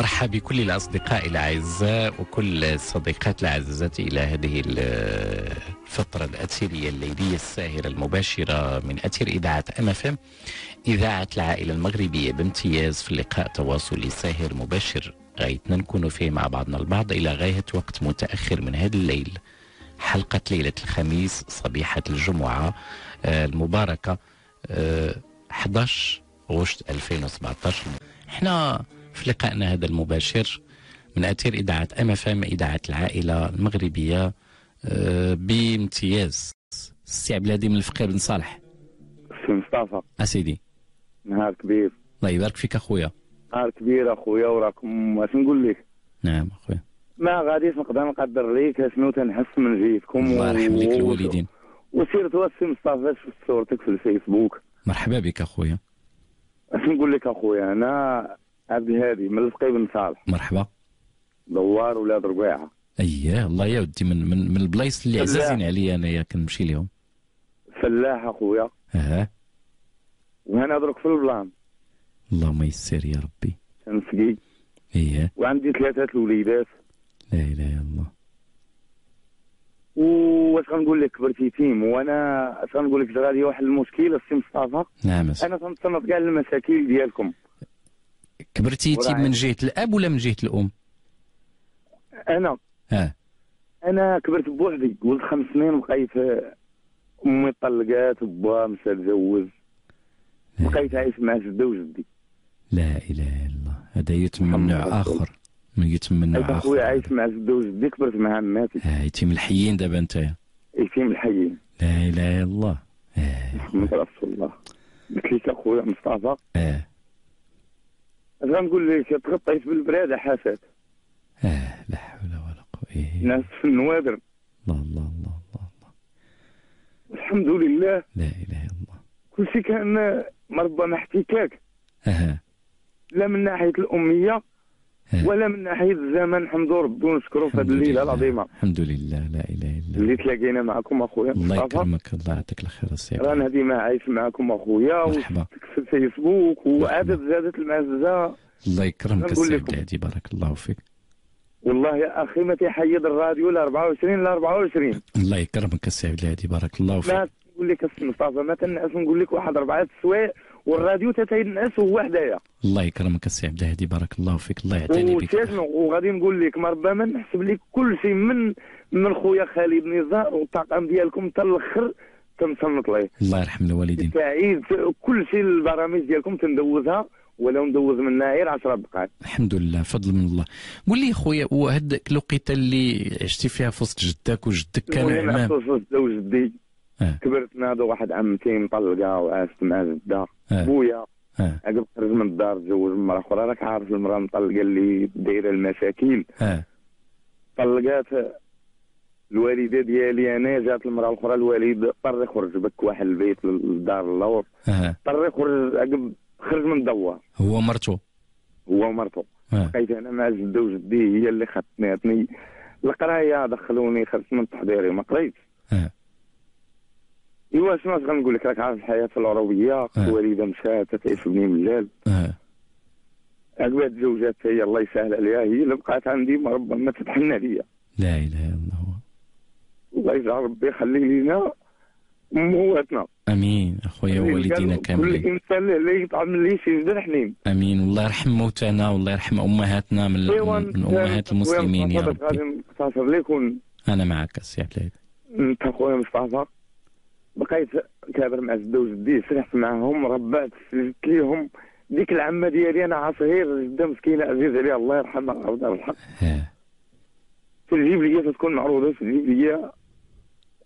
مرحبا بكل الأصدقاء الأعزاء وكل الصديقات العزيزات إلى هذه الفترة الأثيرية الليلية الساهرة المباشرة من أثير إذاعة أم اف ام. إذاعة العائلة المغربية بامتياز في اللقاء تواصلي ساهر مباشر. غايتنا نكون فيه مع بعضنا البعض إلى غاية وقت متأخر من هذا الليل. حلقة ليلة الخميس صبيحة الجمعة آه، المباركة 11 آه، غشت 2017 إحنا في لقائنا هذا المباشر من أثير إذاعة MFM إذاعة العائلة المغربية آه، بامتياز. السي عبد الهادي من الفقيه بن صالح. سي مصطفى. أسيدي. نهار كبير. الله يبارك فيك أخويا. نهار كبير أخويا وراكم واش نقول لك؟ نعم أخويا. ما غاديش نقدر نقدر ليك شنو تنحس من جهتكم؟ الله يرحم لك الوالدين. وسيرتو السي مصطفى شفت صورتك في الفيسبوك؟ مرحبا بك أخويا. اش نقول لك أخويا أنا عبد الهادي من الفقيه بن صالح. مرحبا. دوار ولاد رقيعه أييه الله يا ودي من من من البلايص اللي عزازين عليا انايا كنمشي لهم فلاح أخويا. آه وهنا درك في البلان. اللهم يسر يا ربي. تنسقي. أييه. وعندي ثلاثة الوليدات. لا إله إلا الله. واش غنقول لك كبرت يتيم وأنا اش غنقول لك غادي واحد المشكل السي مصطفى. نعم أنا تنتصنت كاع المشاكل ديالكم. كبرتي يتيم من جهة الأب ولا من جهة الأم؟ أنا. آه أنا كبرت بوحدي قلت خمس سنين بقيت أمي طلقات با مشى تزوج بقيت عايش مع جده وجدي. لا إله إلا الله. هذا يتم من نوع آخر. من يتم من نوع آخر. أخويا عايش مع جده وجدي كبرت مع عماتي. آه يتيم الحيين دابا أنت. يتيم الحيين. لا إله إلا الله. آه محمد رسول الله. قلت لك أخويا مصطفى. آه غنقول لك تغطيت بالبراده حاسات. آه لا حول ولا قوة. إيه. ناس في النوادر. الله الله الله الله الله. الحمد لله. لا إله إلا الله. كل شيء كان ربما احتكاك. آه لا من ناحية الأمية آه. ولا من ناحية الزمن نحمدوا ربي ونشكروا في هذه الليلة. العظيمة. الحمد لله لا إله إلا اللي الله تلاقينا معكم أخويا الله يكرمك الله يعطيك الخير السي عبد رانا ديما عايش معكم أخويا مرحبا. في الفيسبوك وعدد زادت المعزة. الله يكرمك نقول السي لكم. عبد الهادي بارك الله فيك. والله يا أخي ما تيحيد الراديو ل 24 ل 24 الله يكرمك السي عبد الهادي بارك الله فيك. ما نقول لك السي مصطفى ما تنعس نقول لك واحد أربعة سوايع. والراديو تتنعس وهو حدايا الله يكرمك السي عبد الهادي بارك الله فيك الله يعتني بك وغادي نقول لك ما ربما نحسب لك كل شيء من من خويا خالد نزار والطاقم ديالكم حتى الأخر تنصنت ليه الله يرحم الوالدين. سعيد كل شيء البرامج ديالكم تندوزها ولو ندوز منها غير 10 دقائق. الحمد لله فضل من الله. قول لي خويا وهذاك الوقيتة اللي عشتي فيها في وسط جدك وجدك كانوا المهم عمام؟ زوج جدي. آه. كبرت ناضو واحد عمتي مطلقه وعاشت مع جده آه. بويا. آه عقب خرج من الدار تزوج مرة أخرى راك عارف المرأة المطلقة اللي دايرة المشاكل آه طلقات الوالدة ديالي أنا جات المرأة الأخرى الوالد اضطر يخرج بك واحد البيت للدار اللور اضطر يخرج عقب خرج من الدوار. هو مرته؟ هو آه بقيت أنا مع جدة وجدي هي اللي خدتني. القراية دخلوني خرجت من تحضيري ما قريتش إيوا اش غنقول لك؟ راك عارف الحياة العروبية آه. الوالدة مشات تعيش بني مجال آه. عقبها تزوجات هي الله يسهل عليها هي اللي بقات عندي ما ربما تتحنى عليا لا إله إلا الله. الله يجعل ربي يخلي لينا أمواتنا. آمين. أخويا والدينا كل كاملين. إنسان اللي يطعم لي شي جدر حنين آمين. والله يرحم موتانا والله يرحم أمهاتنا من, إيوا من أمهات المسلمين يا غادي ربي. نقتصر لكم أنا معك السي عبد الهادي أنت خويا مصطفى. بقيت كابر مع جده وجدي سرحت معاهم ربعت سجلت ليهم. ديك العمة ديالي أنا عصير جدة مسكينة عزيز عليها الله يرحمها عاود الحق آه تجيب لي تكون معروضة تجيب لي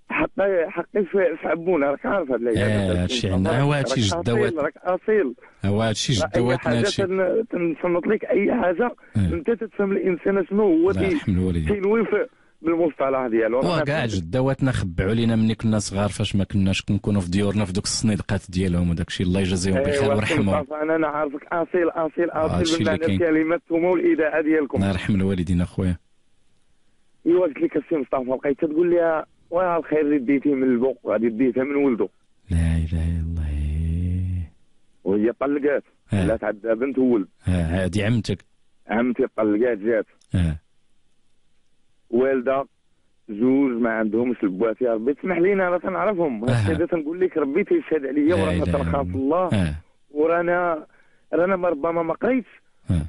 حتى حقي في عبونا راك عارف هاد آه، هادشي عندنا. هو هادشي جدوات. راك أصيل. هو هادشي جدواتنا هادشي. تن- تنصنت لك أي حاجة. أنت تتفهم الإنسان شنو هو الله تينوي بالمصطلح ديالو. هو رانا كاع فهمت. جداواتنا خبعوا لينا ملي كنا صغار فاش ما كناش كنكونوا في ديورنا في دوك الصنيدقات ديالهم وداك الشيء الله يجازيهم بخير ويرحمهم. أنا عارفك أصيل أصيل هادشي أصيل كاين. الكلمات ثم والاذاعه ديالكم. الله يرحم الوالدين أخويا. أيوا قلت لك السي مصطفى بقيت تقول لي واه الخير اللي ديتيه من البوق غادي ديتها من ولده لا إله إلا الله. وهي طلقات آه. لا تعدى بنت وولد. آه، هادي عمتك. عمتي طلقات جات. آه. والدة زوج ما عندهمش البوات يا ربي. تسمح لينا راه تنعرفهم. هكذا تنقول لك ربي تيشهد عليا ورانا تنخاف الله. أه. ورانا رانا ما ربما ما قريتش أه.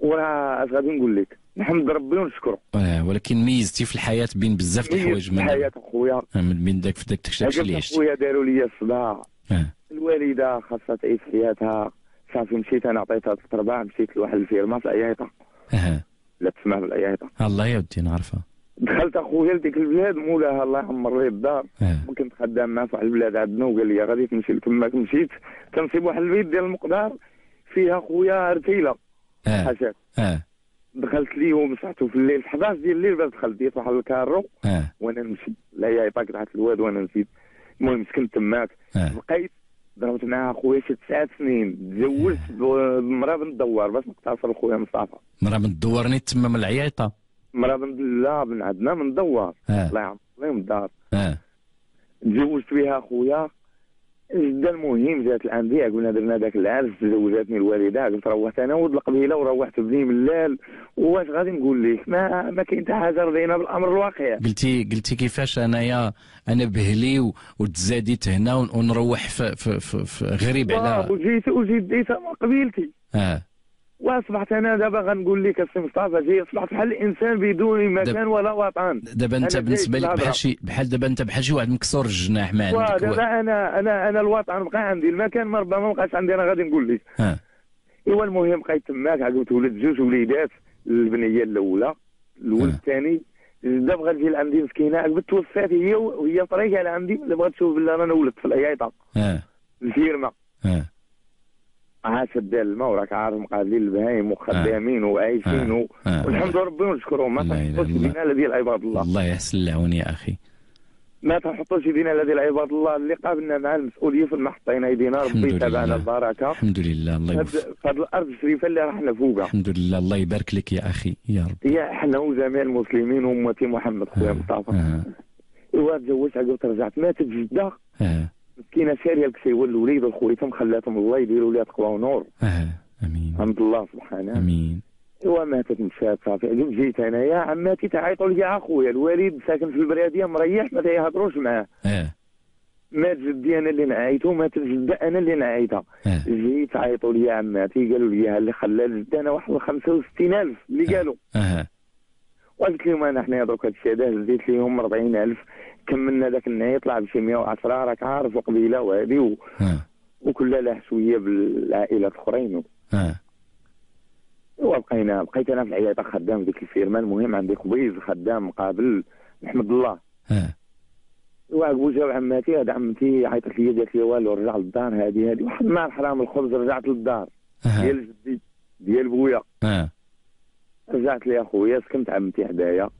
وراه اش غادي نقول لك. نحمد ربي ونشكره. آه، ولكن ميزتي في الحياة بين بزاف د الحوايج. من حياة خويا آه، من بين داك في داك داكشي اللي عشت خويا داروا لي الصداع. أه. الوالدة خاصها تعيش حياتها. صافي مشيت أنا عطيتها ثلاث ارباع مشيت لواحد الفيرما في العيايطة آه لا تسمع في الايايطه الله يا ودي نعرفها دخلت اخويا لديك البلاد مولاها الله يعمر لي الدار آه كنت خدام معاه في واحد البلاد عندنا وقال لي غادي تمشي لتماك مشيت تنصيب واحد البيت ديال المقدار فيها خويا ارتيله آه حاشاك. آه دخلت ليه ومسحته في الليل في 11 ديال الليل باش دخلت ديت واحد الكارو. آه وأنا نمشي. لا يا يطاق تحت الواد وأنا نسيت. المهم سكنت تماك. آه بقيت ضربت معاه خويا شي تسعة سنين تزوجت بمراه بنت دوار باش نقتصر خويا مصطفى. مرة من دورني تما من العيايطه مراه بنت لا من عندنا من دوار آه. الله من الدار. آه. تزوجت بها خويا جدا المهم جات العندية قلنا درنا ذاك العرس تزوجتني الوالدة قلت روحت أنا ولد القبيله وروحت بني ملال واش غادي نقول لك؟ ما ما كاين حتى حاجة رضينا بالأمر الواقع. قلتي قلتي كيفاش أنايا أنا بهلي وتزاديت هنا ون- ونروح في, في, في, في غريب على وجيت وجيت ديتها من قبيلتي. آه. وأصبحت أنا دابا غنقول لك السي مصطفى جاي أصبحت بحال الإنسان بدون مكان ولا وطن. دابا أنت بالنسبة لك. بحال شي بحال دابا أنت بحال شي واحد مكسور الجناح ما عندك ودابا أنا أنا أنا الوطن بقى عندي المكان ما ربما ما بقاش عندي أنا غادي نقول لك. إيوا المهم بقيت تماك عقبت ولد جوج وليدات البنية الأولى الولد. الثاني. بغات تجي لعندي مسكينة عقبت توفات هي وهي طريقة لعندي اللي بغات تشوف بالله أنا ولدت في العياطه آه الماء وراك عارف مقادلين البهايم وخدامين وعايشين و... آه. والحمد لله ربي ونشكرهم ما تحطوش. يدينا الذي العباد الله. الله يحسن العون يا أخي. ما تحطوش يدينا الذي العباد الله. اللي قابلنا مع المسؤولية في ما حطينا يدينا الحمد ربي تابعنا. البركة. الحمد لله. الله هاد يوفق. هاد الأرض الشريفة اللي راحنا فوقها. الحمد لله. الله يبارك لك يا أخي. يا رب. هي إحنا وجميع المسلمين وامتي محمد خويا مصطفى. آه. إيوا تزوجت عقبت رجعت. ماتت جدة. مسكينة شاريه الكسيوه الوليد وخويتهم خلاتهم الله يديروا لها تقوى ونور آه أمين. الحمد لله سبحانه. أمين. إيوا ماتت مشات صافي. جيت أنايا عماتي تعيطوا لي أخويا الوالد ساكن في البرادية مريح ما تيهضروش معاه. آه مات جدي أنا اللي نعيتو مات الجده أنا اللي نعيتها آه جيت عيطوا لي عماتي قالوا لي ها اللي خلى الجده أنا واحد 65000 اللي قالوا. آه وقلت لهم أنا حنا دوك هادشي هذا زديت لهم 40000 كملنا ذاك النهار طلع بشي 110 راك عارف وقبيله وهذه و... وكلها لاح شوية بالعائلات الأخرين وبقينا بقيت أنا في العيايطة خدام ديك الفيرما المهم عندي قبيز خدام مقابل نحمد الله. وعقبو جاو عماتي هاد عمتي عيطت لي قالت لي والو رجع للدار هادي هادي. واحد النهار حرام الخبز رجعت للدار. ديال جدي ديال بويا. رجعت لي أخويا سكنت عمتي حدايا.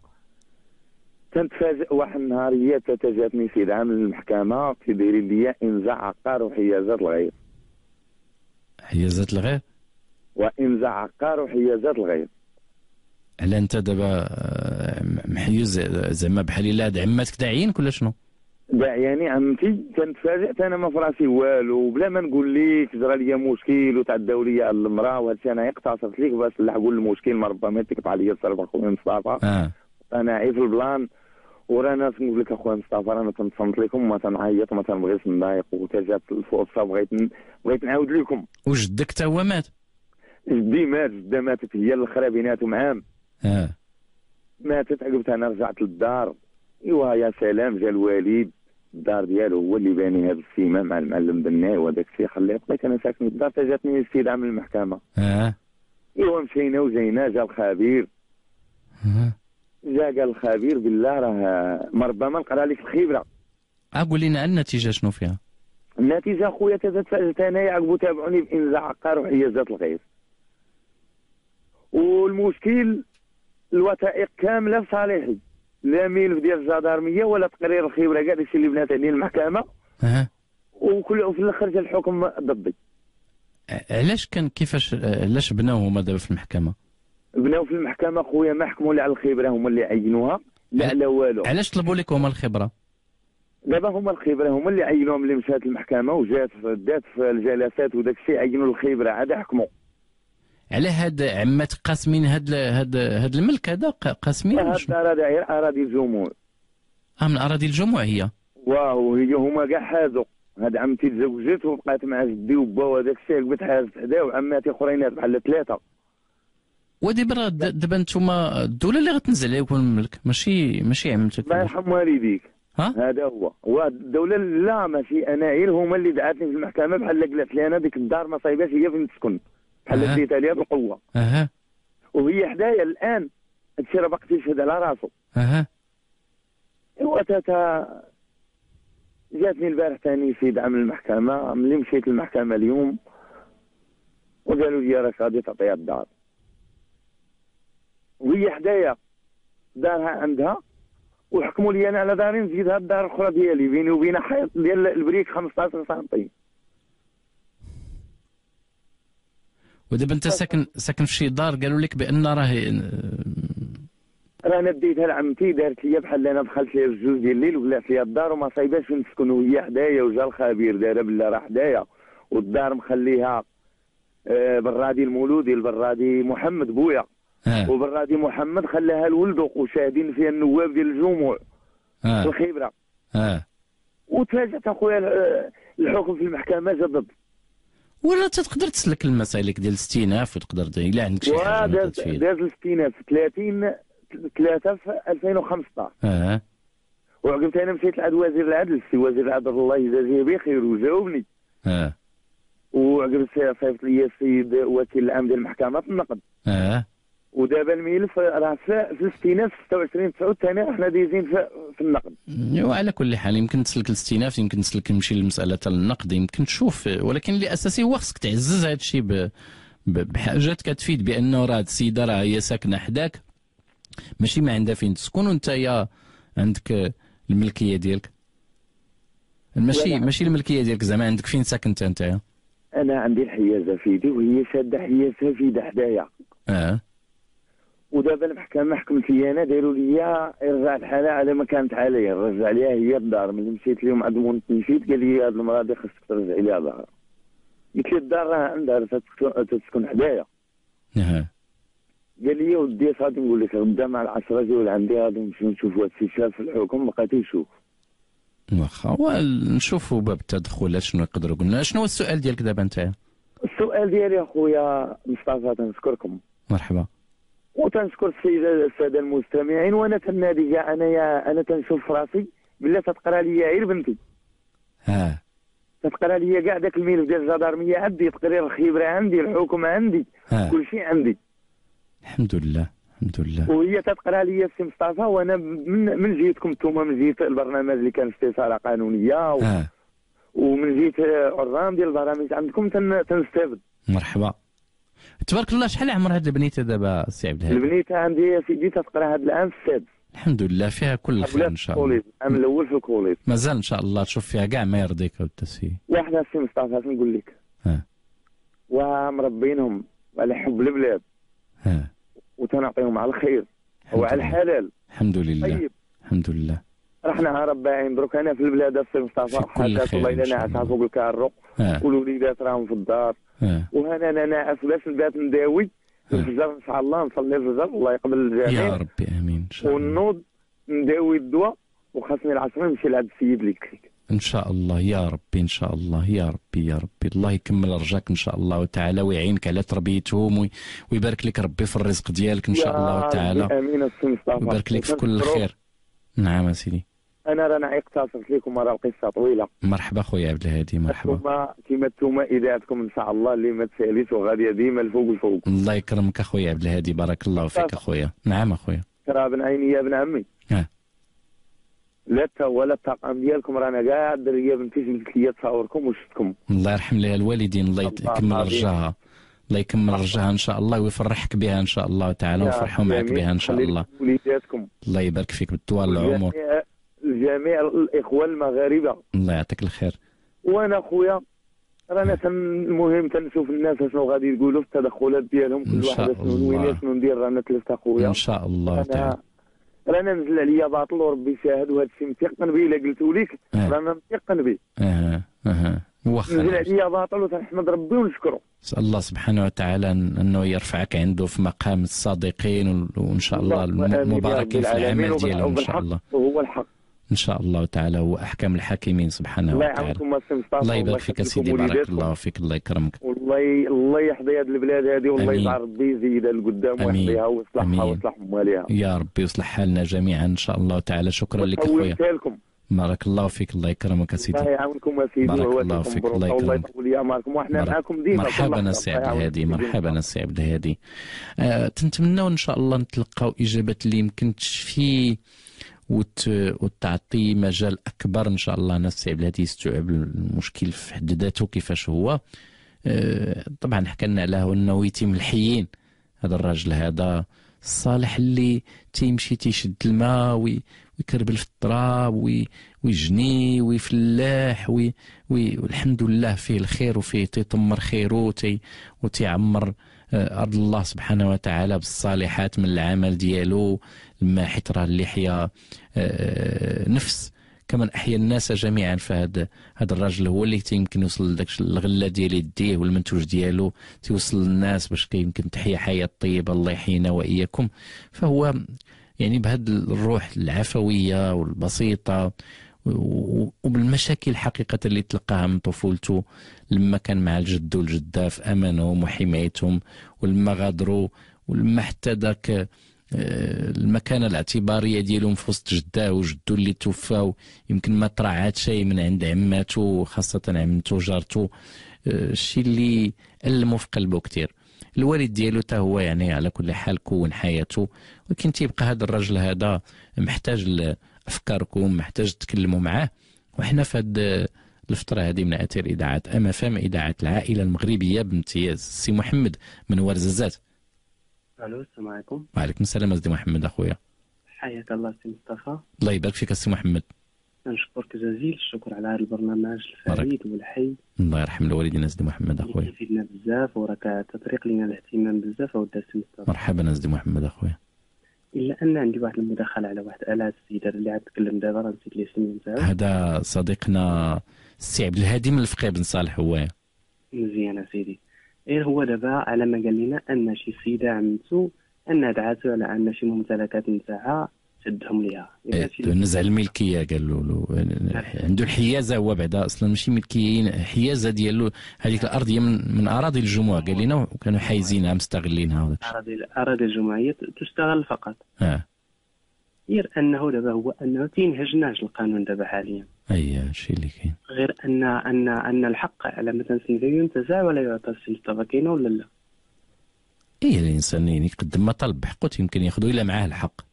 تنتفاجئ واحد النهار هي تتجاتني سيد عام المحكمه تيدير لي إنزاع عقار وحيازات الغير. حيازات الغير؟ وإنزاع عقار وحيازات الغير. على أنت دابا آه، محيز زعما بحال إلا عماتك داعيين ولا شنو؟ داعياني عمتي تنتفاجئت أنا ما فراسي والو وبلا ما نقول لك جرى لي مشكل وتعداو لي على المرأة وهادشي أنا اقتصرت ليك باش نلحقوا المشكل ما ربما تقطع لي الصرف أخويا مصطفى. آه. أنا في البلان. ورانا نقول لك أخويا مصطفى رانا تنصمت لكم ما تنعيط ما تنبغيش نضايق وتجات الفرصة. بغيت بغيت نعاود لكم. وجدك تا هو مات؟ جدي مات جده ماتت هي الاخرى بيناتهم عام آه. ماتت عقبت أنا رجعت للدار. إيوا يا سلام جا الوالد الدار ديالو هو اللي باني هذا السيما مع المعلم بناي وهذاك الشيء خليه بقيت أنا ساكن في الدار تجاتني الاستدعاء من المحكمة. آه. إيوا مشينا وجينا جا الخبير. آه. جا قال الخبير بالله راه ما ربما نقرأ لك الخبرة. آه، قول لنا النتيجة شنو فيها؟ النتيجة اخويا تتفاجئت انايا عقبو تابعوني بانزاع عقار وحيازات الغير. والمشكل الوثائق كاملة في صالحي لا ملف ديال الجدارمية ولا تقرير الخبرة كاع داكشي اللي بنات عليه المحكمة. وكل وفي الأخر جا الحكم ضدي علاش كان كيفاش علاش بناو هما دابا في المحكمة؟ بناو في المحكمة خويا ما حكموا على الخبرة هما اللي عينوها لا على والو. علاش طلبوا لك هما الخبرة؟ دابا هما الخبرة هما اللي عينوها ملي مشات المحكمة وجات دات في الجلسات وداك الشيء عينوا الخبرة عاد حكموا. على هاد عمات قاسمين هاد هاد هاد الملك هذا قاسمين هاد هذا غير أراضي الجمهور. آه من أراضي الجموع هي. واو هي هما كاع حازوا هاد عمتي تزوجت وبقات مع جدي وبا وهذاك الشيء قبت حازت حداه وعماتي أخرين بحال ثلاثة. ودابا راه د- دابا نتوما الدولة اللي غتنزل عليكم الملك ماشي ماشي عمتك الله يرحم والديك. ها؟ هذا هو. هو الدولة لا ماشي أنا غير هما اللي دعاتني في المحكمة بحال قالت لي أنا ديك الدار ما صايباش هي فين تسكن؟ بحال أها. ديتها ليها بالقوة. أها. وهي حدايا الآن هادشي راه باقي تيشهد على راسو. أها. ايوا تاتا جاتني البارح ثاني في دعم المحكمة ملي مشيت للمحكمة اليوم وقالوا لي راك غادي تعطيها الدار. وهي حدايا دارها عندها وحكموا لي أنا على داري نزيدها الدار الأخرى ديالي بيني وبينها حيط ديال ال brique 15 سنتيم ودابا أنت ساكن ساكن في شي دار قالوا لك بأن راه رانا ديتها لعمتي دارت لي بحال أنا دخلت لي الجوج ديال الليل وبلات لي الدار وما صايباش فين تسكن وهي حدايا وجا الخبير دايره بالله راه حدايا. والدار مخليها آه، بالرادي المولودي البرادي محمد بويا. ها. وبالرادي محمد خلاها لولده وشاهدين فيها النواب ديال الجموع في ها. الخبرة. ها. وتفاجأت أخويا ال- الحكم في المحكمة جا ضد ولا تقدر تسلك المسالك ديال الاستئناف وتقدر إلا عندك شي حاجة داز الاستئناف في 30 3 في 2015 ها. وعقبت أنا مشيت لعند وزير العدل سي وزير العدل الله يجازيه بخير وجاوبني. ها. وعقب صيفط لي السيد وكيل العام ديال محكمه النقد. ها. ودابا الملف راه في الاستئناف 26 9 ثاني إحنا دايزين في, النقد. وعلى كل حال يمكن تسلك الاستئناف يمكن تسلك تمشي للمسألة تاع النقد يمكن تشوف. ولكن اللي أساسي هو خصك تعزز هذا الشيء بحاجات كتفيد بانه راه السيدة راه هي ساكنة حداك. ماشي ما عندها فين تسكن وأنت يا عندك الملكية ديالك. ماشي. ماشي الملكية ديالك زعما عندك فين ساكنت أنت أنا عندي الحيازة في يدي وهي شادة حيازها في حدايا. آه. ودابا المحكمه حكمت لي أنا داروا لي ارجع الحالة على ما كانت عليا رجع ليها هي الدار. ملي مشيت لهم عند مونت مشيت قال لي هاد المرأة دي خصك ترجع ليها دارها قلت له الدار راه عندها تسكن- تسكن حدايا. آه قال لي يا ودي غادي نقول لك غدا مع العشرة جول عندي غادي نمشيو نشوفوا هاد الشيء شاف في الحكم بقيت يشوف. واخا ونشوفوا باب التدخلات شنو يقدروا قلنا شنو هو السؤال ديالك دابا أنت؟ السؤال ديالي أخويا مصطفى تنشكركم. مرحبا. وتنشكر السيدة السادة المستمعين وأنا تنادي كاع انايا أنا تنشوف راسي بالله تتقرا لي غير بنتي. ها. تتقرا لي كاع داك الملف ديال الجدارميه عندي تقرير الخبره عندي الحكم عندي كل شيء عندي. الحمد لله الحمد لله. وهي تتقرا لي السي مصطفى وأنا من من جهتكم أنتم من جهه البرنامج اللي كان استثاره قانونية و- ومن جهه عرام ديال البرامج عندكم تن- تنستافد مرحبا. تبارك الله شحال عمر هاد البنيتة دابا سي عبد الهادي؟ البنيتة عندي يا سيدي تتقرا هذا العام السادس الحمد لله فيها كل خير ولات ان شاء الله. العام الأول في ال collège مازال إن شاء الله تشوف فيها كاع ما يرضيك التسويه واحد السي مصطفى نقول لك ها. ومربينهم على حب البلاد. ها. وتنعطيهم على الخير. وعلى. الحلال. الحمد لله. طيب. الحمد لله. رحنا عرب باعين دروك. أنا في البلاد السي مصطفى خير الله إلا الله. فوق الكارو والوليدات راهم في الدار. ها وهنا أنا ناعس باش نبات نداوي. الفجر ان شاء الله نصلي الفجر الله يقبل الجميع. يا ربي آمين. إن شاء الله. والنوض نداوي الدواء وخاصني العصر نمشي لعند السيد اللي لك إن شاء الله يا ربي إن شاء الله يا ربي يا ربي. الله يكمل رجاك إن شاء الله تعالى ويعينك على تربيتهم وي- ويبارك لك ربي في الرزق ديالك إن شاء الله تعالى آمين السي مصطفى. ويبارك لك في كل وتنشكروا. خير. نعم سيدي أنا رانا اقتصرت لكم راه القصة طويلة. مرحبا خويا عبد الهادي مرحبا. أنتم كيما أنتم اذاعتكم إن شاء الله اللي ما تسأليش وغاديه ديما الفوق الفوق الله يكرمك أخويا عبد الهادي بارك الله فيك أخويا. نعم أخويا. ترى ابن عيني يا ابن عمي. ها. لا تا ولا الطاقم ديالكم رانا كاع الدريه بنتي جبت لي تصاوركم وشفتكم. الله يرحم لها الوالدين الله يكمل. رجاها. الله يكمل رجاها إن شاء الله ويفرحك بها إن شاء الله تعالى ونفرحوا معك. بها إن شاء الله. وليداتكم. الله يبارك فيك بالطوال العمر. الجميع الإخوة المغاربة. الله يعطيك الخير. وأنا خويا رانا المهم تنشوف الناس شنو غادي يقولوا في التدخلات ديالهم كل واحد شنو. نوينا شنو ندير رانا ثلاثة خويا. إن شاء الله تعالى انا رانا نزل عليا باطل وربي شاهد وهذا الشيء متيقن به إلا قلت لك آه. رانا متيقن به أها أها. واخا. نزل. عليا باطل وتنحمد ربي ونشكره. نسأل الله سبحانه وتعالى أنه يرفعك عنده في مقام الصادقين وإن شاء الله المباركين في وبال- ديالهم إن شاء الله. وهو الحق. إن شاء الله تعالى هو أحكم الحاكمين سبحانه الله وتعالى يعاونكم السي مصطفى الله يبارك فيك سيدي بارك. الله فيك الله يكرمك والله الله يحفظ هذه البلاد هذه والله. يجعل ربي يزيدها لقدام. ويحفظها ويصلحها. ويصلح مواليها يا ربي يصلح حالنا جميعا إن شاء الله تعالى شكرا لك لكم بارك الله فيك الله يكرمك سيدي الله يعاونكم سيدي بارك الله فيك،. الله يكرمك. يطول لي اعماركم وحنا معاكم ديما مرحبا. السي الله عبد يعاونكم الهادي. مرحبا السي عبد الهادي آه تنتمناو إن شاء الله نتلقاو إجابات اللي يمكن تشفي. وتعطي مجال أكبر إن شاء الله ناس السي عبد الهادي يستوعب المشكل في حد ذاته كيفاش هو. آه طبعا حكينا على إنه يتم الحيين. هذا الراجل هذا الصالح اللي تيمشي تيشد الماء وي... ويكربل في التراب وي... ويجني ويفلاح وي... وي... والحمد لله فيه الخير وفيه تيطمر خيره وتي... وتيعمر آه، أرض الله سبحانه وتعالى بالصالحات من العمل ديالو لما حيت راه اللحية آه، نفس. كمان أحيا الناس جميعا فهذا هذا الراجل هو اللي يمكن يوصل لداك الغلة ديال يديه والمنتوج ديالو تيوصل للناس باش يمكن تحيا حياة طيبة الله يحيينا وإياكم. فهو يعني بهذه الروح العفوية والبسيطة و- وبالمشاكل حقيقة اللي تلقاها من طفولته لما كان مع الجد والجدة في أمانهم وحمايتهم ولما غادروا ولما حتى ذاك آه، المكانة الاعتبارية ديالهم في وسط جداه وجدو اللي توفاو يمكن ما طرعات شيء من عند عماته خاصة عمته وجارته آه، الشيء اللي ألمه في قلبه كتير. الوالد ديالو تا هو يعني على كل حال كون حياته ولكن تيبقى هذا الرجل هذا محتاج لأفكاركم محتاج تكلموا معاه. وحنا في هاد الفترة هذه من أثير إذاعة ام اف ام إذاعة العائلة المغربية بامتياز. سي محمد من ورزازات ألو السلام عليكم. وعليكم السلام سي محمد أخويا. حياك الله سي مصطفى. الله يبارك فيك سي محمد. نشكرك جزيل الشكر على هذا البرنامج الفريد والحي. الله يرحم الوالدين سيدي محمد اللي أخويا. كيفيدنا بزاف وراك تتطرق لنا الاهتمام بزاف ودا سي مصطفى. مرحبا سيدي محمد أخويا. إلا أن عندي واحد المداخلة على واحد على السيد هذا اللي عاد تكلم دابا راه نسيت لي الاسم نتاعو هذا صديقنا السي عبد الهادي من الفقيه بن صالح هو. مزيان سيدي غير هو دابا على ما قال لنا أن شي سيدة عمته انها دعاتو على أن شي ممتلكات نتاعها سدهم ليها هادشي نزع الملكيه قال له, عنده الحيازة هو بعدا أصلا ماشي ملكيين حيازة ديالو هذيك الأرض هي من, من أراضي الجموع قال لنا وكانوا حايزينها مستغلينها. أراضي أراضي الجمعيه تستغل فقط. آه. غير أنه دابا هو أنه تينهج نهج القانون دابا حاليا. أي الشيء اللي كاين. غير ان ان أن الحق على مثلا سنتين ينتزع ولا يعطى السلطه كاينة ولا لا. اي الإنسان يعني يقدم ما طلب بحقه يمكن ياخذوا إلا معاه الحق.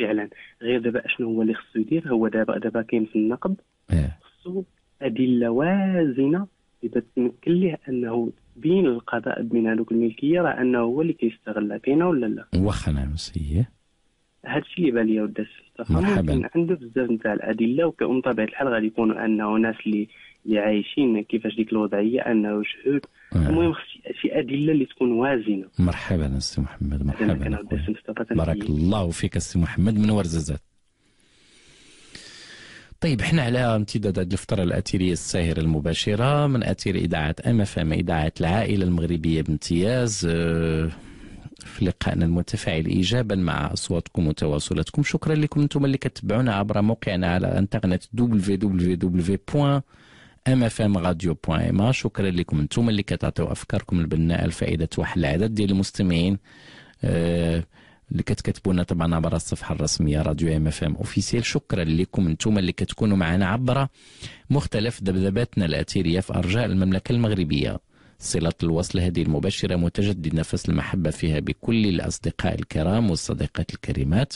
فعلا. غير دابا أشنو هو اللي خصو يدير؟ هو دابا دابا كاين في النقد. آه خصو ادله وازنه اللي تمكن ليه أنه بين القضاء بين هذوك الملكية راه أنه هو اللي كيستغلها كاينة ولا لا. واخا نعم سي هذا الشيء اللي بان لي ودا السلطة. مرحبا. عنده بزاف نتاع الأدلة وك- ومن طبيعه الحال غادي يكونوا أنه ناس اللي اللي عايشين كيفاش ديك الوضعية أنه شهود. آه. المهم خص شي أدلة اللي تكون وازنة. مرحبا السي محمد مرحبا بارك الله فيك السي محمد من ورزازات طيب إحنا على امتداد هذه الفترة الأثيرية الساهرة المباشرة من أثير إذاعة أم إف إم إذاعة العائلة المغربية بامتياز آه، في لقائنا المتفاعل إيجابا مع أصواتكم وتواصلاتكم. شكرا لكم أنتم اللي كتبعونا عبر موقعنا على انترنت www.mfmradio.ma شكرا لكم أنتم اللي كتعطيو أفكاركم البناءة لفائدة واحد العدد ديال المستمعين آه، اللي كتكتبونا طبعا عبر الصفحة الرسمية راديو ام اف ام officiel شكرا لكم أنتم اللي كتكونوا معنا عبر مختلف ذبذباتنا الأثيرية في أرجاء المملكة المغربية. صلة الوصل هذه المباشرة متجدد نفس المحبة فيها بكل الأصدقاء الكرام والصديقات الكريمات.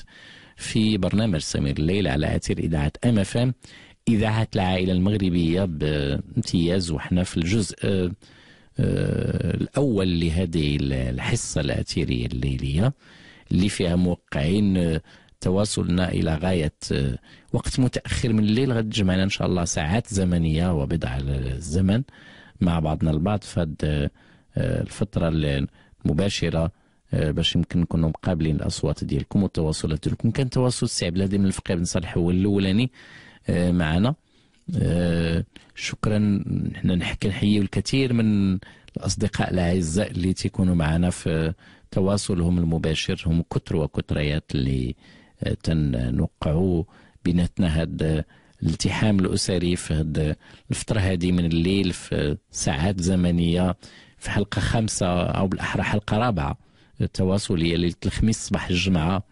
في برنامج سمير الليل على أثير إذاعة أم اف ام إذاعة العائلة المغربية بامتياز وحنا في الجزء آه، آه، الأول لهذه الحصة الأثيرية الليلية اللي فيها موقعين آه، تواصلنا إلى غاية وقت متأخر من الليل غادي تجمعنا إن شاء الله ساعات زمنية وبضع الزمن مع بعضنا البعض في الفترة المباشرة باش يمكن نكونوا مقابلين الأصوات ديالكم والتواصلات ديالكم. كان تواصل السي عبد الهادي من الفقيه بن صالح هو الأولاني. آه، معنا. آه، شكرا. إحنا نحكي نحيي الكثير من الأصدقاء الأعزاء اللي تيكونوا معنا في تواصلهم المباشر. هم كثر وكثريات اللي آه، تنوقعوا بيناتنا هذا الالتحام الأسري في هاد الفترة هذه من الليل في ساعات زمنية في حلقة خامسة أو بالأحرى حلقة رابعة تواصليه ليلة الخميس صباح الجمعة.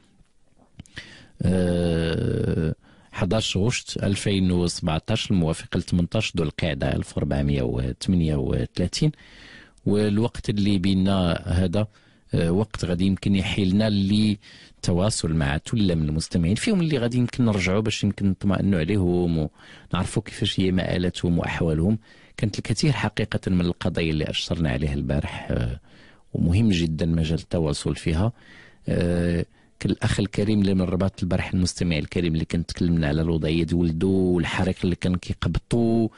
أه 11 غشت 2017 الموافق ل 18 ذو القعدة 1438 والوقت اللي بينا هذا آه، وقت غادي يمكن يحيلنا للتواصل مع ثله من المستمعين. فيهم اللي غادي يمكن نرجعوا باش يمكن نطمئنوا عليهم ونعرفوا كيفاش هي مآلاتهم وأحوالهم. كانت الكثير حقيقة من القضايا اللي أشرنا عليها البارح آه، ومهم جدا مجال التواصل فيها. آه، الاخ الكريم اللي من الرباط البارح المستمع الكريم اللي كان تكلمنا على الوضعية ديال ولده والحريق اللي كان كيقبطو.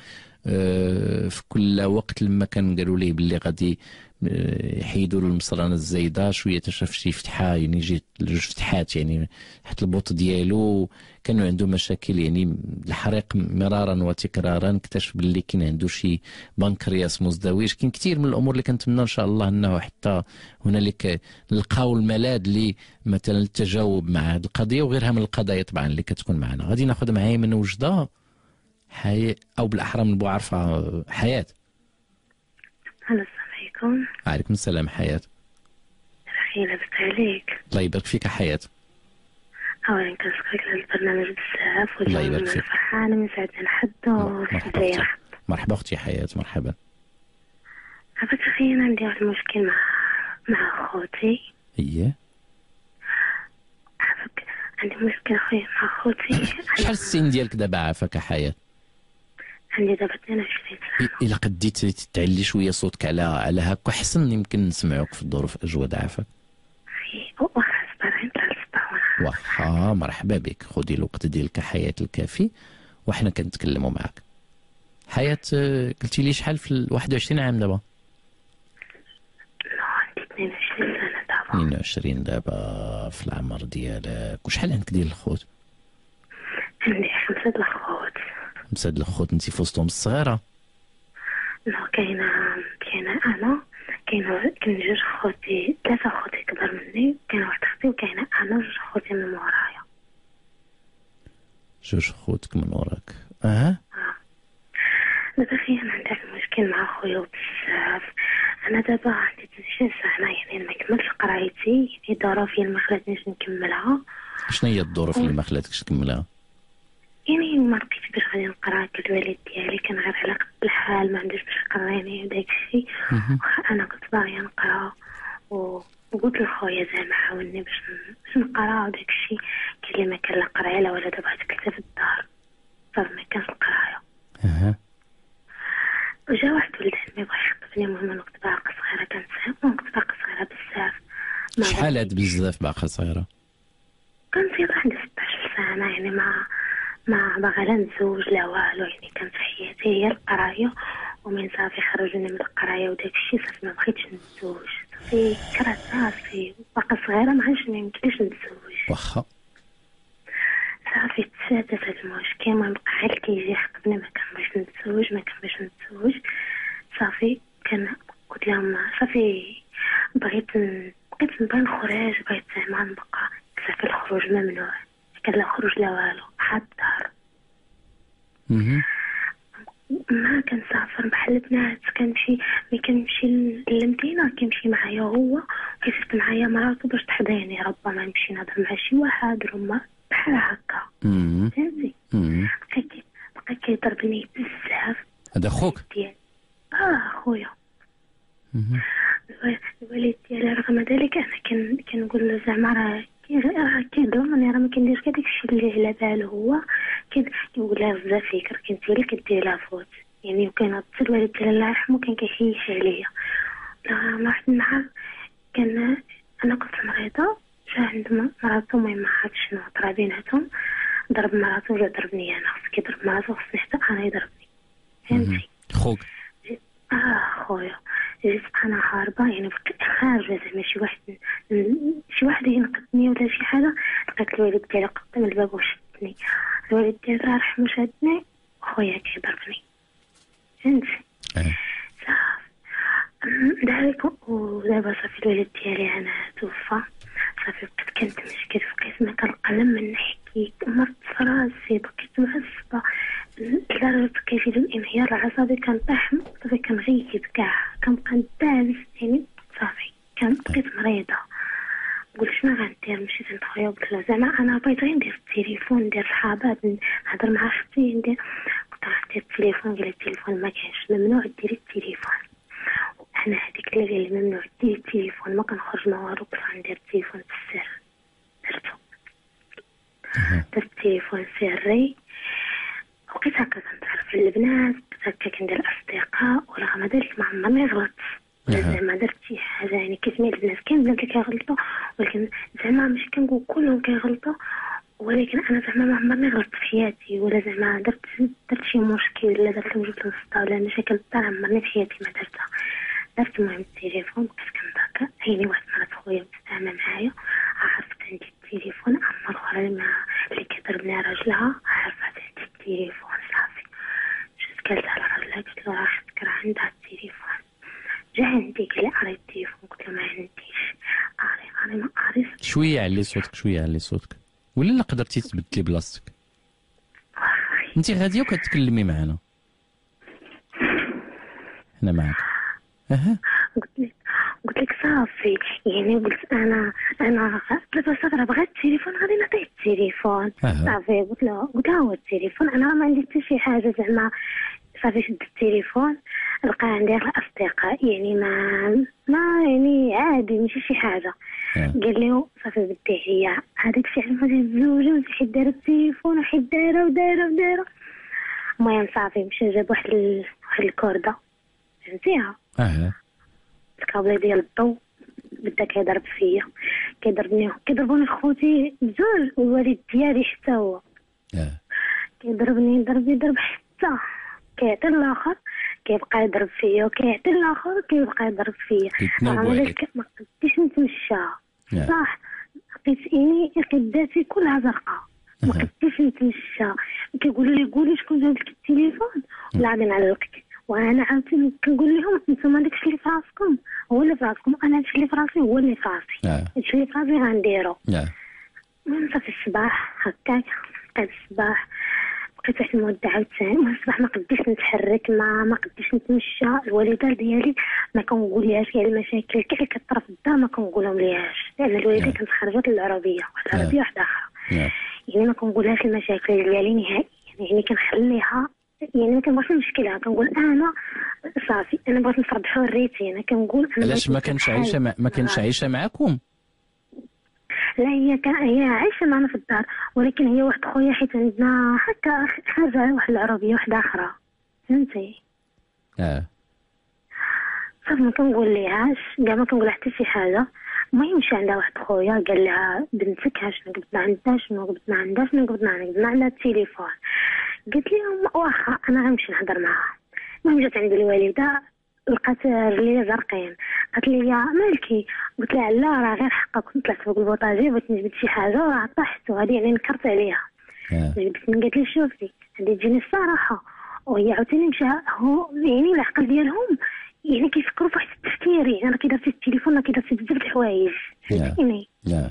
في كل وقت لما كان قالوا ليه باللي غادي يحيدوا له المصرانه الزايدة شوية تشاف شي فتحة يعني جيت جوج فتحات يعني تحت البوط ديالو كانوا عنده مشاكل يعني الحريق مرارا وتكرارا اكتشف باللي كاين عنده شي بنكرياس مزدوج كاين كثير من الأمور اللي كنتمنى إن شاء الله إنه حتى هنالك نلقاو الملاذ لي مثلا التجاوب مع هذه القضية وغيرها من القضايا طبعا اللي كتكون معنا. غادي ناخذ معايا من وجدة. حي أو بالأحرى من بوعرفه حياة. عليكم؟ وعليكم السلام حياة. أخي لبست عليك؟ الله يبارك فيك حياة. أولا كنشكرك على البرنامج بزاف الله يبارك فيك. فرحانة من ساعة نحد مرحبا مرحبا أختي حياة. مرحبا. عرفت أخي أنا عندي واحد المشكل مع مع خوتي. إيه عافاك عندي مشكل أخويا مع خوتي. شحال السن ديالك دابا عافاك حياة؟ عندي دابا 22 سنة إلا قديت تعلي شوية صوتك على على هكا حسن يمكن نسمعوك في الظروف أجود عافاك. واخا مرحبا بك. خذي الوقت ديالك حياة الكافي وحنا كنتكلموا معك حياة قلتي لي شحال في 21 عام دابا؟ عندي 22 سنة دابا. 22 دابا في العمر ديالك. وشحال عندك ديال الخوت؟ عندي خمسة الخوت. مساد الخوت انت في وسطهم الصغيرة؟ لا كاينة كاينة أنا كاين كاين جوج خوتي ثلاثة خوتي كبر مني كاينة واحد أختي وكاينه أنا وجوج خوتي من ورايا. جوج خوتك من وراك. أها؟ دابا خي أنا عندي مشكل مع خويا بزاف. أنا دابا عندي 30 سنة يعني ما كملتش قرايتي يعني ظروفي ما خلاتنيش نكملها. شنو هي الظروف اللي ما خلاتكش تكملها؟ يعني ما لقيتش باش غادي نقرا الوالد ديالي كان غير على قد الحال ما عندوش باش نقرا يعني داك الشيء أنا كنت باغيه نقرا. وقلت لخويا زعما عاوني باش باش نقرا وداك الشيء. قال لي ما كان لا قراية لا ولا دابا تكلت في الدار. صافي ما كانش القراية. أها. وجا واحد ولد عمي بغا يخطبني المهم أنا كنت باقا صغيرة كنت كنت باقا صغيرة بزاف. شحال هاد بزاف باقا صغيرة؟ كنت عندي 16 سنة يعني ما ما باغا لا نتزوج لا والو يعني كانت حياتي هي القراية ومن صافي خرجوني من القراية وداك الشيء صافي ما بغيتش نتزوج صافي كرهت راسي باقا صغيرة ما عرفتش ما يمكنليش نتزوج واخا. صافي تسادت هذا المشكل المهم بقى عاد كيجي يحقبني ما كنبغيش نتزوج ما كنبغيش نتزوج صافي كان قلت لهم صافي بغيت بغيت نبغي نخرج بغيت زعما نبقى صافي الخروج ممنوع كان لا خروج لا والو. الدار ما كنسافر بحال البنات كنمشي ملي كنمشي للمدينة كيمشي معايا هو كيصيفط معايا مراتو باش تحضيني. ربما نمشي نهضر مع شي واحد ربما بحال هكا. فهمتي؟ بقى كيضربني بزاف. هذا خوك؟ آه خويا. الوالد ديالي رغم ذلك أنا كنقول له زعما راه كيهضروا راه ما كنديرش داك الشيء اللي على باله هو. كيقول لها بزاف فكر كنت هي اللي كدير لها فوت. يعني وكان حتى الوالد ديالها الله يرحمه كان كيحيش عليا. لا واحد النهار كان أنا كنت مريضة جا عند مراتو المهم ما عرفتش شنو طرا بيناتهم. ضرب مراتو وجا ضربني أنا. خص كيضرب مراتو خصني حتى أنا يضربني. فهمتي؟ خوك. آه خويا. أنا هاربة؟ يعني خارجة زعما شي واحد شي واحد ينقذني ولا شي حاجة لقيت الوالد ديالي قدام الباب وشدني. الوالد ديالي راه رحمو شادني خويا كيضربني. إيه. صافي. دعيكم ودابا صافي الوالد ديالي أنا توفى. صافي بقيت كنتمشكل في قسمة كنقلم من نحكي مرض راسي بقيت معصبة. لدرجة كيجيني الانهيار العصبي كنطيح صافي كنغيب كاع. كنبقى ندعس يعني صافي كان بقيت مريضة. قلت شنو غندير؟ مشيت عند خويا قلت له زعما أنا بغيت غير ندير التليفون ندير صحابات نهضر مع أختي ندير. قلت راه التليفون قال التليفون ما كاينش ممنوع ديري التليفون. أنا هذيك الليلة اللي ممنوع ديري التليفون ما كنخرج ما والو قلت لها ندير التليفون بالسر درتو. درت التليفون سري. وبقيت هكا كنتعرف على البنات بقيت هكا كندير أصدقاء ورغم ذلك ما عمرني غلطت. زعما درت شي حاجة يعني كتسمع البنات كاين البنات اللي كيغلطوا ولكن زعما مش كنقول كلهم كيغلطوا ولكن أنا زعما ما عمرني غلطت في حياتي ولا زعما درت درت شي مشكل ولا درت لهم جبت لهم ولا مشاكل الدار عمرني في حياتي ما درتها. درت المهم التليفون بقيت كنضحك عيني واحد مرات خويا مستعمة معايا. عرفت عندي التليفون اما الاخرى اللي مع اللي كيضربني راجلها عرفت عندي التليفون صافي. جيت قالت على راجلها قلت له راه راه عندها التليفون. جا عندي قال لي أري التليفون قلت له ما عنديش. أري أري ما اري شوية علي صوتك شوية علي صوتك. ولا لا قدرتي تبدلي بلاصتك؟ انت غادية وكتكلمي معنا. أنا معك قلت لك قلت لك صافي. يعني قلت أنا أنا قلت له صافي بغيت التليفون غادي نعطيه التليفون. صافي. قلت له قلت له هو التليفون. أنا ما عندي حتى شي حاجة زعما. صافي شد التليفون. لقى عندي غير أصدقاء. يعني ما ما يعني عادي ماشي شي حاجة. آه. قال لي صافي بدي هي. هذاك الشيء عرفت الزوجه حيت دايرة التليفون وحيت دايرة ودايرة ودايرة. المهم صافي مشى جاب واحد ال- واحد الكرده فهمتيها؟ أها. الكابلة ديال الضو بدا كيضرب فيا كيضربني كيضربوني خوتي بزوج والوالد ديالي حتى هو. آه كيضربني يضرب يضرب حتى كيعطي الآخر كيبقى يضرب فيا وكيعطي الآخر كيبقى يضرب فيا. ذلك ما قديش نتمشى. نعم. صح. لقيت عيني قداتي كلها زرقاء ما. قديش نتمشى. كيقولوا لي قولي شكون جاب لك التليفون؟ ولا غادي نعلقك. وأنا عاوتاني كنقول لهم أنتم داكشي اللي في راسكم هو اللي في راسكم أنا هادشي اللي في راسي هو اللي في راسي هادشي اللي في راسي غنديرو المهم صافي الصباح هكاك بقيت الصباح. بقيت واحد المدة عاوتاني. المهم الصباح ما قديش نتحرك ما ما قديش نتمشى. الوالدة ديالي ما كنقوليهاش يعني المشاكل كاع اللي كطرا في الدار ما كنقولهم ليهاش. لأن الوالدة نعم. كانت خرجت للعربية واحد العربية واحدة أخرى نعم. يعني ما كنقولهاش المشاكل ديالي نهائيا. يعني كنخليها يعني ما كنبغيش نشكلها كنقول أنا صافي أنا بغيت نفرض حريتي أنا كنقول أنا علاش ما كانش عايشة مع... ما كانش. عايشة معكم؟ لا هي كان هي عايشة معنا في الدار ولكن هي واحد خويا حيت عندنا هكا على واحد العربية واحدة أخرى فهمتي؟ آه. صافي ما كنقول ليهاش كاع ما كنقول حتى شي حاجة. المهم مشى عندها واحد خويا قال لها بنتك ها شنو قبضنا عندها شنو قبضنا عندها شنو عندها قبضنا عندها التليفون قلت لهم واخا أنا غنمشي نهضر معاها المهم جات عند الوالدة لقات رجلي زرقين. قالت لي يا مالكي؟ قلت لها لا راه غير حقا كنت طلعت فوق البوطاجي بغيت نجبد شي حاجة وراه طحت وهذه يعني نكرت عليها. آه. جبدتني قالت لي شوفي هذه تجيني الصراحة. وهي عاوتاني مشى هو يعني العقل ديالهم يعني كيفكروا في واحد التفكير يعني راه كي درتي التليفون راه كي درتي بزاف د الحوايج. فهمتيني؟ آه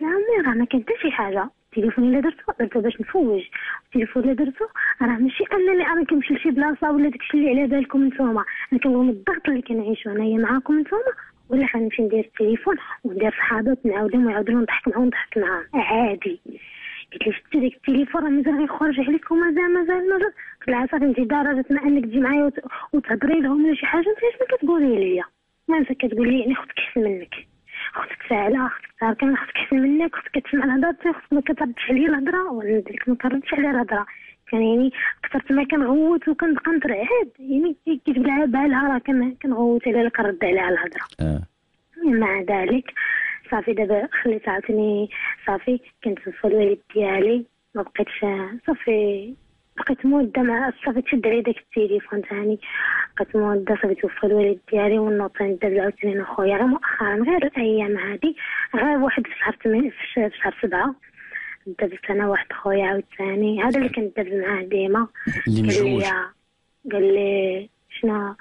لا عمي راه ما كان حتى شي حاجة. التليفون اللي درتو درتو باش نفوج التليفون اللي درتو راه ماشي أنني أنا كنمشي لشي بلاصة ولا داكشي اللي على بالكم نتوما أنا كنقول الضغط اللي كنعيشو أنايا معاكم نتوما ولا غنمشي ندير التليفون وندير صحابات نعاودهم ويعاودوا نضحك معاهم نضحك معاهم. عادي. قلت لي شتي ديك التليفون؟ راه مازال غيخرج عليك ومازال مازال مازال. قلت لها صافي انت درجة ما أنك تجي معايا وت- وتهضري لهم ولا شي حاجة انت اش ما كتقولي ليا. ما انت كتقول لي يعني أختك احسن منك. أختك فاعله أختك تاركه أختك احسن منك أختك كتسمع الهضرة أختك ما كتردش عليا الهضرة ولا ديك ما عليا الهضرة. كان يعني كثرت ما كنغوت وكنبقى نترعد يعني على بالها راه كن- كنغوت عليها كنرد عليها الهضرة. آه. مع ذلك صافي دابا خليت عاوتاني صافي كنتوفى الوالد ديالي ما بقيتش صافي. بقيت مدة مع صافي تشد علي داك التليفون تاني. بقيت مدة صافي توفى الوالد ديالي ونوطن دابا عاوتاني أنا خويا. غير مؤخرا غير الأيام هادي غير واحد في شهر تمن في شهر سبعة. دابت أنا واحد خويا عاوتاني. هذا اللي كنت دابز معاه ديما. اللي مجوج. قال لي شنو؟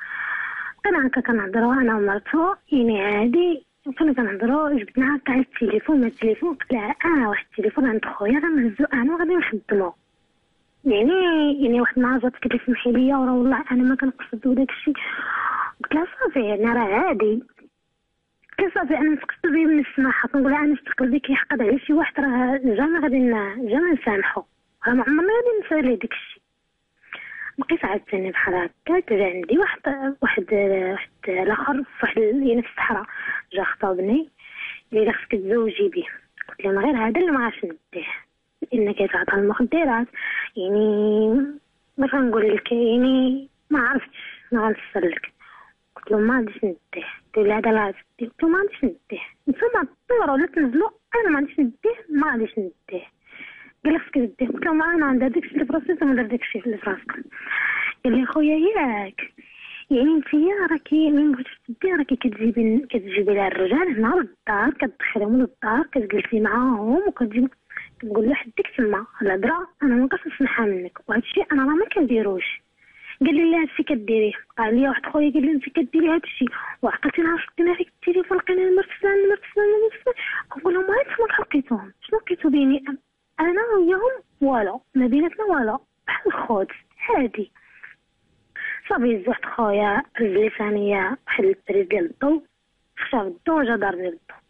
بقينا هكا كنهضروا أنا ومرتو يعني عادي. كنا كنهضروا جبت معاها تاع التليفون ما التليفون قلت لها آه واحد التليفون عند خويا غنهزو أنا وغادي نخدمو. يعني يعني واحد النهار جات قالت لي سمحي لي وراه والله أنا ما كنقصد وداك الشيء. قلت لها صافي أنا راه عادي. لها صافي أنا نتقصد بيه من السماحة. كنقول أنا نستقل كيحقد على شي واحد راه جامي غادي ن- جامي نسامحو. راه ما عمرنا غادي نسى ليه داك الشيء. بقيت عاوتاني بحال هكاك جا عندي واحد واحد واحد الآخر في واحد يعني في الصحراء. جا خطابني قال لي خصك تزوجي به قلت له غير هذا اللي ما غاش نديه لأن كيتعاطى المخدرات يعني ما غنقول لك يعني ما عرفتش ما غنفسر لك. قلت له ما غاديش نديه قال لي هذا لا قلت له ما غاديش نديه نتوما طيروا ولا تنزلوا أنا ما غاديش نديه ما غاديش نديه قال لي خصك تديه قلت له ما أنا عندها داك الشيء اللي في راسي انت ما دار داك الشيء اللي في راسك قال لي خويا ياك. يعني أنت راكي من بغيتي تدي راكي كتجيبي كتجيبي لها الرجال هنا للدار كتدخلهم للدار كتجلسي معاهم وكتجيب كنقول له حدك تما الهضرة أنا ما كنسمعها منك وهذا الشيء أنا راه ما كنديروش. قال لي لا هادشي كديريه. قال لي واحد خويا قال لي انت كديري هادشي. وعقلتي نهار شدينا فيك التليفون لقينا المرت فلان المرت كنقول لهم هاي انتما لقيتوهم؟ شنو لقيتو بيني؟ أنا وياهم؟ والو. ما بيناتنا والو. بحال الخوت. عادي صافي واحد خويا رجلي ثانية واحد البريد ديال الضو. خشى بالضو وجا ضربني بالضو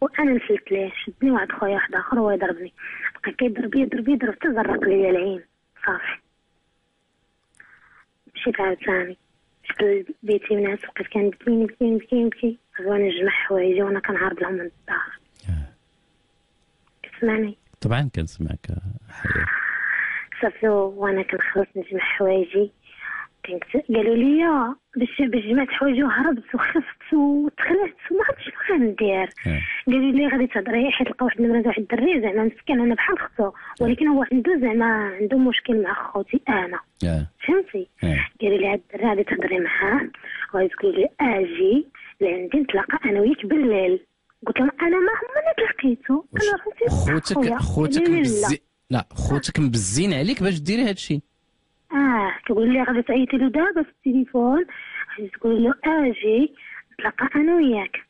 وأنا نفلت ليه شدني واحد خويا واحد آخر وهو يضربني. بقى كيضرب يضرب يضرب حتى زرق ليا العين. صافي. مشيت عاوتاني مشيت لبيتي وناس بقيت كنبكي نبكي نبكي نبكي وأنا نجمع حوايجي وأنا كنهرب لهم من الدار. كتسمعني؟ طبعا كنسمعك حياة. صافي وأنا كنخلص نجمع حوايجي. كنت قالوا لي باش باش جمعت حوايجي وهربت وخفت وتخلعت وما عرفتش شنو غندير. آه. قالوا لي غادي تهضري حيت لقى واحد المراه واحد الدري زعما مسكين أنا بحال اختو ولكن هو عنده زعما عنده مشكل مع خوتي أنا. آه. فهمتي. قالوا لي هاد الدري غادي تهضري معاه. وغادي تقولي لي أجي لعندي نتلاقى أنا وياك بالليل. قلت لهم أنا ما عمرني تلاقيتو أنا خوتك. خوتك لا خوتك مبزين عليك باش ديري هادشي. آه تقول لي غادي تعيطي له دابا في التليفون. غادي تقول له أجي نتلاقى أنا وياك.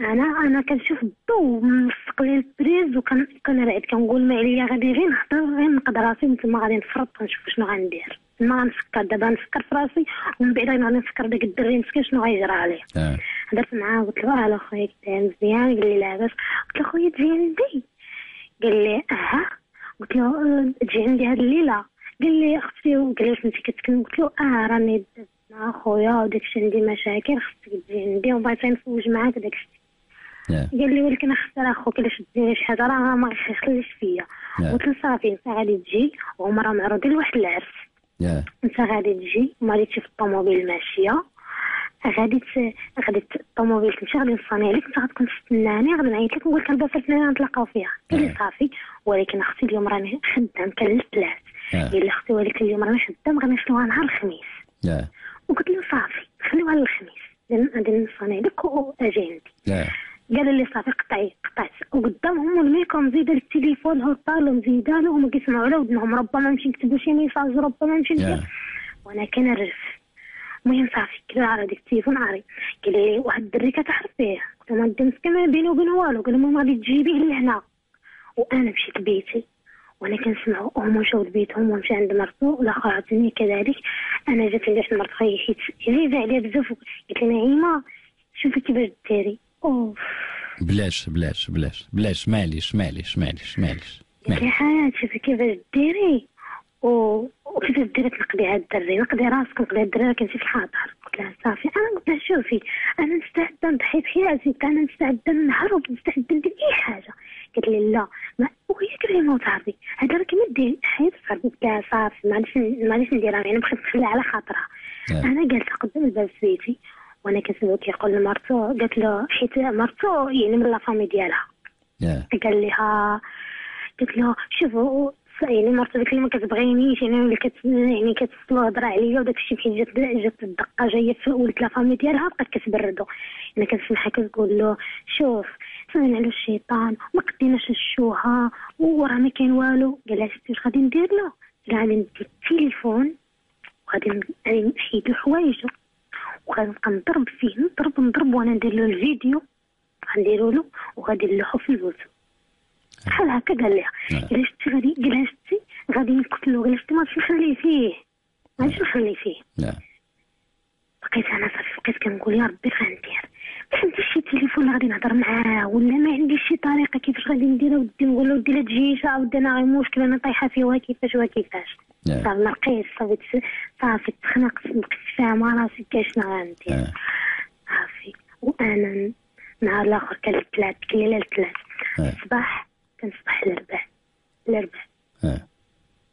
أنا أنا كنشوف الضو ملصق لي ال prise وكان كنرعد كنقول ما عليا غادي غير نهضر غير نقد راسي من تما غادي نفرط ونشوف شنو غندير. ما غنفكر دابا نفكر في راسي ومن بعد غادي نفكر داك الدري مسكين شنو غيجرى عليه. آه. هضرت معاه قلت له أهلا خويا كنت مزيان. قال لي لاباس. قلت له خويا تجي عندي. قال لي آه قلت له آه، تجي عندي هاد الليلة. قال لي أختي قال لي فهمتي كتكلم قلت له آه راني مع خويا وداك الشيء عندي مشاكل خصك تجي عندي وبغيت نفوج معاك داك الشيء آه. قال لي ولكن اختار أخوك الا شد لي شي حاجة راه ما غيخليش فيا. قلت له صافي انت غادي تجي وهما راه معروضين لواحد العرس. انت غادي تجي غاديش في الطوموبيل ماشيه غادي ت... غادي الطوموبيل تمشي غادي نصاني عليك انت غتكون تستناني غادي نعيط لك نقول لك البلاصه الفلانيه نتلاقاو فيها قال لي صافي ولكن أختي اليوم راني خدام كان آه. قال لي أختي ولكن اليوم راني خدام غادي نهار الخميس. وقلت له صافي خليوها للخميس لأن غادي نصاني واجي عندي آه. قالوا لي صافي قطعي قطعت. وقدامهم الميكرو مزيده التليفون haut-parleur مزيده له وما كيسمعوا على ودنهم ربما نمشي نكتبوا شي message ربما نمشي ندير. وأنا كنعرف المهم صافي كذا على ديك التليفون عاري قال لي واحد الدري كتعرف فيه قلت له ما عندي مسكين ما بيني وبين والو. قال لهم غادي تجيبيه لهنا. وأنا مشيت بيتي. وأنا كنسمعو هما مشاو لبيتهم ومشى عند مرتو والاخر عاوتاني كذلك. أنا جات لي واحد مرت خاي حيت عزيزه عليا بزاف قالت لي نعيمة شوفي كيفاش ديري أوف. بلاش بلاش بلاش بلاش معليش معليش معليش معليش قلت حياة شوفي كيفاش ديري و... وكيفاش ديري تنقدي هاد الدري نقدي راسك نقدي هاد الدري كنتي في الحاضر قلت لها صافي. أنا قلت لها شوفي أنا مستعده نضحي بحياتي أنا مستعده نهرب مستعده ندير أي حاجة. قالت لي لا ما وهي كلمه وتعرفي هذا راه كيما حياتي صافي. قلت صافي معليش معليش نديرها يعني بغيت نخليها على خاطرها. آه. أنا جالسه قدام الباب في بيتي وأنا كنسمعو كيقول لمرتو قالت له حيت مرتو يعني من لا فامي ديالها. آه. قال لها قلت له شوفوا يعني قالت لي ما كتبغينيش يعني ملي كت يعني كتوصلوا هضره عليا وداك الشيء فين جات جات الدقة جاية في ولد لا فامي ديالها بقات كتبردو أنا كنسمعها كتقول له شوف سمعنا على الشيطان ما قديناش نشوها وراه ما كاين والو. قال لها شفتي واش غادي ندير له؟ قال لها غادي ندير التليفون. وغادي نحيد حوايجو وغادي نبقى نضرب فيه نضرب نضرب وأنا ندير له الفيديو. غنديروا له وغادي نلوحوا في البوتو بحال هكا؟ قال لها. نعم. الا شتي غادي قال لها شتي غادي نقتلو. قال لها شتي ما نخليه فيه. ما نخليه فيه. نعم. بقيت أنا صافي بقيت كنقول يا ربي غندير ما عنديش شي تليفون غادي نهضر معاه ولا ما عنديش شي طريقة كيفاش غادي ندير ودي نقول له ودي لا تجيش ودي أنا غير مشكل أنا طايحة فيه وكيفاش وكيفاش نعم. صافي ما لقيتش صافي صافي تخنقت بقيت فاهمه راسي كاع شنو غندير آه. صافي وأنا نهار الآخر كان الثلاث كل ليله الثلاث. الصباح كان الصباح الاربعاء الاربعاء آه.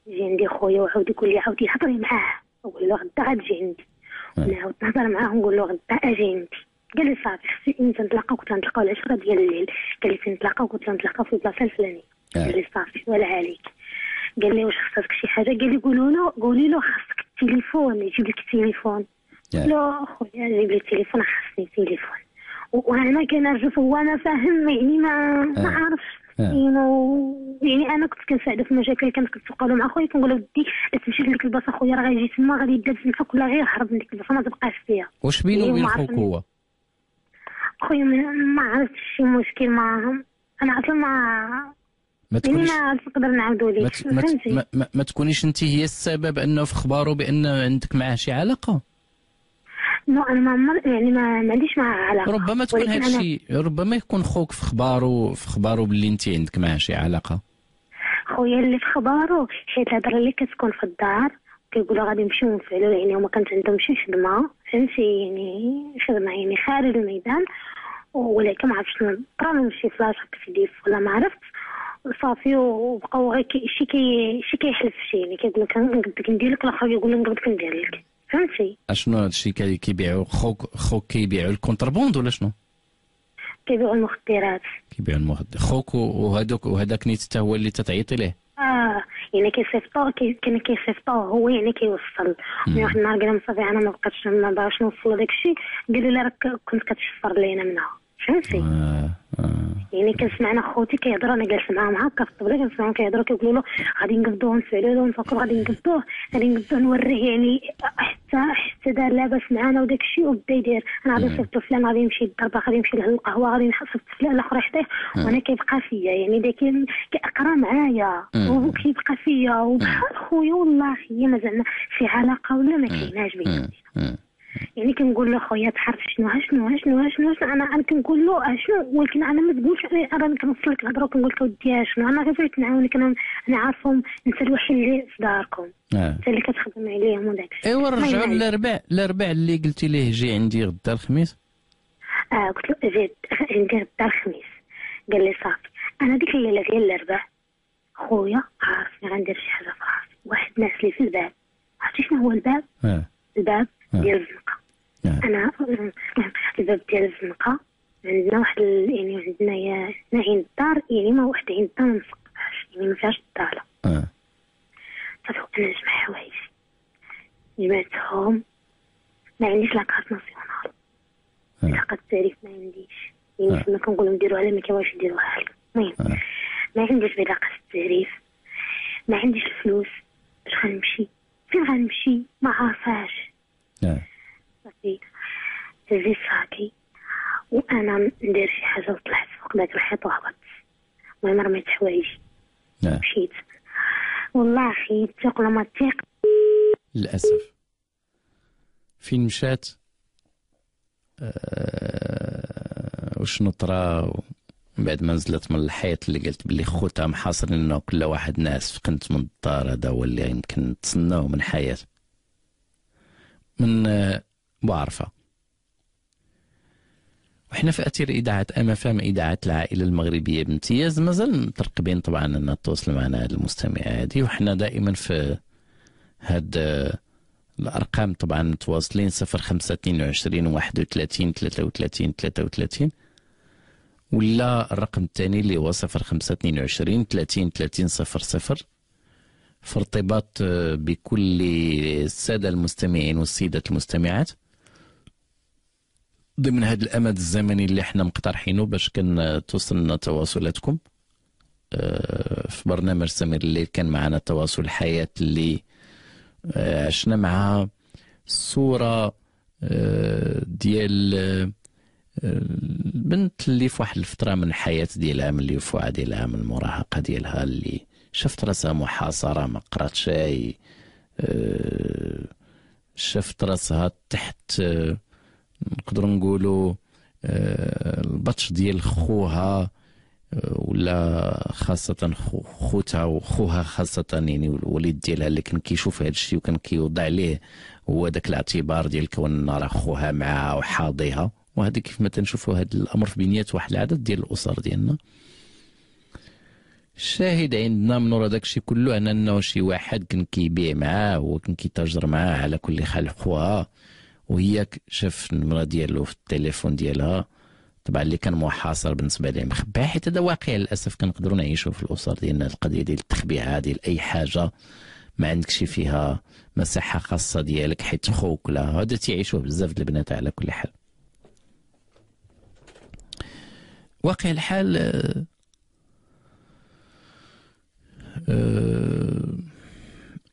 يجي عندي خويا وعاود يقول لي عاودي هضري معاه نقول له غدا غتجي عندي آه. نعاود نهضر معاه ونقول له غدا أجي عندي قال لي صافي خصني إمتى نتلاقاو كنت نتلاقاو العشرة ديال الليل قال لي فين نتلاقاو كنت نتلاقاو في البلاصه الفلانية آه. قال لي صافي ولا عليك قال لي واش خصك شي حاجة قال لي قولوا له قولي له خاصك التليفون يجيب لك التليفون آه. لا خويا جيب لي التليفون خاصني التليفون وأنا كنرجف هو أنا فاهم يعني ما ما آه. عارفش آه. يعني يعني أنا كنت كنساعدو في المشاكل اللي كانت كتوقع له مع خويا كنقول له ودي لا تمشي لديك البلاصة خويا راه غيجي تما غادي يبدا بسمحك ولا غير هرب من ديك البلاصة ما تبقاش فيها واش بينه إيه، وبين ما خوك. هو خويا ما- عرفتش شي مشكل معاهم. أنا أصلا ما ما يعني تكونيش ما عرفت نقدر نعاودو ما, ت- ما, ما, ما, تكونيش أنت هي السبب أنه في اخباره بأن عندك معاه شي علاقة؟ نو أنا ما عمر يعني ما, ما عنديش معاه علاقة. ربما تكون هذا أنا- الشيء ربما يكون خوك في اخباره في اخباره باللي أنت عندك معاه شي علاقة. خويا اللي في خبارو حيت الهضره اللي كتكون في الدار كيقولوا غادي نمشيو نفعلوا يعني هما كانت عندهم شي خدمة. فهمتي يعني خدمة يعني خارج الميدان ولكن ما عرفتش شنو طرا شي فلاش هكا في ديف ولا ما عرفت. صافي وبقاو غير شي كي شي كيحلف شي يعني كيقول لك نقدك ندير لك الآخر يقول لك نقدك ندير لك. فهمتي؟ أشنو كي- كيبيعوا خوك خوك كيبيعوا ال contrebande ولا شنو؟ كيبيعوا المخدرات. كيبيعوا المخدر خوك وهذوك وهذاك نيت حتى هو اللي تتعيطي ليه آه. يعني كيصيفطوه كي- كان كيصيفطوه هو يعني كيوصل. واحد النهار قال لهم صافي أنا ما بقيتش ما باغاش نوصل داك الشيء قال لي راك كنت كتشفر لينا منها. فهمتي آه آه. يعني كنسمعنا خوتي كيهضروا أنا جالسة معاهم هكا في الطبله كنسمعهم كيهضروا كيقولوا له غادي نقبضوه نفعلوا له نفكروا غادي نقبضوه غادي نقبضوه نوريه يعني حتى حتى دار لاباس معانا وداك الشيء وبدا يدير. أنا غادي نصيفط فلان غادي يمشي للضربه غادي يمشي للقهوة غادي نصيفط فلان الآخر يحطيه وأنا كيبقى فيا يعني داك كيقرا معايا. وكيبقى فيا. وبحال خويا والله هي ما زعما في علاقة ولا ما كايناش. بيناتنا. يعني كنقول له خويا تعرف شنو شنو شنو شنو أنا أنا كنقول له شنو ولكن أنا ما تقولش أنا راني كنوصل لك الهضره وكنقول لك ودي ها شنو أنا غير بغيت نعاونك أنا أنا عارفهم أنت الوحيد اللي في داركم. آه. أنت اللي كتخدم عليهم وداك الشيء ايوا رجعوا عليك. الاربع الاربع اللي قلتي ليه جي عندي غدا الخميس؟ آه قلت له جيت عندي غدا الخميس. قال لي صافي. أنا ديك الليلة ديال الاربعاء خويا عارفني غندير شي حاجة في راسي واحد الناس اللي في الباب. عرفتي شنو هو الباب؟ آه. الباب آه. ديال الزنقة. آه. أنا الباب ديال الزنقة عندنا واحد يعني عندنا يا عين الدار يعني ما واحد عين الدار ما يعني ما فيهاش الداله آه. صافي أنا نجمع حوايجي جمعتهم. ما عنديش لاكارت ناسيونال آه. بطاقة التعريف ما عنديش. يعني آه. كما كنقولوا نديروها على ما كيبغيوش يديروها لي المهم آه. ما عنديش بطاقة التعريف ما عنديش الفلوس. باش غنمشي؟ فين غنمشي؟ ما عارفاش صافي هزيت ساكي وأنا ندير شي حاجة وطلعت فوق داك الحيط وهبطت المهم رميت حوايجي آه مشيت. والله أخي تيق ولا ما تيق للأسف. فين مشات؟ آه وشنو طرا من بعد ما نزلت من الحيط اللي قلت باللي خوتها محاصرين انه كل واحد ناس فقنت من الدار هذا هو اللي يمكن نتسناو من حياة من آه، بعرفة وحنا في أثير إذاعة أما فهم إذاعة العائلة المغربية بامتياز مازال مترقبين طبعا أن تواصل معنا هذه المستمعة هذه وحنا دائما في هاد آه، الأرقام طبعا متواصلين صفر خمسة اثنين وعشرين واحد وثلاثين ثلاثة وثلاثين ثلاثة وثلاثين ولا الرقم الثاني اللي هو صفر خمسة اثنين وعشرين ثلاثين ثلاثين صفر صفر. في ارتباط آه، بكل السادة المستمعين والسيدات المستمعات. ضمن هذا الأمد الزمني اللي إحنا مقترحينه باش كان توصلنا تواصلاتكم. آه، في برنامج سمير الليل كان معنا تواصل الحياة اللي آه، عشنا معها صورة آه، ديال آه، البنت اللي في واحد الفترة من الحياة ديالها من في ديالها من المراهقة ديالها اللي شفت راسها محاصرة ما قرات شيء آه، شفت راسها تحت آه، نقدروا نقولوا آه، البطش ديال خوها ولا خاصة خوتها وخوها خاصة يعني الوليد ديالها اللي كان كيشوف هذا الشيء وكان كيوضع ليه هو ذاك الاعتبار ديال كون راه خوها معها وحاضيها. وهذا كيف ما تنشوفوا هذا الأمر في بنيات واحد العدد ديال الأسر ديالنا. الشاهد عندنا من ورا داك الشيء كله أنه شي واحد كان كيبيع معاه وكان كيتاجر معاه على كل حال خوها وهي شاف النمره ديالو في التليفون ديالها طبعا اللي كان محاصر بالنسبة لهم مخبى حيت هذا واقع للأسف كنقدروا نعيشوا في الأسر ديالنا القضية ديال التخبيعة ديال أي حاجة ما عندكش فيها مساحة خاصة ديالك حيت خوك لا. هذا تيعيشوه بزاف البنات على كل حال. واقع الحال آه،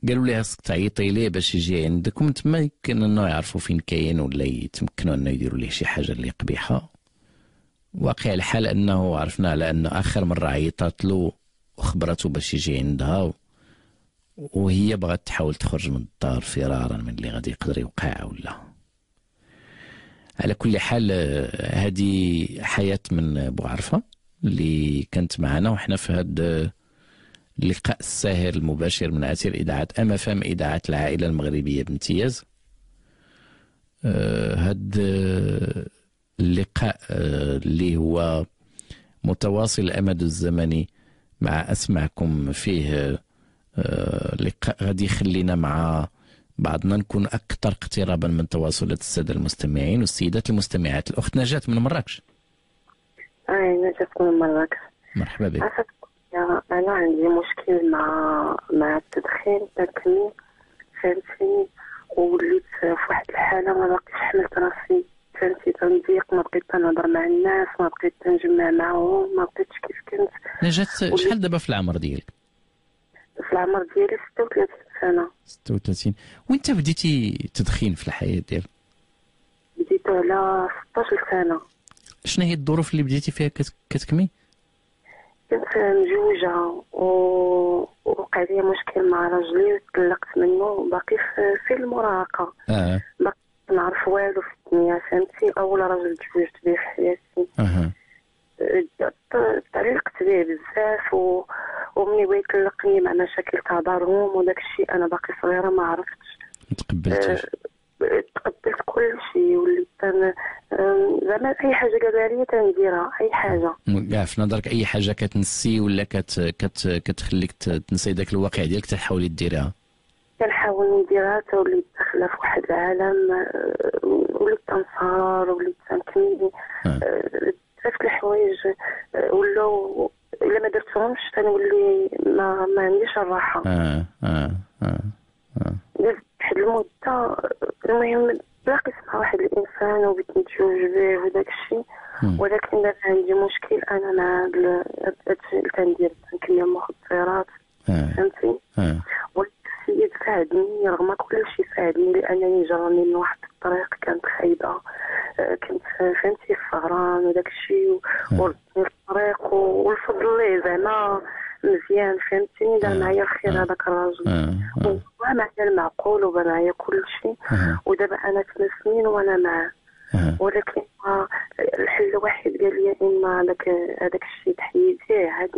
قالوا لي خاصك تعيطي ليه باش يجي عندك ومن تما يمكن إنه يعرفوا فين كاين ولا يتمكنوا إنه يديروا ليه شي حاجة اللي قبيحة. واقع الحال إنه عرفنا على إنه آخر مرة عيطات له وخبرته باش يجي عندها وهي بغات تحاول تخرج من الدار فرارا من اللي غادي يقدر يوقع ولا على كل حال هذه حياة من بوعرفة اللي كانت معنا وحنا في هذا اللقاء الساهر المباشر من أثير إذاعة أم اف ام إذاعة العائلة المغربية بامتياز. هذا اللقاء اللي هو متواصل الأمد الزمني مع أسمعكم فيه لقاء غادي يخلينا مع بعضنا نكون أكثر اقترابا من تواصلات السادة المستمعين والسيدات المستمعات. الأخت نجاة من مراكش؟ أي نجاة من مراكش. مرحبا بك. أنا عندي مشكل مع مع التدخين تاكلني فهمتيني وليت في واحد الحالة ما بقيتش حملت راسي فهمتي تنضيق ما بقيت تنهضر مع الناس ما بقيت تنجمع معاهم ما بقيتش كيف كنت نجاة شحال دابا في العمر ديالك؟ في العمر ديالي 36 سنة 36 وانت بديتي تدخين في الحياة ديالك؟ بديت على 16 سنة شنو هي الظروف اللي بديتي فيها كتكمي؟ و... ووقع لي مشكل مع راجلي وتطلقت منه باقي في, المراهقة. آه. باقي نعرف والو في الدنيا فهمتي؟ أول راجل تزوجت به في حياتي. أها. تعلقت به بزاف و... ومني بغا يطلقني مع مشاكل تاع دارهم وداك الشيء أنا باقي صغيرة ما عرفتش. ما تقبلتيش. أه، تقبلت كل شيء وليت. أه، زعما أي حاجة لي تنديرها أي حاجة. كاع في نظرك أي حاجة كتنسي ولا كت... كت... كتخليك تنسي ذاك الواقع ديالك تحاولي ديريها كنحاول نديرها تا وليت داخله في واحد العالم أه، وليت تنصار وليت تنكمل بزاف الحوايج. ولاو إلا ما درتهمش تنولي ما, ما عنديش الراحة. آه آه آه. واحد المدة المهم باقي مع واحد الإنسان وبغيت نتزوج به وداك الشيء. ولكن دابا عندي مشكل أنا مع هاد الشيء اللي تندير تنكمل المخدرات فهمتي؟ السيد ساعدني رغم كل شيء ساعدني لأنني جرني من واحد الطريق كانت خايبة. كنت فهمتي في فهران وداك الشيء وردني الطريق والفضل ليه زعما. مزيان فهمتيني دار معايا الخير هذاك الراجل. وبا معايا المعقول وبا معايا كل شيء. ودابا أنا ثلاث سنين وأنا معاه. ولكن الحل الوحيد قال لي إما هذاك هذاك الشيء تحيديه. عاد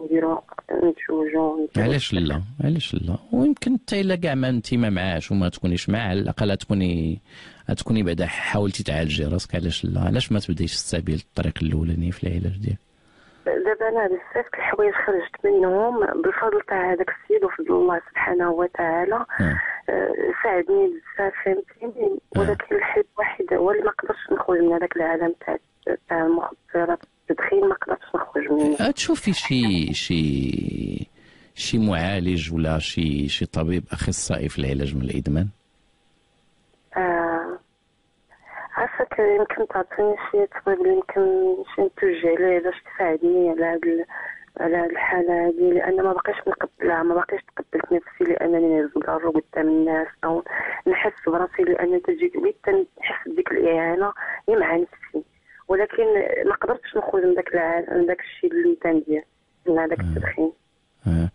نديرو نتزوجو علاش لا؟ علاش لا؟ ويمكن حتى إلا كاع ما انت ما معاش وما تكونيش معاه على الأقل تكوني تكوني بعدا حاولتي تعالجي راسك. علاش لا؟ علاش ما تبدايش السبيل الطريق الأولاني في العلاج ديالك؟ دابا أنا بزاف الحوايج خرجت منهم بفضل تاع هذاك السيد وفضل الله سبحانه وتعالى. آه. ساعدني بزاف فهمتيني؟ ولكن الحل الوحيد هو اللي ما قدرتش نخرج من هذاك العالم تاع تاع المخدرات التدخين ما قدرتش نخرج منه. تشوفي شي شي شي معالج ولا شي شي طبيب اخصائي في العلاج من الإدمان آه عافاك يمكن تعطيني شي طبيب اللي يمكن شي نتوجه ليه باش تساعدني على هاد على هاد الحالة هادي لأن ما بقيتش نقبلها ما بقيتش تقبلت نفسي لأنني نزقر قدام الناس أو نحس براسي لأن تجي وليت نحس بديك الإهانة هي مع نفسي. ولكن ما قدرتش نخرج من داك من داك الشيء اللي تندير من هذاك التدخين. آه.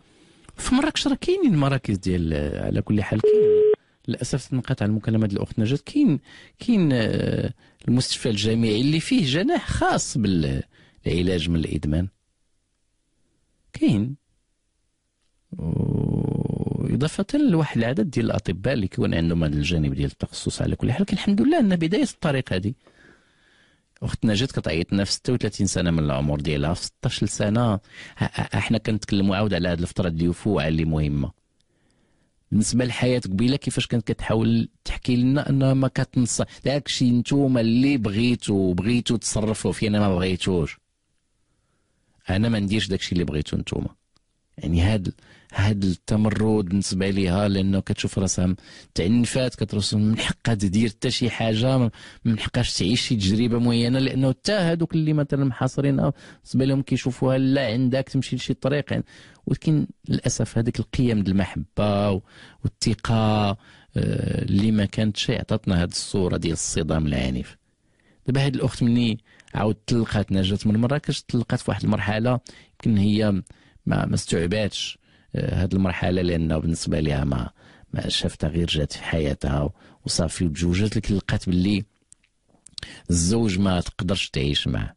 في مراكش راه كاينين المراكز ديال على كل حال كاين للأسف تنقطع المكالمة ديال الأخت نجاة. كاين كاين آه، المستشفى الجامعي اللي فيه جناح خاص بالعلاج من الإدمان. كاين. وإضافة لواحد العدد ديال الأطباء اللي كيكون عندهم هذا الجانب ديال التخصص على كل حال. لكن الحمد لله أن بداية الطريق هذه. أخت نجاة كتعيطنا في 36 سنة من العمر ديالها. في 16 سنة. إحنا كنتكلموا عاود على هذه الفترة ديال الوفوع اللي مهمة. بالنسبة للحياه قبيلة كيفاش كانت كتحاول تحكي لنا أنها ما كتنص داك الشيء نتوما اللي بغيتو بغيتو تصرفوا فيه أنا ما بغيتوش. أنا ما نديرش داك الشيء اللي بغيتو نتوما. يعني هاد هاد التمرد بالنسبة ليها لأنه كتشوف راسها تعنفات كترسم من حقها تدير حتى شي حاجة من حقهاش تعيش شي تجربة معينة لأنه حتى هادوك اللي مثلا محاصرين بالنسبة لهم كيشوفوها لا عندك تمشي لشي طريق. يعني ولكن للأسف هذيك القيم ديال المحبة والثقة آه، اللي ما كانتش عطاتنا هاد الصورة ديال الصدام العنيف. دابا هاد الأخت مني عاود تلقات نجاة من مراكش تلقات في واحد المرحلة يمكن هي ما ما استوعباتش. هاد المرحلة لأنه بالنسبة لها ما ما شافتها غير جات في حياتها وصافي وتزوجت لكن لقات باللي الزوج ما تقدرش تعيش معه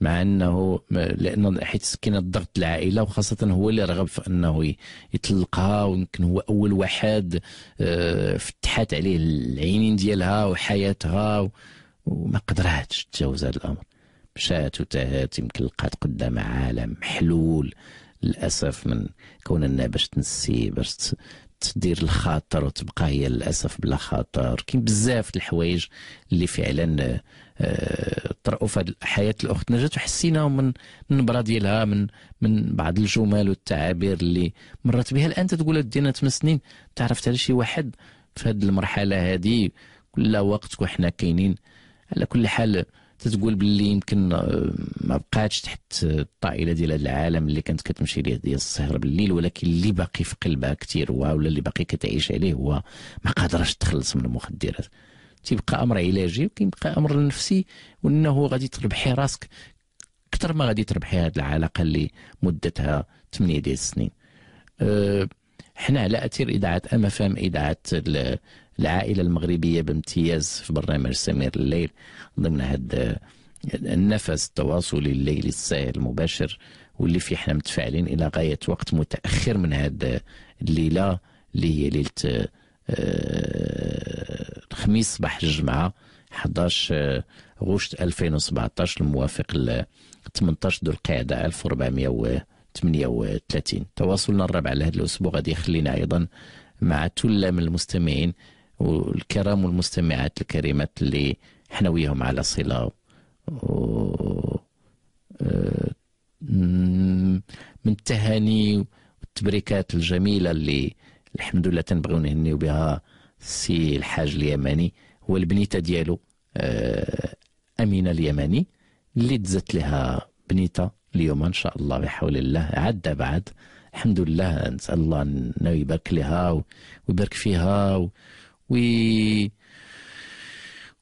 مع إنه لأنه حيت كاين الضغط العائلة وخاصة هو اللي رغب في إنه يطلقها ويمكن هو أول واحد آه، فتحات عليه العينين ديالها وحياتها وما قدراتش تتجاوز هذا الأمر. مشات وتهات يمكن لقات قدامها عالم محلول للأسف من كون أنها باش تنسي باش تدير الخاطر وتبقى هي للأسف بلا خاطر. كاين بزاف الحوايج اللي فعلا آه، طرقوا في حياه الأخت. نجاة وحسيناهم من من النبره ديالها من من بعض الجمل والتعابير اللي مرت بها. الآن تقول دينا 8 سنين تعرفت على شي واحد في هذه المرحلة هذه كل وقت وحنا كاينين. على كل حال تتقول باللي يمكن آه، ما بقاتش تحت الطائلة ديال هذا العالم اللي كانت كتمشي ليه ديال السهر بالليل ولكن اللي باقي في قلبها كثير هو ولا اللي باقي كتعيش عليه هو ما قادراش تخلص من المخدرات. تيبقى أمر علاجي وكيبقى أمر نفسي وإنه غادي تربحي راسك أكثر ما غادي تربحي هذه العلاقة اللي مدتها 8 ديال السنين. أه، حنا على أثير إذاعة ام فام اذاعه ال- العائلة المغربية بامتياز في برنامج سمير الليل ضمن هذا النفس التواصلي الليلي الساهر المباشر واللي فيه إحنا متفاعلين إلى غاية وقت متأخر من هذه الليلة اللي هي ليلة آه، الخميس صباح الجمعة 11 غشت 2017 الموافق ل 18 ذو القعدة 1438 تواصلنا الرابع لهذا الأسبوع غادي يخلينا أيضا مع تله من المستمعين والكرام والمستمعات الكريمات اللي حنا وياهم على صله و... آه، من التهاني والتبريكات الجميلة اللي الحمد لله تنبغيو نهنيو بها السي الحاج اليماني هو البنيتة ديالو آه، أمينة اليماني اللي دزت لها بنيتة اليوم إن شاء الله بحول الله. عدى بعد الحمد لله نسأل الله انه يبارك لها ويبارك فيها و... وي...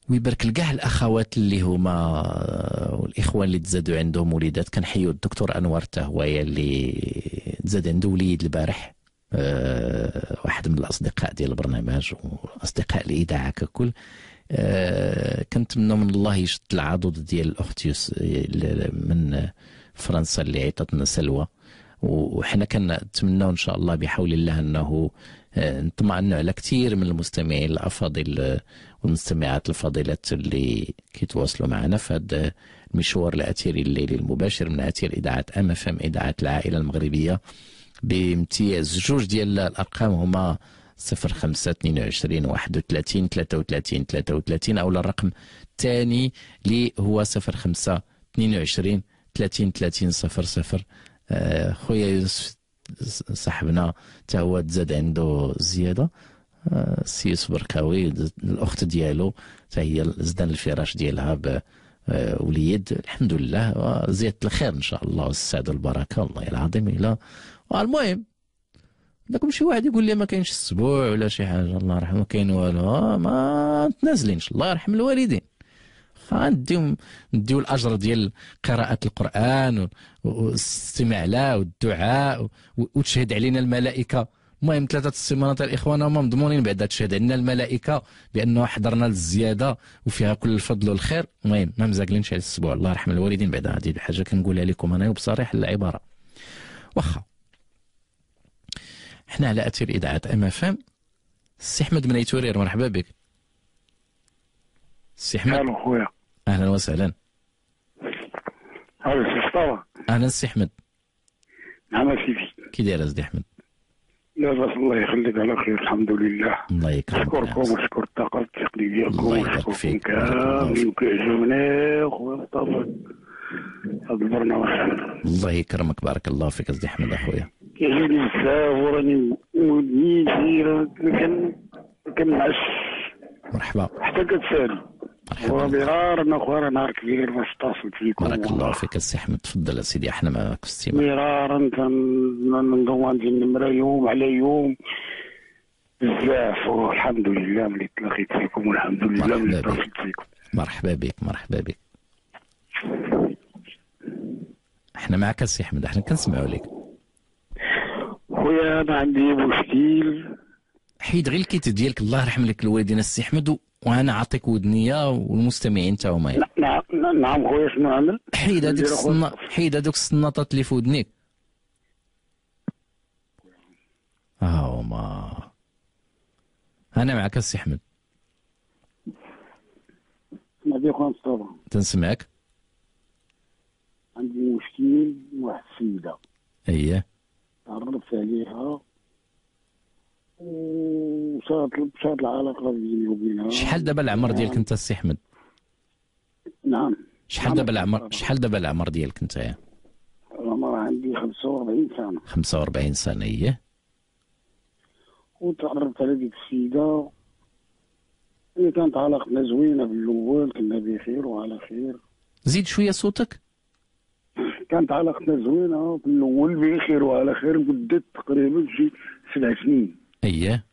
ويبارك لكاع الأخوات اللي هما والإخوان اللي تزادوا عندهم وليدات. كنحيوا الدكتور انور حتى هو اللي تزاد عنده وليد البارح آه، واحد من الأصدقاء ديال البرنامج وأصدقاء الإذاعة ككل. آه، كنتمنى من الله يشد العضد ديال الاخت من فرنسا اللي عيطتنا سلوى. وحنا كنتمناو إن شاء الله بحول الله إنه آه، نطمئن على كثير من المستمعين الأفاضل آه، والمستمعات الفاضلات اللي كيتواصلوا معنا في هذا المشوار الاثيري الليلي المباشر من اثير اذاعه ام اف ام إذاعة العائلة المغربية بامتياز. جوج ديال الأرقام هما 05 22 31 33 33 أو الرقم الثاني اللي هو 05 22 30 30 00 آه، خويا يوسف صاحبنا تا هو تزاد عنده زيادة آه، السي يوسف بركاوي الأخت ديالو تا هي زدان الفراش ديالها ب آه، وليد. الحمد لله وزيادة الخير إن شاء الله والسعادة والبركة والله العظيم. إلى المهم عندكم شي واحد يقول لي ما كاينش السبوع ولا شي حاجة الله يرحمه كاين والو آه، ما تنازلينش الله يرحم الوالدين. نديو نديو الأجر ديال قراءة القرآن والاستماع له والدعاء وتشهد علينا الملائكة. المهم ثلاثة السيمانات الاخوان هما مضمونين بعدا تشهد علينا الملائكة بأنه حضرنا للزيادة وفيها كل الفضل والخير. المهم ما مزاقلينش على السبوع الله يرحم الوالدين. بعدا هذه الحاجة كنقولها لكم أنا وبصريح العباره واخا إحنا على أثير إذاعة ام اف ام السي أحمد من آيت أورير مرحبا بك. السي أحمد. خويا. أهلا وسهلا. ألو سي مصطفى أهلا السي أحمد. نعم سيدي. كي داير اسدي أحمد؟ لاباس الله يخليك على خير الحمد لله. الله يكرمك نشكركم ونشكر الطاقة التقنية ديالكم الله يبارك ونشكركم فيك. كاملين فيك. وكيعجبني خويا مصطفى هذا البرنامج. الله يكرمك بارك الله فيك اسدي أحمد أخويا. كيعجبني بزاف وراني مدمن فيه كن كنعس مرحبا. حتى كتسالي مرحبا. ومرارا اخويا نهار كبير باش اتصلت فيكم. بارك الله فيك السي أحمد. تفضل اسيدي إحنا معك في الاستماع مرارا كنضوى عندي النمرة يوم على يوم. بزاف والحمد لله ملي تلاقيت فيكم والحمد لله ملي. اتصلت فيكم. مرحبا بك مرحبا بك. أحنا معك السي أحمد أحنا كنسمعوا لك. خويا أنا عندي مشكل. حيد غير الكيت ديالك الله يرحم لك الوالدين السي أحمد وأنا عاطيك ودنية والمستمعين تا هما. نعم نعم خويا شنو عمل حيد أخويا. الصنا حيد هذوك الصناطات اللي في ودنيك. ها هما. أنا معك السي أحمد. نبي خويا مصطفى. تنسمعك؟ عندي مشكل مع واحد السيدة. أييه. تعرفت عليها. وصارت صارت العلاقة بيني وبينها شحال دابا العمر ديالك انت السي احمد نعم. شحال دابا العمر شحال دابا العمر ديالك انت؟ العمر عندي 45 سنة. 45 سنة اييه وتعرفت على ديك السيدة. هي كانت علاقتنا زوينة بالأول كنا بخير وعلى خير. زيد شوية صوتك. كانت علاقتنا زوينة بالأول بخير وعلى خير مدة تقريبا شي سبع سنين. اييه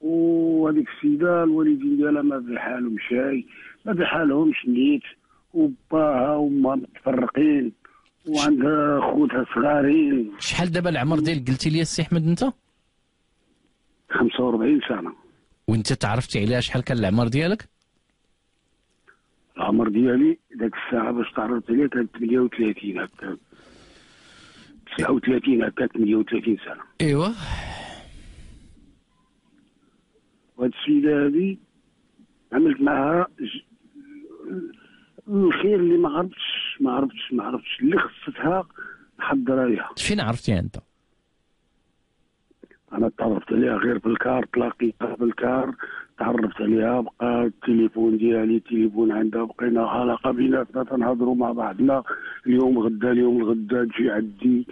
وهذيك السيدة الوالدين ديالها ما بحالهم شاي ما بحالهمش نيت وباها وما متفرقين وعندها خوتها صغارين. شحال دابا العمر ديالك؟ قلتي لي السي احمد أنت؟ 45 سنة. وأنت تعرفتي عليها شحال كان العمر ديالك؟ العمر ديالي ذاك الساعة باش تعرفت عليه كانت 38 هكا 39 هكا 38 سنة. ايوا وهاد السيدة هذه عملت معها ج- الخير اللي ما عرفتش ما عرفتش ما عرفتش اللي خصتها نحضر عليها فين عرفتيها أنت؟ أنا تعرفت عليها غير بالكار تلاقيتها بالكار تعرفت عليها بقى التليفون ديالي التليفون عندها بقينا علاقة بيناتنا تنهضروا مع بعضنا. اليوم غدا اليوم الغدا تجي عندي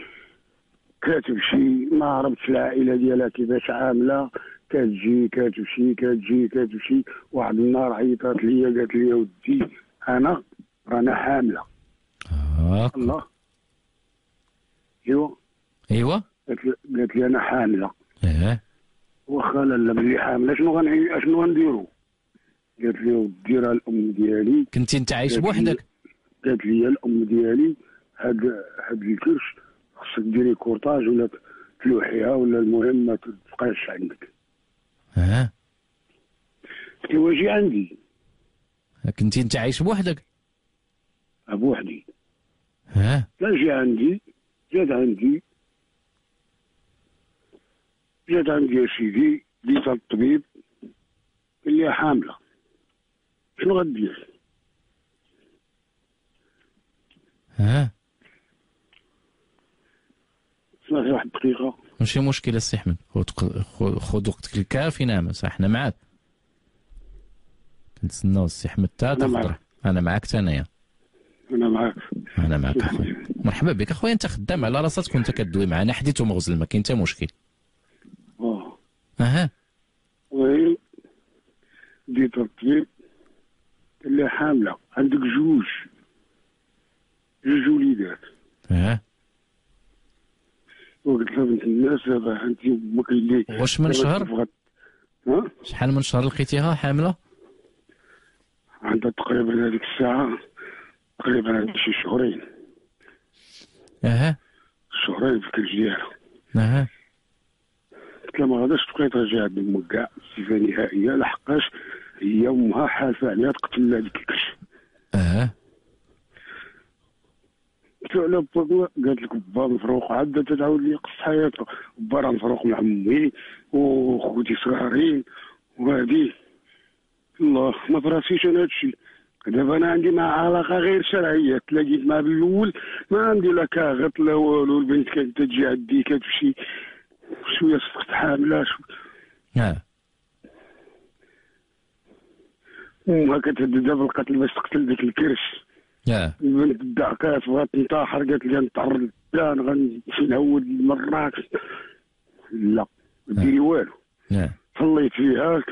كاتب شي ما عرفتش العائلة ديالها كيفاش عاملة. كتجي كتمشي كتجي كتمشي واحد النهار عيطات ليا قالت لي ودي أنا رانا حاملة. هاك الله. ايوا ايوا قالت لي- أنا حاملة. آه واخا لالا ملي حاملة شنو غنعي شنو غنديرو؟ قالت لي ودي راه الأم ديالي. كنتي انت عايش بوحدك؟ قالت لي الأم ديالي هاد هاد الكرش خصك ديري كورتاج ولا تلوحيها ولا المهم ما تبقاش عندك. آه قلت له واجي عندي. كنتي انت عايش بوحدك. بوحدي. آه لا عندي. جات عندي. جات عندي يا سيدي ديت الطبيب قال لي حاملة. شنو غدير؟ ما واحد الدقيقه ماشي مشكل السي احمد خذ وقتك الكافي نعم صح حنا معاك. كنتسناو السي احمد تا أنا معاك. حتى أنايا. أنا معاك. أنا معاك أخويا. مرحبا بك أخويا أنت خدام على راسك وأنت كدوي معنا. حديث ومغزل ما كاين حتى مشكل. آه أها. وي ديت الطبيب اللي حاملة. عندك جوج. جوج وليدات. آه وقلت لها بنت الناس دابا انت ما كاين لي. واش من شهر؟ ها؟ شحال من شهر لقيتيها حاملة؟ عندها تقريبا هذيك الساعة تقريبا عندها شي شهرين. أها. شهرين في ديالها أها. قلت لها ما غاداش تبقاي ترجع عند أمك كاع بصفة نهائية لحقاش هي امها حالفة عليها تقتل هذيك الكرش. آه على با قالت لك با مفروق عاد تتعاود لي قصة حياتها با راه مفروق مع أمي وخوتي صغارين وهادي. الله ما فراسيش أنا هادشي. دابا أنا عندي معها علاقة غير شرعية. تلاقيت معها بالاول ما عندي لا كاغط لا والو. البنت كانت تجي عندي كتمشي شوية صدقت حاملة شو آه امها كتهددها بالقتل باش تقتل ديك الكرش. آه البنت دعكات بغات تنتحر قالت لي نتعرض لا غنمشي نعود لمراكش لا. ما ديري والو. صليت فيها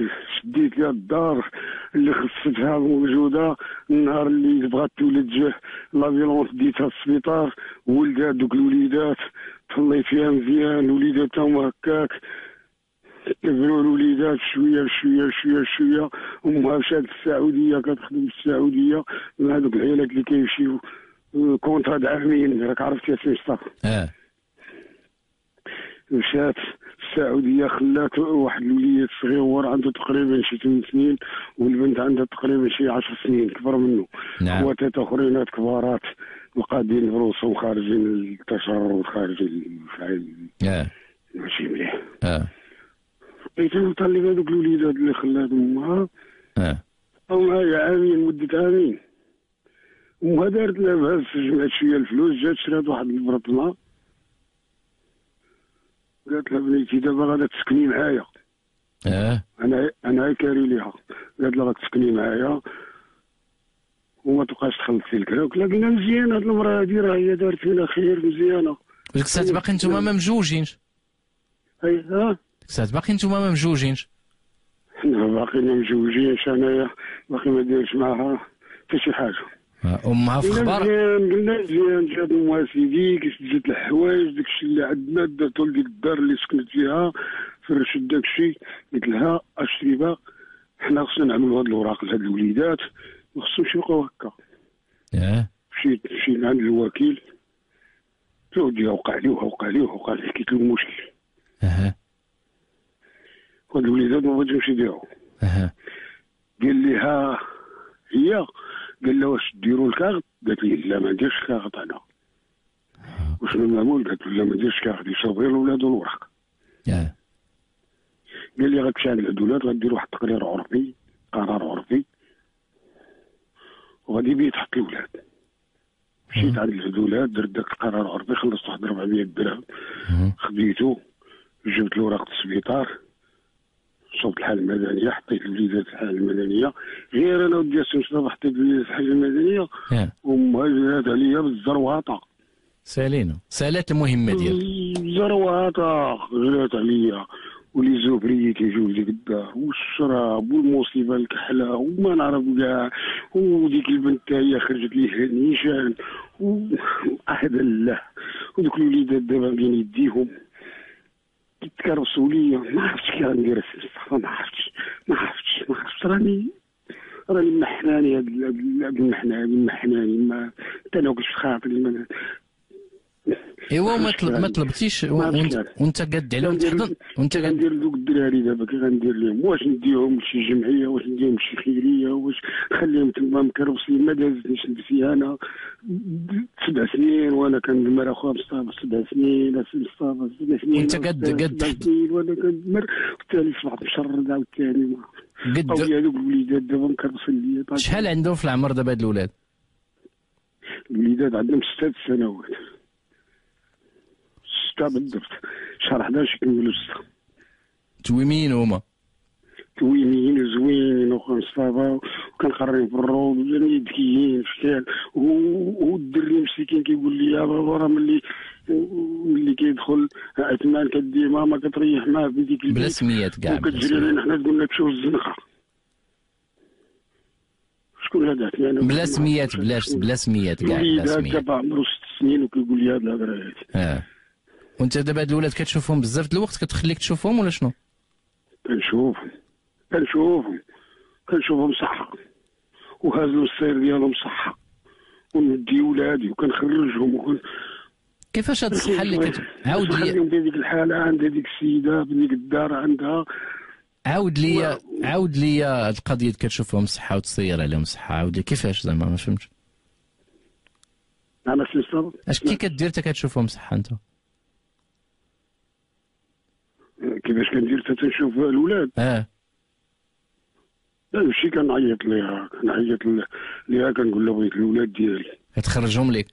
شديت لها الدار اللي خصتها موجودة النهار اللي بغات تولد جه. l'ambulance ديتها للسبيطار ولدات دوك الوليدات. صليت فيها مزيان الوليدات هما هكاك. كبروا الوليدات شوية بشويه بشويه أمها مشات للسعوديه كتخدم في السعودية. مع هذوك العيالات اللي كيمشيو contrat د عامين راك عرفت يا سي مصطفى آه. مشات السعودية خلات واحد الوليد صغير عنده تقريبا شي ثمان سنين والبنت عندها تقريبا شي عشر سنين كبر منه. نعم. خواتات اخرينات كبارات وقاعدين بروسهم خارجين التشرد وخارجين الفعل آه. ماشي مليح. آه. لقيت مطلب هذوك الوليدات اللي خلات امها آه أو معايا عامين مدة عامين. امها دارت لها جمعت شوية الفلوس جات شرات واحد البرطمة. قالت لها بنيتي دابا غادا تسكني معايا. آه أنا أنا كاري ليها. قالت لها تسكني معايا. وما تبقاش تخلصي الكرا قلنا مزيان هاد المرأة هادي راه هي دارت فينا خير مزيانة. ديك الساعة باقي نتوما ما مجوجينش اي ها الساعة باقي نتوما ما مجوجينش حنا باقي ما مجوجينش انايا باقي ما دايرش معاها حتى شي حاجة امها في خبر مزيان قلنا مزيان جات امها سيدي كيسجلت الحوايج داكشي اللي عندنا درتو لديك الدار اللي سكنت فيها فرشت داكشي قلت لها اشري بها حنا خصنا نعملوا هاد الاوراق لهاد الوليدات ما خصهمش يبقاو هكا آه مشيت مشيت عند الوكيل قلت له وقع لي وقع لي وقع لي حكيت له المشكل آه وهاد الوليدات ما بغيتهمش يديروا آه قال لي ها هي؟ قال لها واش ديروا الكارت قالت لي لا ما نديرش كارت أنا. وشنو المعمول قالت له لا ما نديرش كارت يصاوب غير الولاد والورق قال لي غتمشي عند العدولات غدير واحد التقرير عرفي قرار عرفي وغادي بيه تحط الولاد. مشيت عند العدولات درت داك القرار العرفي خلصت واحد 400 درهم. خديته جبت الوراق السبيطار. صوبت الحالة المدنية حطيت الوليدات الحالة المدنية. غير أنا ودي مصطفى حطيت المدنية؟ آه وأمها جات عليا بالزرواطة سالينو. سالات المهمة ديالك. بالزرواطة جات عليا. ولي زوبرية كيجيو لديك الدار والشراب والمصيبة الكحلة وما نعرف كاع. وديك البنت هي خرجت لي نيشان. وأحد الله. ودوك الوليدات دابا بين يديهم. كيتكرسوا ليا ما عرفتش كي غندير الصفا ما عرفتش ما عرفتش ما عرفتش راني راني محناني هاد المحناني محناني ما كنت في خاطري ايوا ما طلب ما طلبتيش وانت قاد عليهم تحضن وأنت قاد غندير دوك الدراري دابا كي غندير لهم. واش نديهم لشي جمعية؟ واش نديهم لشي خيرية؟ واش نخليهم تما مكربسين؟ ما دازتنيش نفسي أنا. سبع سنين وأنا كندمر أخويا مصطفى سبع سنين مصطفى سبع سنين وأنت تحت- سنين وأنا كندمر والثاني صبحت مشرد عاوتاني ما قد هذوك الوليدات دابا مكربسين ليا. شحال عندهم في العمر دابا هاد الاولاد الوليدات عندهم ستة سنوات. ستة بالضبط شهر 11 يكملوا ستة تويمين هما. توينين وزوينين وخا مصطفى وكنقري في الروض يعني ذكيين شكال والدري مسكين كيقول لي يا بابا راه ملي ملي كيدخل عثمان كدي ماما كتريح معاه في ديك بلا البيت سميات كاع بلا وكتجري. لنا حنا تقول لك شوف الزنقة. شكون هداتني أنا بلا سميات بلا بلا سميات كاع بلا سميات. بعمرو ست سنين وكيقول لي هاد الهضرة هادي. آه. وانت دابا هاد الاولاد كتشوفهم بزاف د الوقت كتخليك تشوفهم ولا شنو؟ كنشوفهم كنشوفهم كنشوفهم صحة. وهازلو السير ديالهم صحة. وندي ولادي وكنخرجهم وكن كيفاش هاد الصحة اللي كت... عاود لي هذيك الحالة عند هذيك السيدة في ديك الدار عندها. عاود لي عاود لي هاد القضية اللي كتشوفهم صحة وتصير عليهم صحة. عاود لي كيفاش زعما ما فهمتش. أنا سيستر أش كنتي كدير تا كتشوفهم صحة أنت؟ كيفاش كندير حتى تنشوف الولاد. آه. لا ماشي كنعيط ليها كنعيط ليها كنقول لها بغيت الولاد ديالي. كتخرجهم لك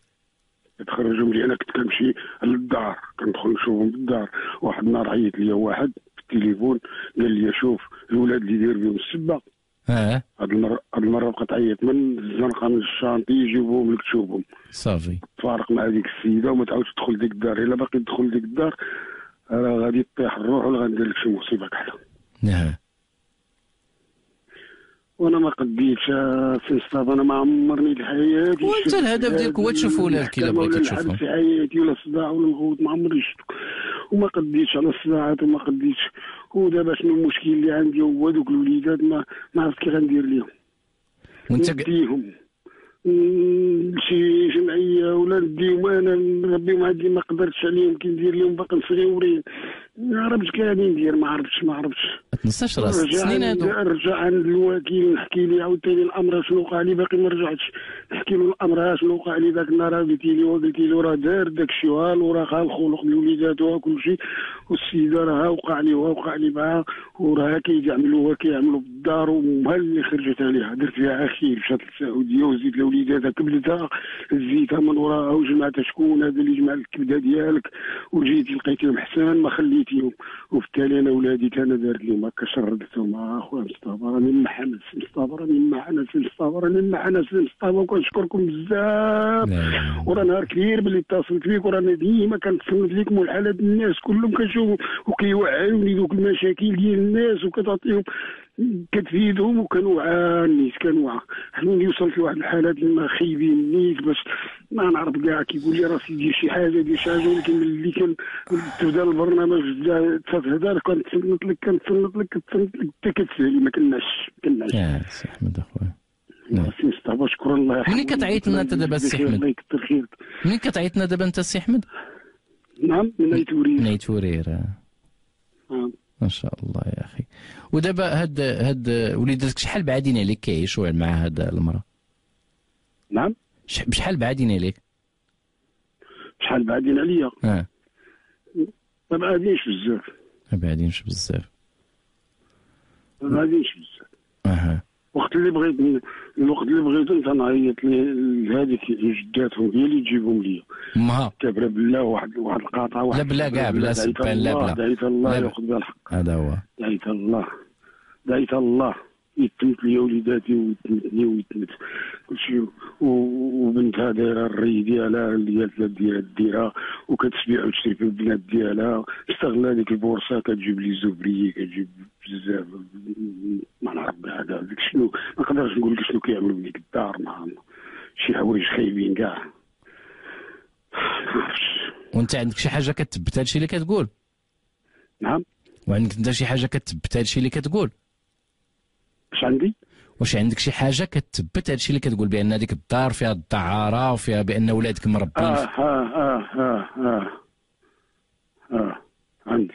يتخرجوا لي. أنا كنت كنمشي للدار كندخل نشوفهم في الدار. واحد النهار عيط لي واحد في التليفون قال لي شوف الولاد اللي داير بهم السبة. آه. هاد المره هاد المرة بقيت عيط من الزنقة من الشانطي يجيبوهم لك تشوفهم. صافي. تفارق مع ديك السيدة وما تعاودش تدخل ديك الدار. إلا باقي تدخل ديك الدار راه غادي تطيح الروح ولا غندير لك شي مصيبة كحلة. آه وأنا ما قديتش آه، سي مصطفى أنا ما عمرني لحياتي وأنت الهدف ديالك هو تشوف ولادك إلا المحكمة بغيتي ولا تشوفهم. في حياتي ولا الصداع ولا الغوت ما عمري شفتو وما قديتش على الصداعات وما قديتش. ودابا شنو المشكل اللي عندي هو دوك الوليدات ما ما عرفت كي غندير ليهم. وأنت نديهم. لشي جمعيه ولا نديهم أنا نربيهم عندي ما قدرتش عليهم كي ندير لهم باقي صغيورين ما عرفتش غادي ندير ما عرفتش ما عرفتش. ما تنساش راه ست رجع سنين هادو. رجع عند الوكيل نحكي لي عاوتاني الامر شنو وقع لي؟ باقي ما رجعتش. نحكي له الأمر شنو وقع لي؟ ذاك النهار قلت لي قلت له راه دار داك الشيء وهالو راه خا الخلق الوليدات وكل شيء. والسيدة راه وقع لي وقع لي معاها وراه كيعملوها كيعملوا بالدار وها اللي خرجت عليها درت فيها أخي مشات للسعوديه وزيد لوليداتها كبدتها زيتها من وراها وجمعت شكون؟ هذا اللي جمع الكبدة ديالك. وجيتي لقيتيهم حسان ما خليتيهم وفي التالي أنا ولادي كان دارت لهم هكا شردتهم آه أخويا مصطفى راني محنس مصطفى راني محنس مصطفى راني محنس مصطفى وكنشكركم بزاف. وراه نهار كبير باللي اتصلت بيك وراني ديما كنتصنت لكم والحالات الناس كلهم كنشوفوا وكيوعوني دوك المشاكل ديال الناس وكتعطيهم كتفيدهم وكنوعى النيت كنوعى حنا ملي وصلت لواحد الحالات اللي ما خايبين النيت باش ما نعرف كاع كيقول لي راسي دير شي حاجة دير شي حاجة ولكن ملي كان تبدأ البرنامج بدا تتهدر كنتصنت لك كنتصنت لك كنتصنت لك حتى كتسالي ما كناش ما كناش. يا سي أحمد اخويا. سي مصطفى شكرا الله منين كتعيط لنا أنت دابا السي أحمد؟ الله يكثر خيرك منين كتعيط لنا دابا أنت السي أحمد؟ نعم من آيت أورير من آيت أورير نعم. ما شاء الله يا أخي. ودابا هاد هاد وليداتك شحال بعادين عليك كيعيشوا مع هاد المرأة؟ نعم. بشحال بعادين عليك؟ شحال بعدين عليا؟ آه ما بعدينش بزاف. ما بعادينش بزاف. ما بعدينش بزاف. أها. وقت اللي بغيت الوقت اللي بغيت انت نعيط لي- لهذيك جداتهم ديالي تجيبهم ليا. كبرة بالله واحد واحد القاطعه واحد لا بلا كاع، بلا سبان، لا الله، بلا. دعيت الله. ياخذ بها الحق هذا هو. دعيت الله. دعيت الله. يتمت لي وليداتي ويتمتني ويتمت كلشي. وبنتها دايره الري ديالها اللي هي ثلاث ديال الديرة وكتبيع وتشري في البنات ديالها. استغل هذيك البورصة كتجيب لي زبري كتجيب بزاف ما نعرف كاع داك شنو ما نقدرش نقول لك شنو كيعملوا في ديك الدار ما شي حوايج خايبين كاع. وانت عندك شي حاجة كتثبت هادشي اللي كتقول. نعم. وعندك انت شي حاجة كتثبت هادشي اللي كتقول. اش عندي؟ واش عندك شي حاجة كتثبت هادشي اللي كتقول بأن هذيك الدار فيها الدعارة وفيها بأن ولادك مربين آه في- آه آه آه آه. آه عندي.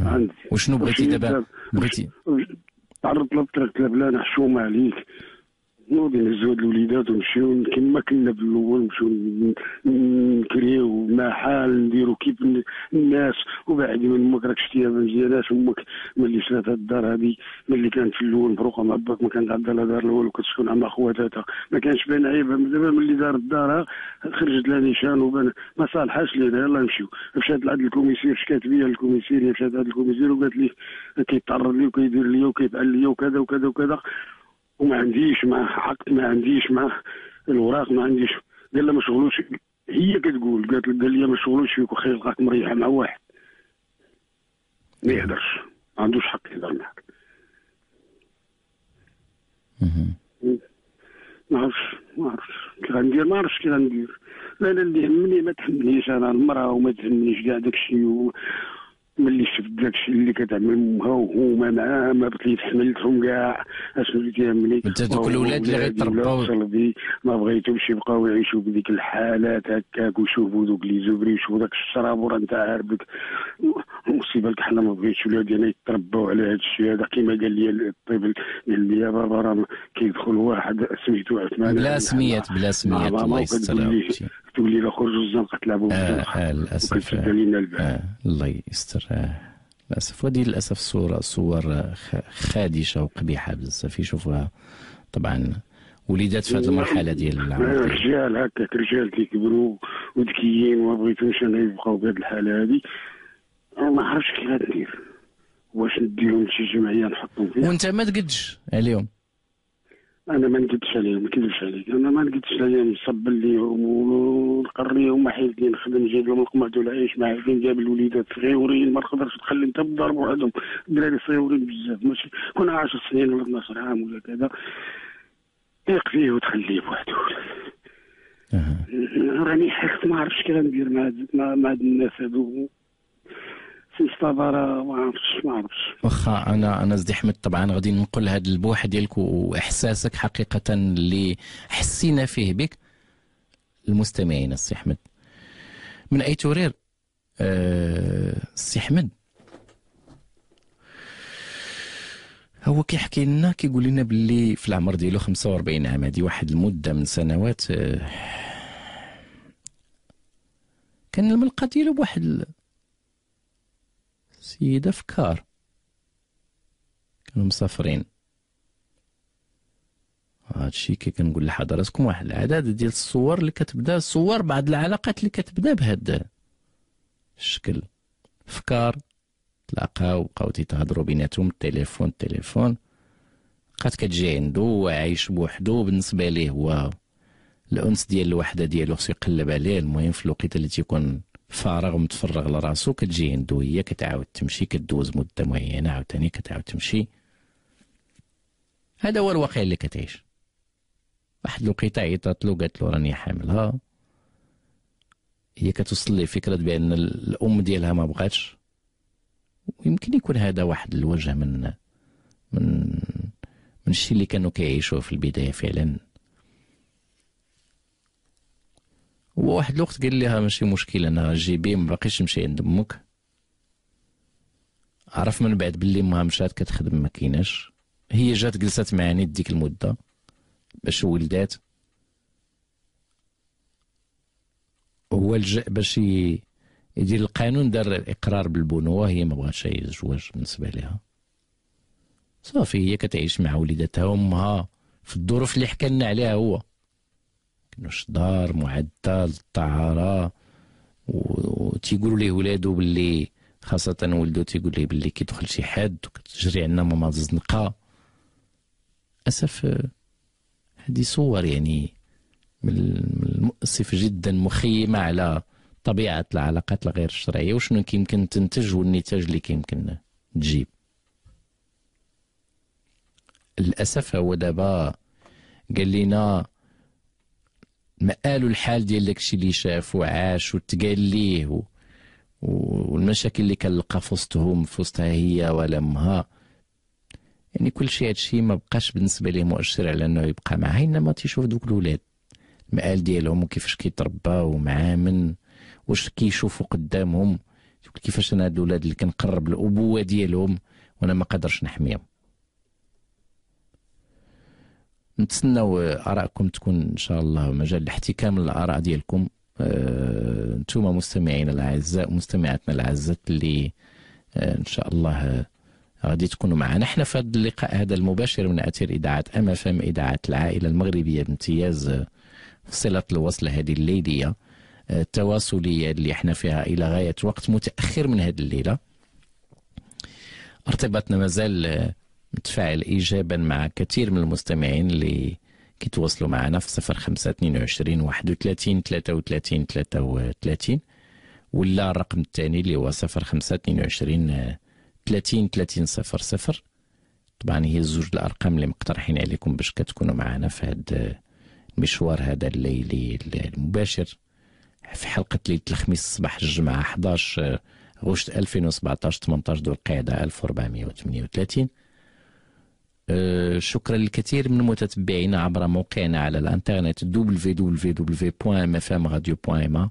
عندي. وشنو بغيتي دابا؟ بغيتي؟ تعرضت لطريق لبلان حشومة عليك. نوضي نهزو هاد الوليدات ونمشيو كما كنا بالأول نمشيو نكريو محال نديرو كيف الناس. وبعدين من أمك راك شتيها ما مزياناش أمك ملي شرات هاد الدار هادي ملي كانت في الأول مفروقة مع باك ما كانت عندها لا دار الأول وكتسكن مع خواتاتها. ما كانش بين عيبها دابا ملي دارت دارها خرجت لها نيشان وبان ما صالحاش لينا. يلا نمشيو. مشات لعند ال commissaire شكات بيا ال commissaire مشات لعند ال commissaire وقالت لي كيتعرض لي وكيدير لي وكيفعل لي وكذا وكذا وكذا. وما عنديش معاه عقد ما عنديش معاه الوراق ما عنديش. قال لها ما شغلوش. هي كتقول قالت قال لي ما شغلوش فيك وخير لقاك مريحه مع واحد. ما يهدرش. ما عندوش حق يهدر معك. ما عرفتش ما عرفتش كي غندير ما عرفتش كي غندير لا أنا اللي يهمني ما تهمنيش أنا المرأة وما تهمنيش كاع داكشي و... ملي شفت داكشي اللي كتعمل امها وهما معاه ما بقيت حملتهم كاع. اشنو اللي تيهمني أنت دوك الولاد اللي غيترباو صلبي ما بغيتهمش يبقاو يعيشوا بديك الحالات هكاك ويشوفوا دوك لي زوبري ويشوفوا داك الشراب وراه انت عارف ديك المصيبه لك حنا ما بغيتش ولادي يترباو على هذا الشيء هذا. كيما قال لي الطفل قال لي يا بابا راه كيدخل واحد سميتو عثمان. بلا سميات بلا سميات الله يستر تقول لي لا خرجوا الزنقة تلعبوا بالزنقة. آه آه للاسف آه الله يستر. آه للأسف. ودي للأسف صوره صور خادشه وقبيحة بزاف. يشوفوها. طبعا وليدات في هذه المرحلة ديال العمر. رجال هكاك رجال كيكبروا وذكيين وما بغيتوش أنا يبقاو بهذه الحالة هذه. ما عرفتش كيف غندير واش نديهم لشي جمعية نحطهم فيها؟ وأنت ما تقدش اليوم أنا ما نقدش عليهم ما نكذبش عليك. أنا ما نقدش عليهم نصبر ليهم ونقر ليهم ما حيدني نخدم نجيب لهم القماش والعيش ما حيدني جاب الوليدات صغيورين ما تقدرش تخلي انت بالضرب وحدهم الدراري صغيورين بزاف ماشي كون 10 سنين ولا 12 عام ولا كذا يقضيه وتخليه بوحدو راني حاسس ما عرفتش كي غندير مع مع هاد الناس هادو. استبارة ما عرفتش ما عرفتش. واخا أنا أنا احمد طبعا غادي ننقل هذا البوح ديالك وإحساسك حقيقه اللي حسينا فيه بك. المستمعين السي أحمد. من أي تورير؟ السي أه أحمد. هو كيحكي لنا كيقول لنا باللي في العمر ديالو 45 عام هذه واحد المدة من سنوات أه كان الملقى ديالو بواحد سيدة فكار كانوا مسافرين. هادشي كي كنقول لحضراتكم واحد العدد ديال الصور اللي كتبدا صور بعض العلاقات اللي كتبدا بهذا الشكل. فكار تلاقاو بقاو تيتهضروا بيناتهم التليفون التليفون. بقات كتجي عنده وعايش بوحدو بالنسبة ليه هو الأنس ديال الوحدة ديالو خصو يقلب عليه. المهم في الوقيته اللي تيكون فارغ ومتفرغ لراسو كتجي عنده هي كتعاود تمشي كدوز مدة معينة عاوتاني كتعاود تمشي. هذا هو الواقع اللي كتعيش. واحد الوقيتة عيطات له قالت له راني حاملها. هي كتوصل لي فكرة بأن الأم ديالها ما بغاتش. ويمكن يكون هذا واحد الوجه من من من الشيء اللي كانوا كيعيشوه في البداية فعلا. وواحد الوقت قال لها ماشي مشكل أنا ما باقيش نمشي عند أمك. عرف من بعد باللي امها مشات كتخدم ما كايناش. هي جات جلست معاني ديك المدة باش ولدات. هو لجا باش يدير القانون دار الاقرار بالبنوة هي ما بغاتش الزواج بالنسبة لها صافي هي كتعيش مع وليداتها وأمها في الظروف اللي حكى لنا عليها هو. دار معدل الطهاره وتيقولوا ليه ولادو باللي خاصة ولدو تيقول ليه باللي كيدخل شي حد وكتجري عندنا ماما زنقة. أسف هذه صور يعني من المؤسف جدا مخيمة على طبيعة العلاقات الغير الشرعية وشنو كيمكن تنتج والنتاج اللي كيمكن تجيب. للأسف هو دابا قال لنا مآل الحال ديال داكشي اللي شاف وعاش وتقال ليه و... والمشاكل اللي كنلقى في وسطهم في وسطها هي ولا امها يعني كل شيء هادشي ما بقاش بالنسبة ليه مؤشر على إنه يبقى معاه إنما تيشوف دوك الولاد. المآل ديالهم وكيفاش كيترباو معاه من واش كيشوفوا قدامهم كيفاش أنا هاد الولاد اللي كنقرب الابوه ديالهم وأنا ما قادرش نحميهم. نتسناو آرائكم تكون إن شاء الله مجال لاحتكام الاراء ديالكم. أنتم أه مستمعينا الأعزاء ومستمعاتنا الأعزاء اللي أه إن شاء الله غادي تكونوا معنا. إحنا في هذا اللقاء هذا المباشر من أثير إذاعة ام اف ام إذاعة العائلة المغربية بامتياز صلة الوصله هذه الليلية. التواصلية اللي إحنا فيها إلى غاية وقت متأخر من هذه الليلة. ارتباطنا مازال متفاعل ايجابا مع كثير من المستمعين اللي كيتواصلوا معنا في صفر خمسة اثنين وعشرين واحد وثلاثين ثلاثة وثلاثين ثلاثة وثلاثين ولا الرقم الثاني اللي هو صفر خمسة اثنين وعشرين ثلاثين ثلاثين صفر صفر. طبعا هي زوج الأرقام اللي مقترحين عليكم باش كتكونوا معنا في هذا المشوار هذا الليلي المباشر في حلقة ليلة الخميس صباح الجمعة 11 غشت 2017 18 ذو القعدة 1438 أه شكرا للكثير من متتبعينا عبر موقعنا على الانترنت www.mfmradio.ma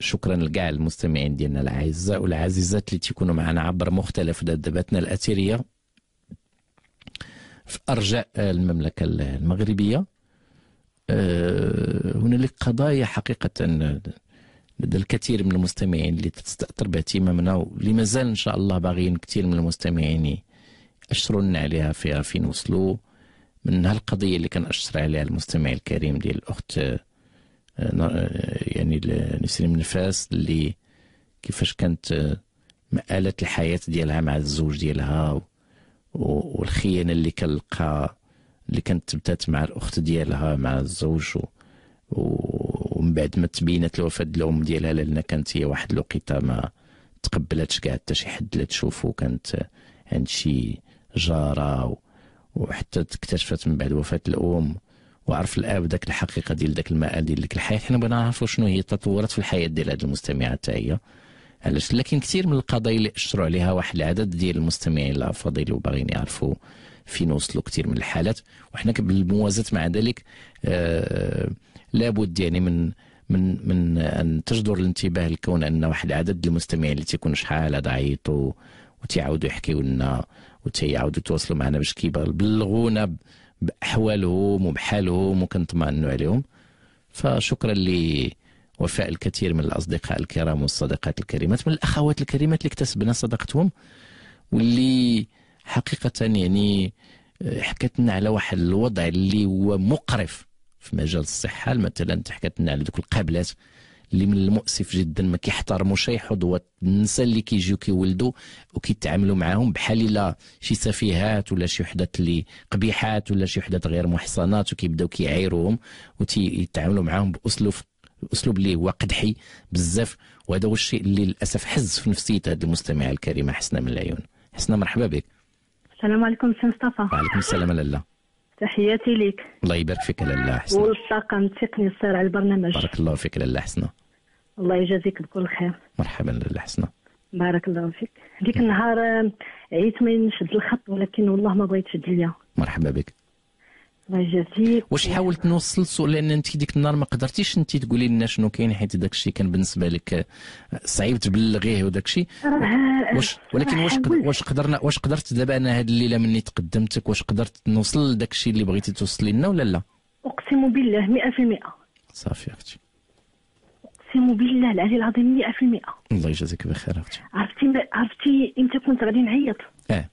شكرا لكاع المستمعين ديالنا الاعزاء والعزيزات اللي تيكونوا معنا عبر مختلف دباتنا الاثيريه في أرجاء المملكة المغربية. أه هنالك قضايا حقيقة لدى الكثير من المستمعين اللي تستأثر باهتمامنا واللي مازال إن شاء الله باغيين كثير من المستمعين لنا عليها فيها فين وصلوا من هالقضية اللي كان اشر عليها المستمع الكريم ديال الأخت يعني نسرين نفاس اللي كيفاش كانت مآلة الحياة ديالها مع الزوج ديالها والخيانة اللي كنلقى اللي كانت تبدات مع الأخت ديالها مع الزوج ومن بعد ما تبينت الوفاة الأم ديالها لأن كانت هي واحد الوقيتة ما تقبلتش كاع حتى شي حد لا تشوفو كانت عند شي جارة وحتى اكتشفت من بعد وفاة الأم وعرف الآب ذاك الحقيقة ديال ذاك المآل ديال ديك الحياة. حنا بغينا نعرفوا شنو هي التطورات في الحياة ديال هذه المستمعة حتى هي. علاش؟ لكن كثير من القضايا اللي أشروا عليها واحد العدد ديال المستمعين الافاضل وباغيين يعرفوا فين وصلوا كثير من الحالات. وحنا بالموازاة مع ذلك آه لابد يعني من من من أن تجدر الانتباه لكون أن واحد العدد المستمعين اللي تيكون شحال هذا عيطوا وتيعاودوا يحكيوا لنا. وتيعاودوا يتواصلوا معنا باش كيبلغونا بأحوالهم وبحالهم وكنطمئنوا عليهم. فشكرا لوفاء الكثير من الأصدقاء الكرام والصديقات الكريمات من الأخوات الكريمات اللي اكتسبنا صداقتهم واللي حقيقة يعني حكت لنا على واحد الوضع اللي هو مقرف في مجال الصحة. مثلا حكت لنا على ذوك القابلات اللي من المؤسف جدا ما كيحترموش اي حظوه النساء اللي كيجيو كيولدوا وكيتعاملوا معاهم بحال إلا شي سفيهات ولا شي وحدات اللي قبيحات ولا شي وحدات غير محصنات وكيبداو كيعايروهم وتيتعاملوا معاهم بأسلوب اسلوب اللي هو قدحي بزاف. وهذا هو الشيء اللي للأسف حز في نفسية هذه المستمعه الكريمه حسنه من العيون. حسنه مرحبا بك. السلام عليكم سي مصطفى. وعليكم السلام لاله تحياتي لك الله يبارك فيك لاله حسنه والطاقم التقني السار على البرنامج. بارك الله فيك لاله حسنه الله يجازيك بكل خير. مرحبا لاله حسنه بارك الله فيك. ديك النهار عيت من نشد الخط ولكن والله ما بغيت تشد ليا. مرحبا بك. الله يجازيك واش حاولت نوصل السؤال لأن أنت ديك النهار ما قدرتيش أنت تقولي لنا شنو كاين حيت داك الشيء كان بالنسبة لك صعيب تبلغيه وداك الشيء. واش ولكن واش واش قدرنا واش قدرت دابا أنا هذه الليلة مني تقدمتك؟ واش قدرت نوصل لذاك الشيء اللي بغيتي توصلي لنا ولا لا؟ أقسم بالله 100% صافي أختي. أقسم بالله العلي العظيم 100% الله يجازيك بخير أختي. عرفتي عرفتي إمتى كنت غادي نعيط؟ آه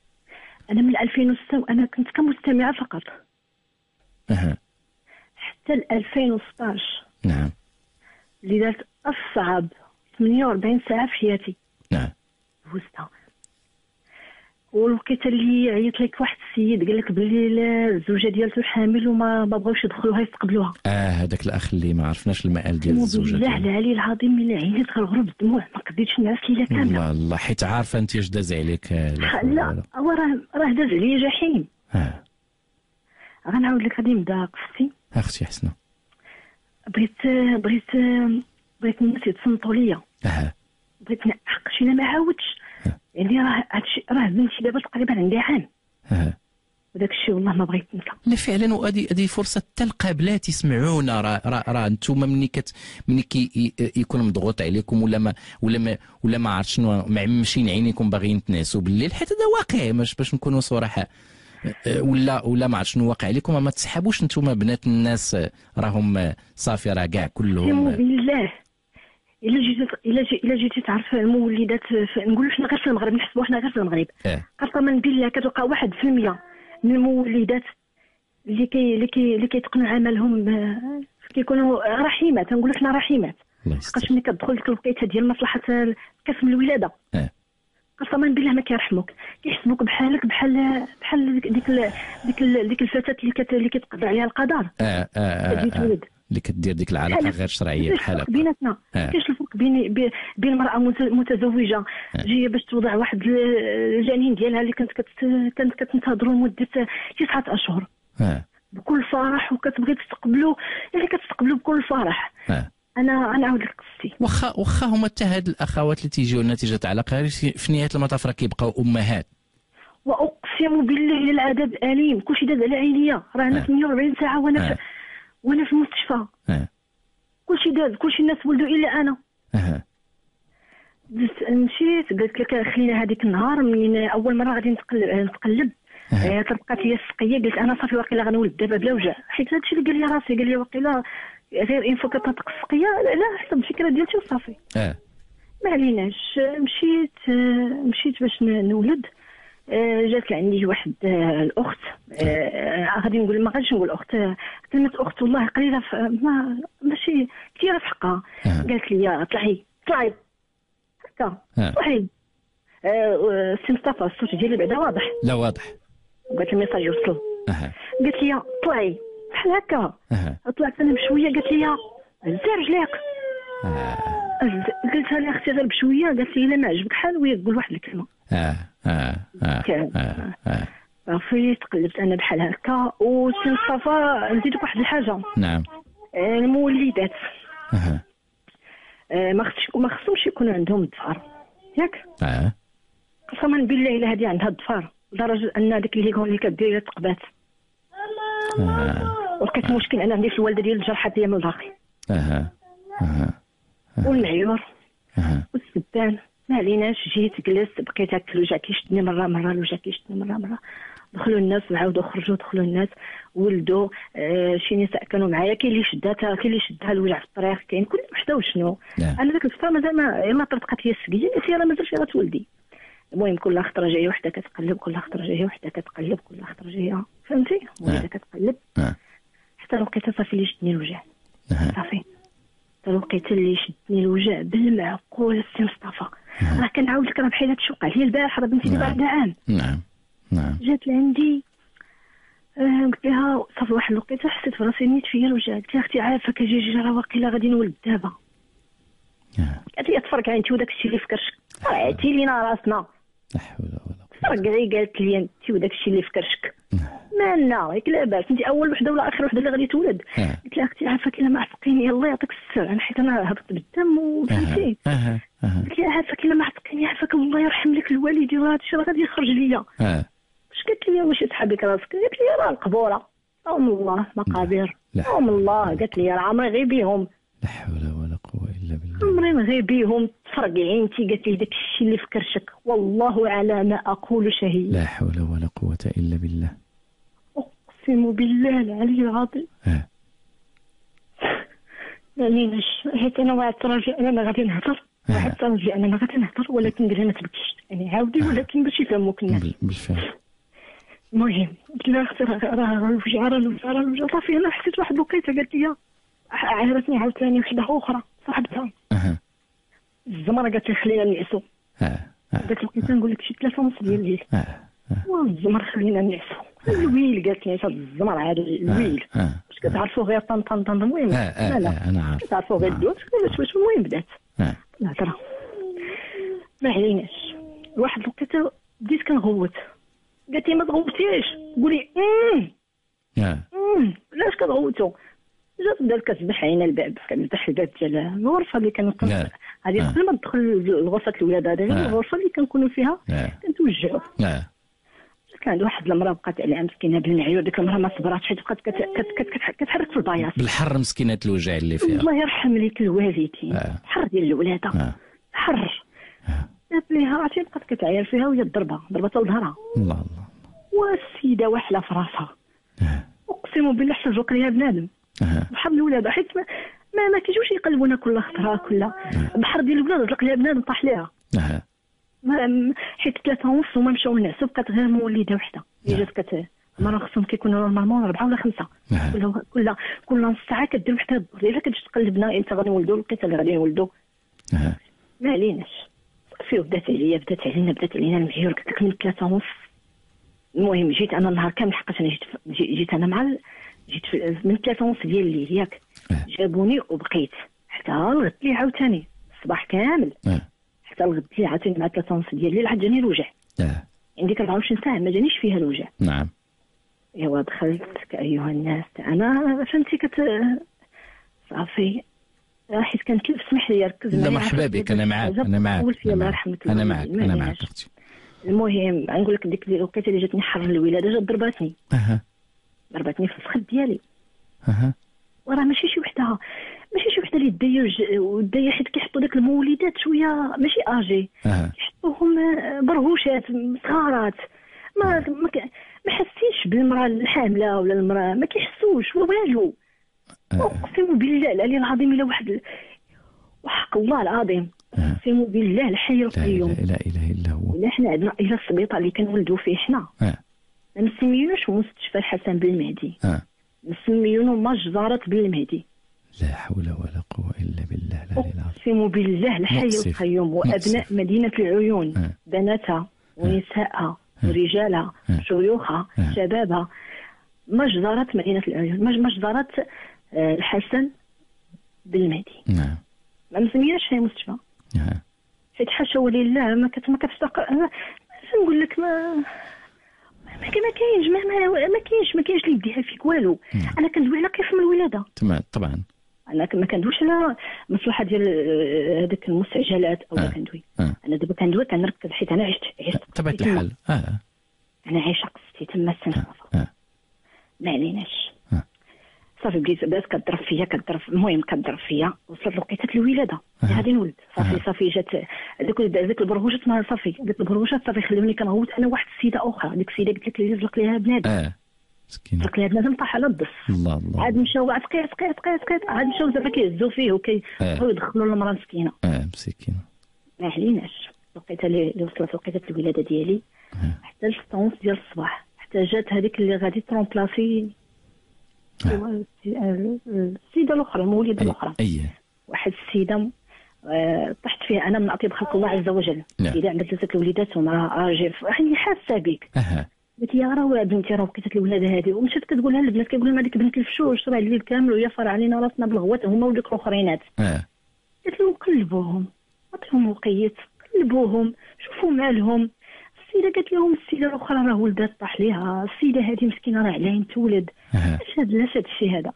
أنا من 2006 وأنا كنت كمستمعة فقط. أها. حتى ل 2016 نعم. اللي دارت اصعب 48 ساعة في حياتي. نعم. دوزتها والوقيته اللي عيط لك واحد السيد قال لك باللي الزوجة ديالته حامل وما ما بغاوش يدخلوها يستقبلوها آه هذاك الأخ اللي ما عرفناش المآل ديال الزوجة بالله العلي العظيم من عينيت غرغرب الدموع ما قديتش نعس ليلة كاملة. الله الله حيت عارفة أنت اش داز عليك لا هو راه راه داز عليا جحيم. آه. غنعاود لك غادي نبدا قصتي. أختي حسنة. بغيت بغيت بغيت الناس يتصنتوا ليا. آه بغيت نحق شي ما عاودتش يعني راه هادشي راه بنتي دابا تقريبا عندي عام. آه وداك الشيء والله ما بغيت ننسى لا فعلا وهذه هذه فرصة حتى القابلات يسمعونا. راه راه راه أنتم ملي كت ملي كي يكون مضغوط عليكم ولا ما ولا ما ولا ما عرفت شنو معمشين عينيكم باغيين تنعسوا بالليل. حيت هذا واقع باش باش نكونوا صراحة ولا ولا ما عرفت شنو واقع عليكم ما تسحبوش أنتم بنات الناس راهم صافي راه كاع كلهم. بالله. إلا جيتي إلا إلا جيتي تعرف المولدات نقولوا حنا غير في المغرب نحسبوا حنا غير في المغرب. قسما بالله كتلقى واحد في المية من المولدات اللي كي اللي كي اللي كيتقنوا عملهم كيكونوا رحيمات نقولوا حنا رحيمات. يستر. ملي كتدخل ديك الوقيته ديال مصلحه كسب الولادة. قسما بالله ما كيرحموك كيحسبوك بحالك بحال بحال ديك ال- ديك ال- ديك الفتاة اللي كت اللي كيتقضى عليها القدر آه آه آه تولد اللي كدير ديك العلاقة غير شرعية بحال بيناتنا؟ آه. كاينش الفرق بين بين- المراه مت- متزوجة؟ جاية باش توضع واحد الجنين ديالها اللي كانت كت- كانت كتنتظروا لمده تسعة أشهر. بكل فرح وكتبغي تستقبلو يعني كتستقبلو بكل فرح. أنا أنا عاود لك قصتي. واخا واخا هما حتى هاد الأخوات اللي تيجيو نتيجه علاقه في نهاية المطاف راه كيبقاو أمهات. وأقسم بالله إلى العذاب اليم كلشي داز على عينيا. راه أنا آه. 48 ساعة وأنا آه. في وأنا في المستشفى. آه. كلشي داز كلشي الناس ولدوا إلا أنا. آه. دزت مشيت قلت لك خلينا هذيك النهار منين أول مرة غادي نتقلب نتقلب. آه. آه، طرقات لي السقية. قلت أنا صافي واقيلا غنولد. دابا بلا وجع. حيت هادشي اللي قال لي راسي قال لي واقيلا غير ان كتطرق السقية. لا حسب الفكرة ديالتي وصافي آه. ما عليناش. مشيت آه، مشيت باش نولد. آه، جات لعندي واحد آه، الأخت. غادي نقول ما غاديش نقول أخت. كلمه أخت والله قليله ما ماشي كثيرة في حقها. قالت لي طلعي طلعي. هكا. طلعي. سي مصطفى الصوت ديالي بعدا واضح. لا واضح. قالت ال message يوصل قالت لي طلعي. بحال هكا. طلعت أنا بشوية قالت لي هزي رجليك قلتها لها أختي غير بشوية. قالت لي إلا ما عجبك حال وهي تقول واحد الكلمة آه آه آه صافي تقلبت أنا بحال هكا وسي مصطفى نزيدك واحد الحاجة. نعم. آه، المولدات. آه، ما خصش ما خصهمش يكونوا عندهم الظفار ياك؟ آه قسما بالله إلا هذه عندها الظفار لدرجة أن ديك اللي اللي كدير تقبات آه ولقيت مشكل أنا عندي في الوالدة ديال الجرحى ديال من الباقي آه آه والمعيور آه والسبان. ما عليناش. جيت جلست بقيت هكا الوجع كيشدني مرة مرة الوجع كيشدني مرة مرة. دخلوا الناس وعاودوا خرجوا دخلوا الناس ولدوا. آه شي نساء كانوا معايا. كاين اللي شداتها كاين اللي شدها الوجع في الطريق. كاين كل وحدة وشنو. نعم. أنا ذاك الفترة مازال ما يلا طرقت لي السقيه قلت لها مازال شي غتولدي المهم كل خطره جاية وحدة كتقلب كل خطره جاية وحدة كتقلب كل خطره جاية. فهمتي؟ وحدة كتقلب. آه. حتى الوقيته صافي اللي شدني الوجع. آه. صافي. حتى الوقيته اللي شدني الوجع بالمعقول السي مصطفى. راه كنعاود لك راه بحال هاد الشوق عليا البارح راه بنتي دابا نعم. عندها عام. نعم. نعم. جات لعندي آه، قلت لها صافي واحد الوقيته حسيت براسي نيت فيا الوجع. قلت لها أختي عارفة كجي جي راه واقيلا غادي نولد دابا. آه. قالت لي تفرقعي انت وداك الشيء اللي في كرشك طلعتي لينا راسنا. لا حول ولا فرقعي قالت لي أنت وداك الشيء اللي في كرشك. مالنا ياك لاباس أنت أول وحدة ولا آخر وحدة اللي غادي تولد؟ آه. قلت لها أختي عارفة كي ما عتقيني الله يعطيك السر أنا حيت أنا هبطت بالدم وفهمتي. قلت لها عارفة كي ما عتقيني عارفة الله يرحم لك الوالدين وهذا الشيء راه غادي يخرج ليا. آه. اش قالت لي؟ واش تحبك راسك قالت لي راه القبورة. أو من الله مقابر. أو من الله قالت لي راه عمري غير بيهم. لا حول ولا قوة إلا بالله عمري ما غير بيهم تفرقعي انت قالت لي داك الشيء اللي في كرشك والله على ما أقول شهيد لا حول ولا قوة إلا بالله اقسم بالله العلي العظيم آه يعني حيت أنا واحد الراجل أنا ما غادي نهضر واحد الراجل أنا ما غادي نهضر ولكن قال لي ما تبكيش يعني عاودي ولكن باش يفهموك الناس بال- بالفعل المهم قلت لها أختي راه راه الوجع راه الوجع راه الوجع صافي أنا حسيت واحد الوقيته قالت لي عيرتني عاوتاني وحده أخرى صاحبتها. أها. الزمرة قالت لي خلينا نعسو. آه قالت لي بقيت نقول لك شي ثلاثة ونص ديال الليل والزمر خلينا نعسو. الويل قالت لي هذا الزمر هذا الويل. باش كتعرفوا غير طن طن طن المهم لا لا. أنا عارف. كتعرفوا غير دوز باش باش المهم بدات. الهضره ما عليناش. واحد الوقيته بديت كنغوت. قالت لي ما تغوتيش. قولي امم علاش كتغوتوا جات بدات كتفتح عينا الباب كتفتح الباب ديال الغرفة اللي لا. هذه آه. قبل ما تدخل لغرفه الولاد هذه آه. الغرفة اللي كنكونوا فيها كنتوجعوا كانت واحد المرأة بقات عليها مسكينة بالمعيور ديك المرأة ما صبراتش حيت بقات كت- كت- كت- كت- كتحرك في البياض. بالحر مسكينة الوجع اللي فيها. الله يرحم لك الوالدين. آه. حر ديال الولادة. حر. قالت ليها عرفتي بقات كتعاير فيها وهي ضربة ضربتها لظهرها الله الله. والسيدة واحله في راسها. أقسم بالله حتى الزوق ليها بنادم. بحر الولاده حيت ما ما, ما كيجيوش يقلبونا كل خطرة كل بحر ديال الولاد طلق ليها بنادم طاح ليها. آه ما م- حيت ثلاثة ونص وما مشاو للنعسو بقات غير مولدة وحدة. اللي جات كت مرة خصهم كيكونوا normalement أربعة ولا خمسة. آه. كل كل كل نص ساعة كدير وحدة الدور. إلا كتجي تقلبنا أنت غادي نولدو لقيت اللي غادي نولدو. آه ما عليناش. صافي وبدات عليا بدات علينا بدات علينا المعيور قلت لك من ثلاثة ونص. المهم جيت أنا النهار كامل حقاش أنا جيت جي- جيت أنا مع جيت من ثلاثة ونص ديال الليل ياك. آه. جابوني وبقيت. حتى الغد لي عاوتاني. الصباح كامل. آه حتى الغد لي عاوتاني مع ثلاثة ونص ديال الليل عاد جاني الوجع. آه يعني ديك 24 ساعة ما جانيش فيها الوجع. نعم. ايوا دخلت ايها الناس أنا فهمتي كت صافي. حيت كانت اسمح لي ركز لا مرحبا بك أنا معاك أنا معاك الله معاك. أنا معاك أنا معاك. أختي. المهم نقول لك ديك الوقيته اللي جاتني حر الولادة جات ضرباتني. أها. ضرباتني في الفخذ ديالي. أها. وراه ماشي شي وحدة ماشي شي وحدة اللي داير وداير حيت كيحطوا داك المولدات شوية ماشي آجي. كيحطوهم آه، برهوشات صغارات ما ما, ما حسيتش بالمراه الحاملة ولا المرأة ما كيحسوش والو. آه. أقسم بالله العلي العظيم إلا واحد وحق الله العظيم. آه. أقسم بالله الحي القيوم. لا إله إلا هو. إلا حنا عندنا إلى السبيطار اللي كنولدوا فيه حنا. أه. ما مسميونوش مستشفى الحسن بالمهدي آه مسميونه مجزرة بالمهدي لا حول ولا قوة إلا بالله العلي العظيم أقسم بالله الحي. القيوم وأبناء مؤسف. مدينة العيون آه. بناتها ونسائها آه. ورجالها آه. شيوخها آه. شبابها مجزرة مدينة العيون مج- مجزرة آه، الحسن بالمهدي نعم ما مسميناش فيها مستشفى آه. حيت حاشا ولله ما كت ما أنا نقول لك ما ما كاين- ما كاينش ما ما, كاينش ما كاينش اللي يديها فيك والو. أنا كندوي على كيف من الولاده تمام طبعا أنا ما كندويش على مصلحه ديال آه، هذيك المستعجلات أو آه. كندوي آه. أنا دابا كندوي كنركز حيت أنا عشت عشت طبيعة قصتي تما. الحال آه أنا عايشة قصتي تما السنة آه ما عليناش آه. صافي بديت بدات كضرب فيا كضرب المهم كضرب فيا وصلت لوقيته الولادة. آه. غادي نولد صافي آه. صافي جات هذوك البرهوشات ما صافي ديك البرهوشات صافي خلوني كنغوت أنا واحد السيدة أخرى. ديك السيدة قلت لك اللي زلق ليها بنادم. آه. مسكينه زلق ليها بنادم طاح على الضس الله الله. عاد مشاو عاد سقيت سقيت سقيت سقيت. عاد مشاو دابا كيهزوا فيه وكي آه. يدخلوا المراه مسكينه آه مسكينة. ما عليناش. الوقيته اللي وصلت وقيته الولادة ديالي. آه. حتى ونص ديال الصباح. حتى جات هذيك اللي غادي ترومبلاسي آه. السيدة الأخرى المولده الأخرى. أي. واحد السيدة آه، طحت فيها أنا من أطيب خلق الله عز وجل. نعم. السيده عندها ثلاثة الوليدات ومراه راجل يعني حاسة بك. أها. قالت لي راه بنتي راه وقيته الولاده هذه ومشات كتقول لها البنات كيقول لها هذيك بنت الفشوش راه الليل كامل وهي صار علينا راسنا بالغوات. هما وديك الأخرينات. قلت لهم قلبوهم. عطيهم وقيت قلبوهم. شوفوا مالهم. السيدة قالت لهم السيدة الاخرى راه ولدات طاح ليها السيدة هذه مسكينة راه علين تولد اش هاد لاش هاد الشيء هذا.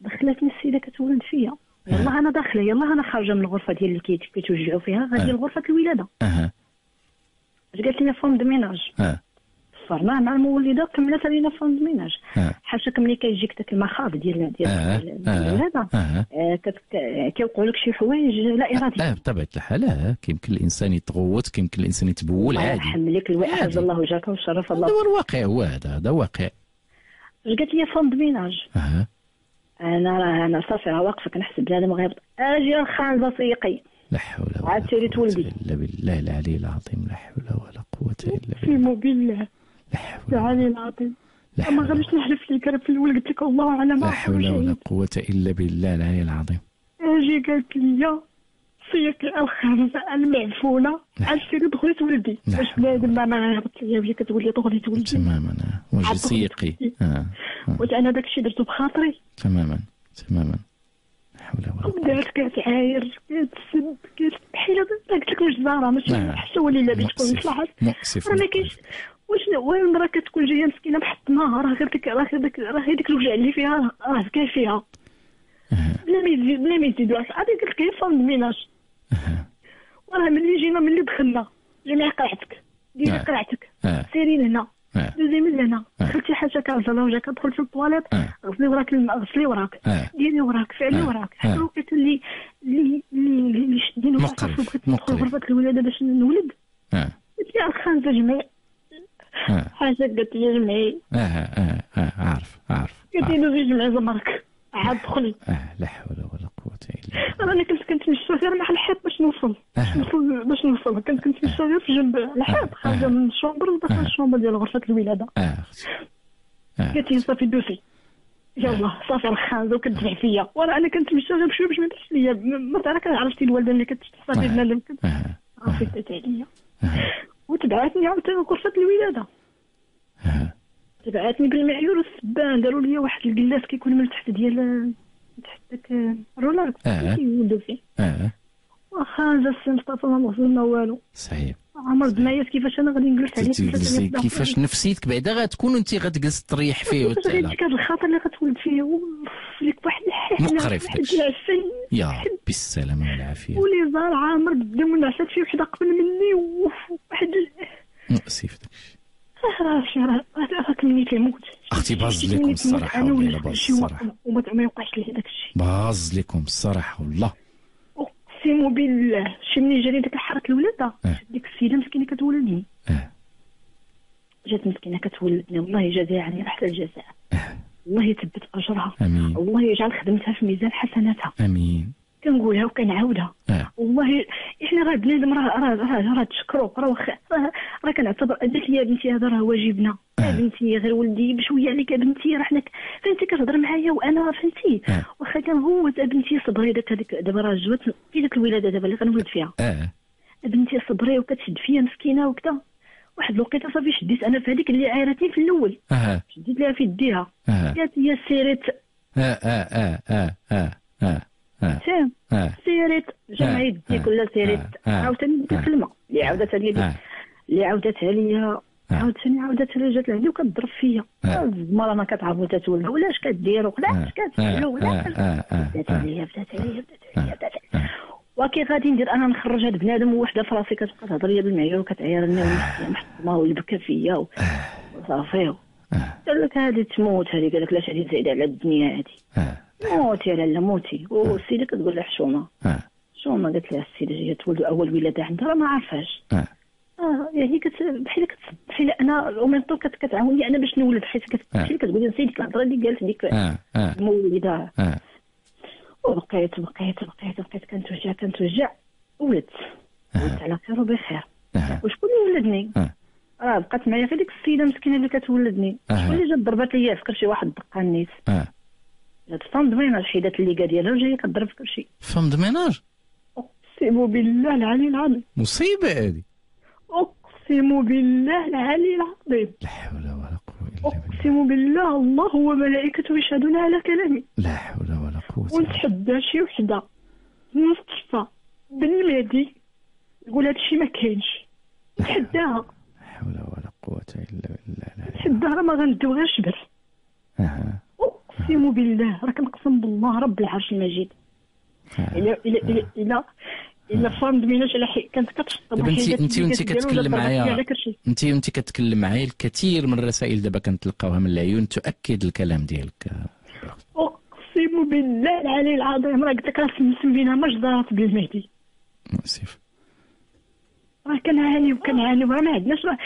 دخلتني السيدة كتولد فيا. يلا أنا داخلة يلا أنا خارجة من الغرفة ديال اللي كيت- كيتوجعوا فيها غادي. لغرفة الولادة. اش قالت لي femme de ménage. آه صرنا مع المولده كملت علينا femme de ménage. آه. حاشاك ملي كيجيك داك المخاض ديال ديال آه. آه. آه. آه، كت- ك- كيوقعوا لك شي حوايج لا اراديه آه بطبيعة الحال آه كيمكن الإنسان يتغوت كيمكن الإنسان يتبول عادي. يرحم لك الوقت عادي. حفظ الله وجهك وشرف هذا الله هو الواقع هو هذا هذا واقع. اش قالت لي femme de ménage؟ أها أنا راه أنا صافي راه واقفة كنحس بنادم غير. أجي الخانزة سيقي لا حول ولا قوة. إلا بالله العلي العظيم لا حول ولا قوة إلا بالله. العلي العظيم. ما غاديش نحلف لك راه في الأول قلت لك الله أعلم لا حول ولا قوة إلا بالله العلي العظيم. أجي قالت لي سيقي الخرزه المعفونة دخلي تولدي. لا باش بنادم ما ما غيرت ليا وهي كتقول لي دخلي تولدي؟ تماما. آه. وجه سيقي. آه. آه. قلت أنا داك الشيء درته بخاطري؟ تماما. تماما. لا حول ولا قوة. بدات كتعاير كتسب كت بحال هذا قلت لك واش زهره ماشي نعم. حتى ولي لا تكون مؤسف مصلحه مؤسف. راه ما كاينش واش المراه كتكون جاية مسكينة بحطنا راه غير ديك راه غير ديك راه غير ديك الوجع اللي فيها راه كافيها آه. بلا ما يزيد بلا ما يزيدوا عادي قلت لك هي femme ménage آه. وراه ملي جينا ملي دخلنا جميع قرعتك ديري آه. قرعتك آه. سيري لهنا آه. دوزي من هنا. دخلتي حاجة كنزل وجهك دخل في الطواليت آه. غسلي وراك غسلي وراك. ديري وراك فعلي. وراك. حتى الوقت اللي اللي اللي اللي شدينا مقرف. بغيت ندخل. غرفه الولادة باش نولد. قلت لي الخانزه جمعي آه. حاجة قالت لي جمعي آه. آه. آه. عارف عارف قالت لي. دوزي جمعي زمرك عاد دخلي آه. لا حول ولا قوة إلا بالله أنا كنت كنتمشى غير مع الحيط باش نوصل آه. نوصل باش نوصل كنت كنتمشى غير في جنب الحيط خارجه من ال chambre وداخله ال chambre ديال غرفة الولادة آه أختي. قالت لي صافي دوزي يلا صافي الخانزه وكتدفع فيا وأنا أنا كنتمشى غير بشوية باش ما يدفعش ليا ما عرفتي الوالدة اللي كتحصل آه. لنا اللي كت- آه. عرفتي عليا. وتبعتني عاوتاني غرفه الولادة. آه. تبعتني بالمعيور والسبان. داروا لي واحد الكلاس كيكون من تحت ديال من تحت داك الرولر. آه. كيولدوا فيه. آه واخا جا السي مصطفى ما وصلنا والو. صحيح. عمر دنايا كيفاش أنا غادي نجلس عليه تجلسي كيفاش نفسيتك بعدا غتكون انت غتجلس تريح فيه وتعلى هذا الخطر اللي غتولد فيه؟ فيك واحد الحاله مقرف يا ربي السلامة والعافية. ولي زار عامر بالدم ونعسات شي وحدة قبل مني وواحد مؤسف داكشي راه شي راه راه كمنيت الموت. أختي باز لكم الصراحة والله باز الصراحة. وما- وما ما يوقعش لي داك الشيء. باز لكم الصراحة والله. أقسم بالله. شي مني جاني داك الحركة الولاده آه. ديك السيدة مسكينة كتولدني. آه جات مسكينة كتولدني. الله يجازيها عني احسن الجزاء. الله يثبت أجرها. آمين. الله يجعل خدمتها في ميزان حسناتها. آمين. كنقولها وكنعاودها. آه والله إحنا راه بنادم راه راه راه راه راه واخا. راه كنعتبر قالت لي يا بنتي هذا راه واجبنا. يا بنتي غير ولدي بشوية عليك يا بنتي راه حنا فهمتي كتهضر معايا وأنا فهمتي. آه. واخا كنغوت بنتي صبري داك هذيك دابا راه جوات في ديك الولادة دابا اللي غنولد فيها. آه. بنتي صبري وكتشد فيا مسكينة وكذا واحد الوقيتة صافي شديت أنا في هذيك اللي عايرتني في الأول. آه. شديت لها في يديها. آه. قالت لي سيريت آه آه آه آه آه آه. فاهم آه. سيريت آه، جمع يديك ولا سيريت آه، آه، عاوتاني ديك. الكلمة اللي عاودتها لي آه. اللي عاودتها ليا آه. عاوتاني عاودتها لي جات لعندي وكتضرب فيا. الزماره ما كتعرف وتا تولد ولا اش كدير ولا آه. اش كتفعل ولا آه. آه. آه. بدات. عليا بدات عليا بدات عليا بدات. عليا. وكي غادي ندير أنا نخرج هاد بنادم وحده في راسي كتبقى تهضر ليا بالمعيار وكتعايرني ونفسي محطمه والبكا فيا وصافي. قال لك هادي تموت هادي قال لك لاش هادي زايدة على الدنيا هادي. آه. موتي يا لاله موتي. والسيده كتقول لها حشومة. حشومة قالت لها السيده جاية تولد أول ولاده عندها راه ما عارفاش آه يعني كت بحال كت بحال أنا اومينطو كت كتعاوني أنا باش نولد حيت كت. بحال كتقول لي سيدك الهضرة اللي قالت ديك المولده آه وبقيت بقيت بقيت بقيت كنتوجع كنتوجع. ولدت. ولدت على خير وبخير. وشكون اللي ولدني؟ آه راه بقات معايا غير ديك السيدة مسكينة اللي كتولدني. شكون اللي جات ضربات ليا في كرشي واحد دقة النيس جات فان دوينه حيدات الليقه ديالها وجايه كضرب في كرشي فم دميناج أقسم بالله العلي العظيم. مصيبة هذه. أقسم بالله العلي العظيم. لا حول ولا قوة إلا بالله. أقسم بالله الله وملائكته يشهدون على كلامي. لا حول ولا قوة ونتحدى شي وحدة. في المستشفى بالمهدي نقول هادشي ما كاينش. نتحداها لا حول ولا قوة إلا بالله. نتحداها راه ما غندو غير شبر. أها. أقسم بالله راه كنقسم بالله رب العرش المجيد. الا الا الا الا إلا فان دميناش على حي كانت كتشطب دابا انت انت وانت كتكلم معايا. انت وانت كتكلم معايا الكثير من الرسائل دابا كنتلقاوها من العيون تؤكد الكلام ديالك. أقسم بالله العلي العظيم راه قلت لك راه سمسم بينا مجزرات بالمهدي مؤسف راه كنعاني وكنعاني وراه ما عندناش راه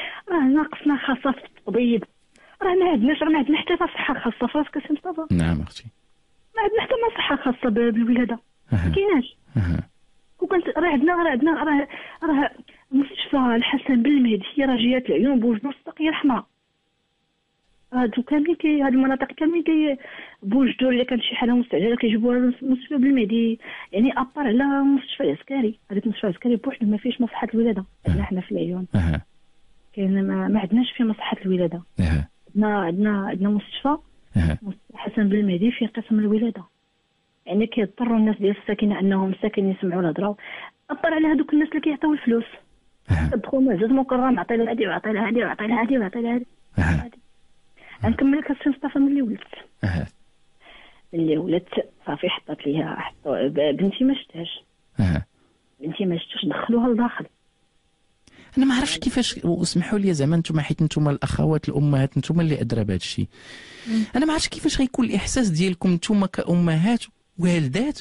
ناقصنا خاصة في التطبيب راه ما عندناش راه ما عندنا حتى صحة خاصة في راسك سي مصطفى نعم أختي. ما عندنا حتى ما صحة خاصة ب- بالولادة. ما. كايناش. وكنت راه عندنا راه عندنا راه راه مستشفى الحسن بن المهدي راه جهة العيون بوجدور الساقية الحمراء هادو كاملين كي هاد المناطق كاملين كي بوجدور إلا كانت شي حالة مستعجلة كيجيبوها للمستشفى بن المهدي. يعني أبار على المستشفى العسكري. هذاك المستشفى العسكري بوحدو ما فيهش مصحة الولادة. عندنا حنا في العيون. كاين ما, ما عندناش فيه مصحة الولادة. أها. عندنا عندنا عندنا مستشفى. حسن بن المهدي فيه قسم الولادة. يعني كيضطروا الناس ديال الساكنة أنهم ساكن يسمعوا الهضرة أطر على هذوك الناس اللي كيعطيو الفلوس. أها. كتدخل معزز مكرم عطي لها هادي وعطي لها هادي وعطي لها هادي وعطي لها هادي أها. غنكمل لك السي مصطفى ملي ولدت. ملي ولدت صافي حطات ليها حطوا بنتي ما شفتهاش. بنتي ما شفتوش دخلوها لداخل. أنا ما عرفتش كيفاش واسمحوا لي زعما أنتم حيت أنتم الأخوات الأمهات أنتم اللي ادرى بهذا الشيء أنا ما عرفتش كيفاش غيكون الإحساس ديالكم أنتم كأمهات والدات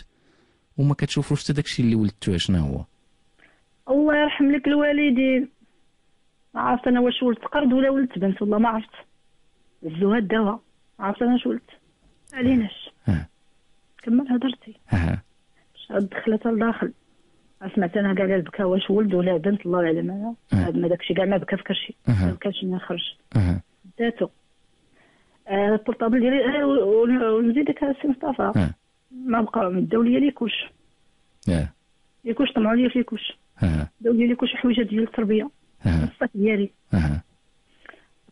وما كتشوفوش حتى داكشي اللي ولدتوه شنو هو؟ الله يرحم لك الوالدين. ما عرفت أنا واش ولدت قرد ولا ولدت بنت والله ما عرفت. الزوها الدواء ما عرفت أنا واش ولدت. عليناش. كمل هضرتي. شاد دخلتها لداخل. سمعت أنا كاع بكى واش ولد ولا بنت الله يعلم أنا. ما داكشي كاع ما بكى في كرشي. ما بكاش اني نخرج داتو البورطابل ديالي آه، ونزيدك السي مصطفى. ما بقى داو ليا ليكوش ليكوش طمعوا ليا في ليكوش داو ليا ليكوش حويجات ديال التربية. الصف ديالي.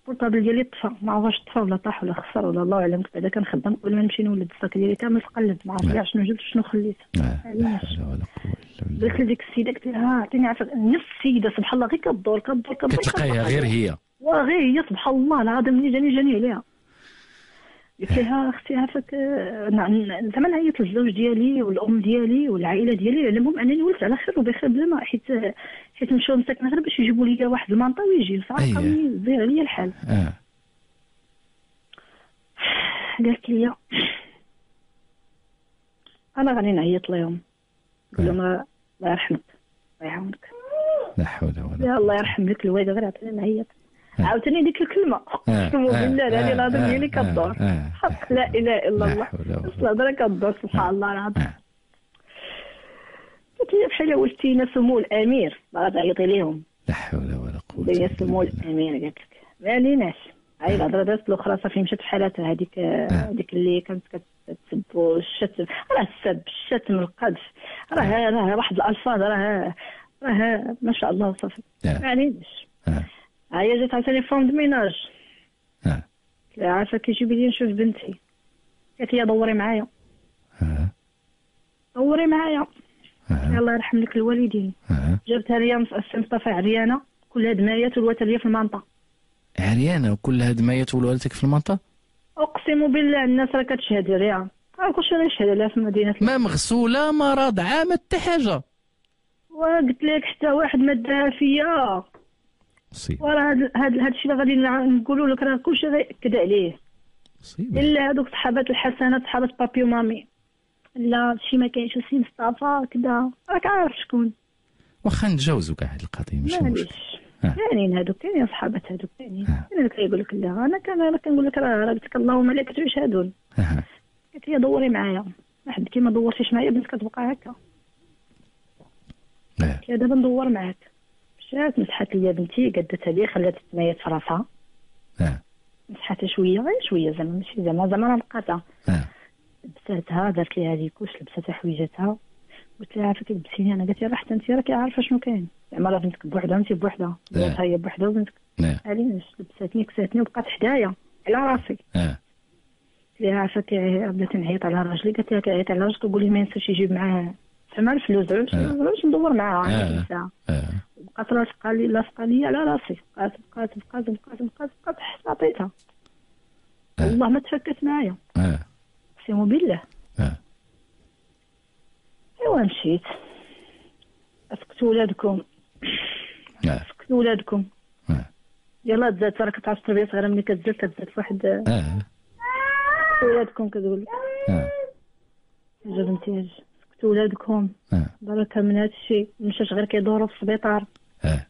ها ال portable ديالي طفى ما عرفتش طفى ولا طاح ولا خسر ولا الله اعلم بعدا كنخدم قبل ما نمشي نولد ال sac ديالي كامل تقلب ما عرفت كاع شنو جبت شنو خليت. علاش؟ بالله. قلت لديك السيدة قلت لها عطيني عافاك. نفس السيدة سبحان الله غير كدور كدور كدور كتلقاها غير هي. وغير هي سبحان الله العظيم ملي جاني جاني عليها. قلت لها أختي عافاك آه، ن- ن- زعما نعيط للزوج ديالي والأم ديالي والعائلة ديالي على المهم أنني ولدت على خير وبخير بلا ما حيت حيت مشاو مساكنه غير باش يجيبوا لي واحد المنطقة ويجي صراحة أيه. زير عليا الحال. آه. قالت لي أنا غادي نعيط لهم. نقول لهم الله يرحمك الله يعاونك. لا حول ولا يا الله يرحم لك الوالده غير عطيني نعيط. آه. عاوتاني ديك الكلمة. اقسم بالله هذه الهضره ديالي آه، كدور. آه. حق. لا إله إلا لا الله. الهضره كدور سبحان الله العظيم. قلت لي بحال ولتينا سمو الأمير. باغا تعيطي ليهم. لا حول ولا قوة هي إلا سمو بالله. الأمير قالت لك. ما عليناش. هاي الهضره دارت الأخرى صافي مشات في حالتها هذيك هذيك اللي كانت كتسب والشتم راه السب الشتم القذف راه راه واحد الألفاظ راه راه ما شاء الله صافي. ما عليناش. هي جات عاوتاني فون ميناج آه. لا عارفه كيجيب لي نشوف بنتي قالت لي دوري معايا آه. دوري معايا آه. الله يرحم لك الوالدين آه. جابتها ليا مصطفى عريانه كلها دمايات ولواتها ليا في المنطقة عريانه وكل هاد ما يتولدتك في المنطقة اقسم بالله الناس راه كتشهد عليها راه كلشي غيشهد عليها في مدينه ما مغسوله ما راضعه ما حتى حاجة وقلت لك حتى واحد ما داها فيا مصيبه وراه هاد هاد الشيء اللي غادي نقولوا لك راه كلشي غيأكد عليه. مصيبه إلا هادوك صحابات الحسنات صحابات بابي ومامي. لا هادشي ما كاينش. سي مصطفى كدا. راك عارف شكون. واخا نتجاوزوا كاع هاد القضية ماشي مشكل. كاينين هادوك كاينين صحابات هادوك كاينين. كاين اللي كيقول لك لا أنا كان أنا كنقول لك راه لك اللهم لا كتشهدون آه. قالت لي دوري معايا. واحد كيما دورتيش معايا بنت كتبقى هكا. قلت لها دابا ندور معاك. مشات مسحات ليا بنتي قدتها لي خلات التمايات في راسها. آه. مسحاتها شوية غير شوية زعما ماشي زعما زعما راه لقاتها آه. لبساتها دارت ليها ليكوش لبساتها حويجاتها. قلت لها عافاك لبسيني أنا؟ قالت لي راه حتى أنت راكي عارفة شنو كاين. زعما راه بنتك بوحدها أنت بوحدها. بنتها هي بوحدها وبنتك. علاش لبساتني كساتني وبقات حدايا على راسي. آه. قلت لها عافاك بدات نعيط على راجلي؟ قالت لها كيعيط على راجلك وقول لي ما ينساش يجيب معاه. زعما الفلوس علاش ندور معاه بقات لاصقه لي لاصقه لي على راسي بقات بقات بقات بقات بقات بقات حتى عطيتها آه. والله ما تفكت معايا. اقسم بالله آه. ايوا مشيت اسكتوا ولادكم آه. اسكتوا ولادكم. يلا تزاد راك تعرف التربيه صغيره ملي كتزاد كتزاد واحد. اسكتوا ولادكم كتقول آه. جا بنتي سكتوا ولادكم. بركه من هذا الشيء مشاش غير كيدوروا في السبيطار آه.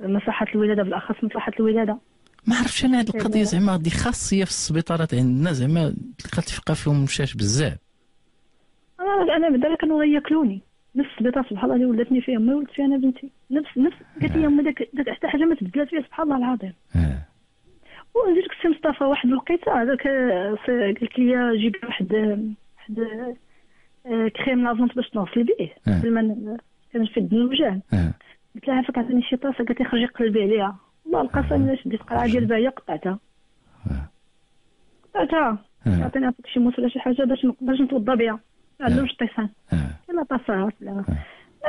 مصلحه الولادة بالأخص مصلحه الولادة. ما عرفتش أنا هاد القضية زعما دي خاصية في السبيطارات عندنا زعما تلقى تفقى فيهم مشاش بزاف. أنا أنا بعدا كانوا غياكلوني نفس السبيطار سبحان الله اللي ولدتني فيه ما ولدت فيها أنا بنتي. نفس نفس قالت لي أمي داك حتى حاجة ما تبدلات فيها سبحان الله العظيم. وزيدك السي مصطفى واحد الوقيتة هذاك قالت لي جيب واحد واحد آه، crème lavante باش تنغسل به. قبل ما كان في الدم الوجه. قلت لها عافاك عطيني شي طاسة؟ قالت لي خرجي قلبي عليها. والله القسم الا شديت قرعة ديال باهيه قطعتها. آه. قطعتها. آه. عطيني عافاك شي موس ولا شي حاجة باش باش نتوضى بها. ما عندهمش طيسان. آه. يلا طاسة لا ما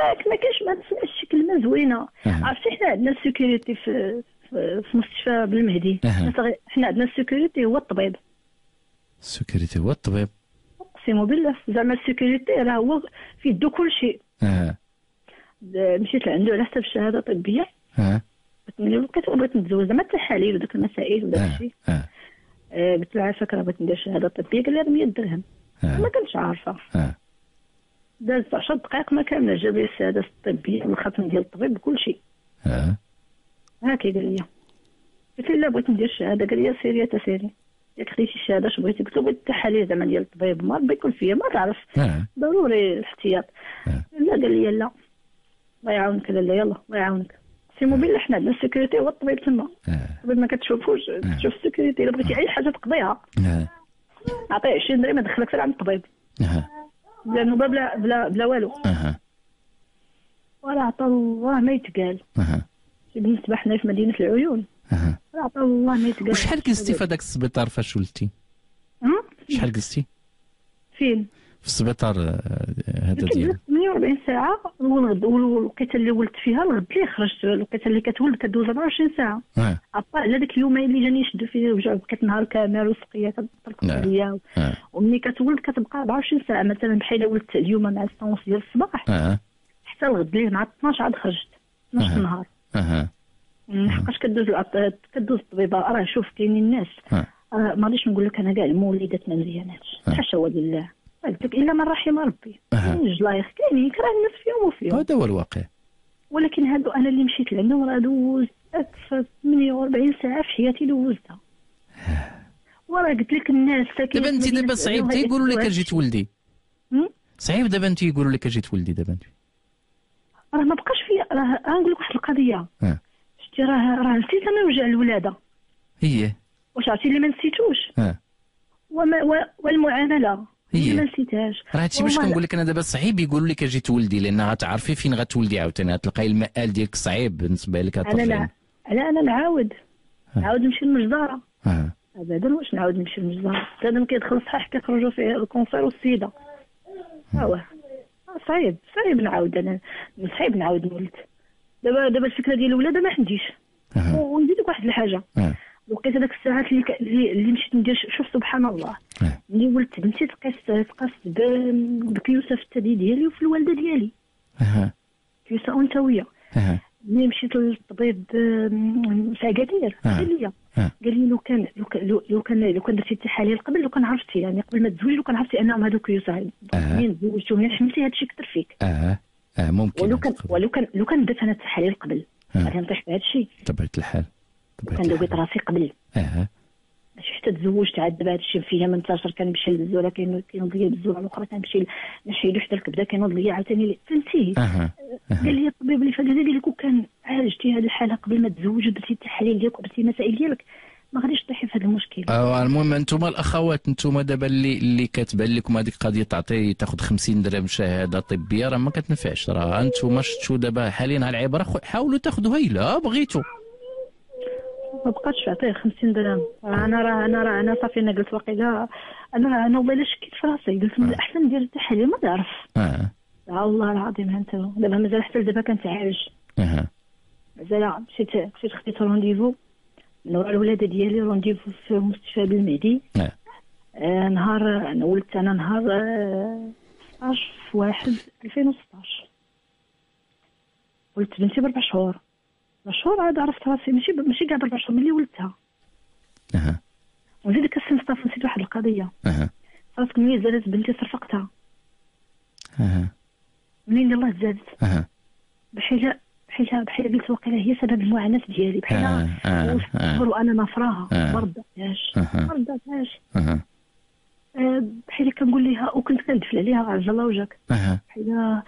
ما كاينش ما تسمعش كلمه زوينة. آه. عرفتي حنا عندنا ال sécurité في في مستشفى بالمهدي. حنا عندنا ال sécurité هو الطبيب. ال sécurité هو الطبيب. أقسم بالله زعما ال sécurité راه هو في يدو كل شيء آه. مشيت لعنده على حسب الشهاده الطبيه. ملي لقيت بغيت نتزوج زعما التحاليل وداك المسائل وداك. الشيء آه. قلت له عافاك راه بغيت ندير شهادة طبية قال لي راه 100 درهم ما. كنتش عارفة آه. دازت 10 دقائق ما كاملة جاب لي الشهادة الطبية والختم ديال الطبيب بكل شيء. هاكي قال لي قلت له لا بغيت ندير الشهاده قال لي سيري تا سيري ياك خديتي الشهاده اش بغيتي قلت له بغيت التحاليل زعما ديال الطبيب ما ربي يكون فيا ما تعرف. ضروري الاحتياط. لا قال لي لا الله يعاونك لالا يلا الله يعاونك. قسما بالله حنا عندنا ال sécurité هو الطبيب تما. آه. الطبيب ما كتشوفوش تشوف ال sécurité الا بغيتي أي حاجة تقضيها. آه. عطيه 20 درهم يدخلك في عند الطبيب. آه. لأنه بلا بلا بلا والو. آه. ولا عطا الله ما يتقال. آه. بالنسبة حنا في مدينة العيون. آه. عطا الله ما يتقال. وشحال جلستي في هذاك السبيطار فاش ولدتي؟ شحال جلستي فين؟ في السبيطار آه، هذا ديال كدوز 48 ساعة والوقيته اللي ولدت فيها الغد اللي خرجت الوقيتة اللي كتولد كدوز 24 ساعة. آه أبا على داك اليومين اللي جاني يشدوا فيه الوجع بكات نهار كامل وسقية كتطلق نعم. عليا آه وملي كتولد كتبقى 24 ساعة. مثلا بحال ولدت اليوم مع 6 ونص ديال الصباح حتى الغد اللي مع 12 عاد خرجت. 12 أها. النهار. آه حقاش كدوز كدوز الطبيبة. راه شوف كاينين الناس. ما غاديش نقول لك أنا كاع المولدات ما مزياناتش. حاشا لله. قلت لك إلا من رحم ربي. أها. كاين كراه الناس فيهم وفيهم. هذا هو الواقع. ولكن هادو أنا اللي مشيت لعندهم راه دوزت أكثر 48 ساعة في حياتي دوزتها. وراه قلت لك الناس دابا أنت في دابا صعيب تيقولوا لك أجي تولدي؟ صعيب دابا أنت يقولوا لك أجي تولدي دابا أنت. راه ما بقاش فيا راه غنقول لك واحد القضية. أه. شتي راه راه نسيت أنا وجع الولاده هي. واش عرفتي اللي ما نسيتوش؟ أه. وما والمعامله هي. ما نسيتهاش راه هادشي باش كنقول لك أنا دابا صعيب يقولوا لك أجي تولدي لأن غتعرفي فين غتولدي عاوتاني غتلقاي المآل ديالك صعيب بالنسبة لك أنا لا. لا أنا نعاود. نعاود نمشي للمجزرة. آه. أبدا واش نعاود نمشي للمجزرة؟ بنادم كيدخل صحيح كيخرجوا فيه الكونسير والسيدة. ها هو صعيب صعيب نعاود. أنا صعيب نعاود نولد. دابا دابا الفكرة ديال الولادة ما عنديش. ونزيدك واحد الحاجة. لقيت هذاك الساعات اللي ك- اللي, مشيت ندير شوف سبحان الله. آه. ملي ولدت بنتي تقاست ب- بكيوسه في الثدي ديالي وفي الوالدة ديالي. آه كيوسه انثويه آه ملي مشيت للطبيب في اكادير. قال لي. قال لي لو كان لو كان لو- كان درتي التحاليل قبل لو كان عرفتي يعني قبل ما تزوجي لو كان عرفتي أنهم هذوك كيوسه. منين تزوجتي ومنين حملتي هذا الشيء كثر فيك؟ آه آه ممكن. ولو كان ولو كان لو كان درت أنا التحاليل قبل. غادي نطيح بهذا الشيء طبيعة الحال. طبيعة كان دويت الحال. راسي قبل آه ماشي حتى تزوجت عاد دابا هادشي فيها من 18 كنمشي للزوله كاين كاينوض ليا بالزوله الأخرى كنمشي نحيدو حتى الكبدة ليا عاوتاني فهمتي آه قال لي الطبيب اللي فات قال لي كون كان عالجتي هذه الحالة قبل ما تزوج ودرتي التحاليل ديالك ودرتي المسائل ديالك. ما غاديش تطيحي في هذا المشكل. آه المهم أنتم الأخوات أنتم دابا اللي اللي كتبان لكم هذيك القضية تعطي تاخذ 50 درهم شهادة طبية راه ما كتنفعش راه أنتم شفتوا دابا حاليا العبرة حاولوا تاخذوها إلا بغيتوا ما بقاتش فعطيه 50 درهم. أنا راه أنا راه أنا صافي أنا قلت واقيلا أنا أنا والله شكيت في راسي. قلت من الأحسن ندير التحاليل ما تعرف آه. آه والله العظيم أنت. دابا مازال حتى دابا كنتعالج. آه. مازال مشيت مشيت خديت rendez-vous من ورا الولادة ديالي rendez-vous في مستشفى بالمهدي. آه. آه نهار أنا ولدت أنا نهار آه 16 في واحد 2016 ولدت بنتي بأربع شهور. شهور عاد عرفت راسي. ماشي ماشي كاع باربع شهور ملي ولدتها. آه ونزيدك السن صافي نسيت واحد القضية. آه راسك ملي زادت بنتي صرفقتها آه منين يلاه زادت؟ آه بحال بحال بحال قلت واقيلا هي سبب المعاناة ديالي. بحال آه، آه، آه. وأنا نافراها. ما رداتهاش أها. ما رداتهاش آه، بحال كنقول لها وكنت كندفل عليها وجهك آه بحال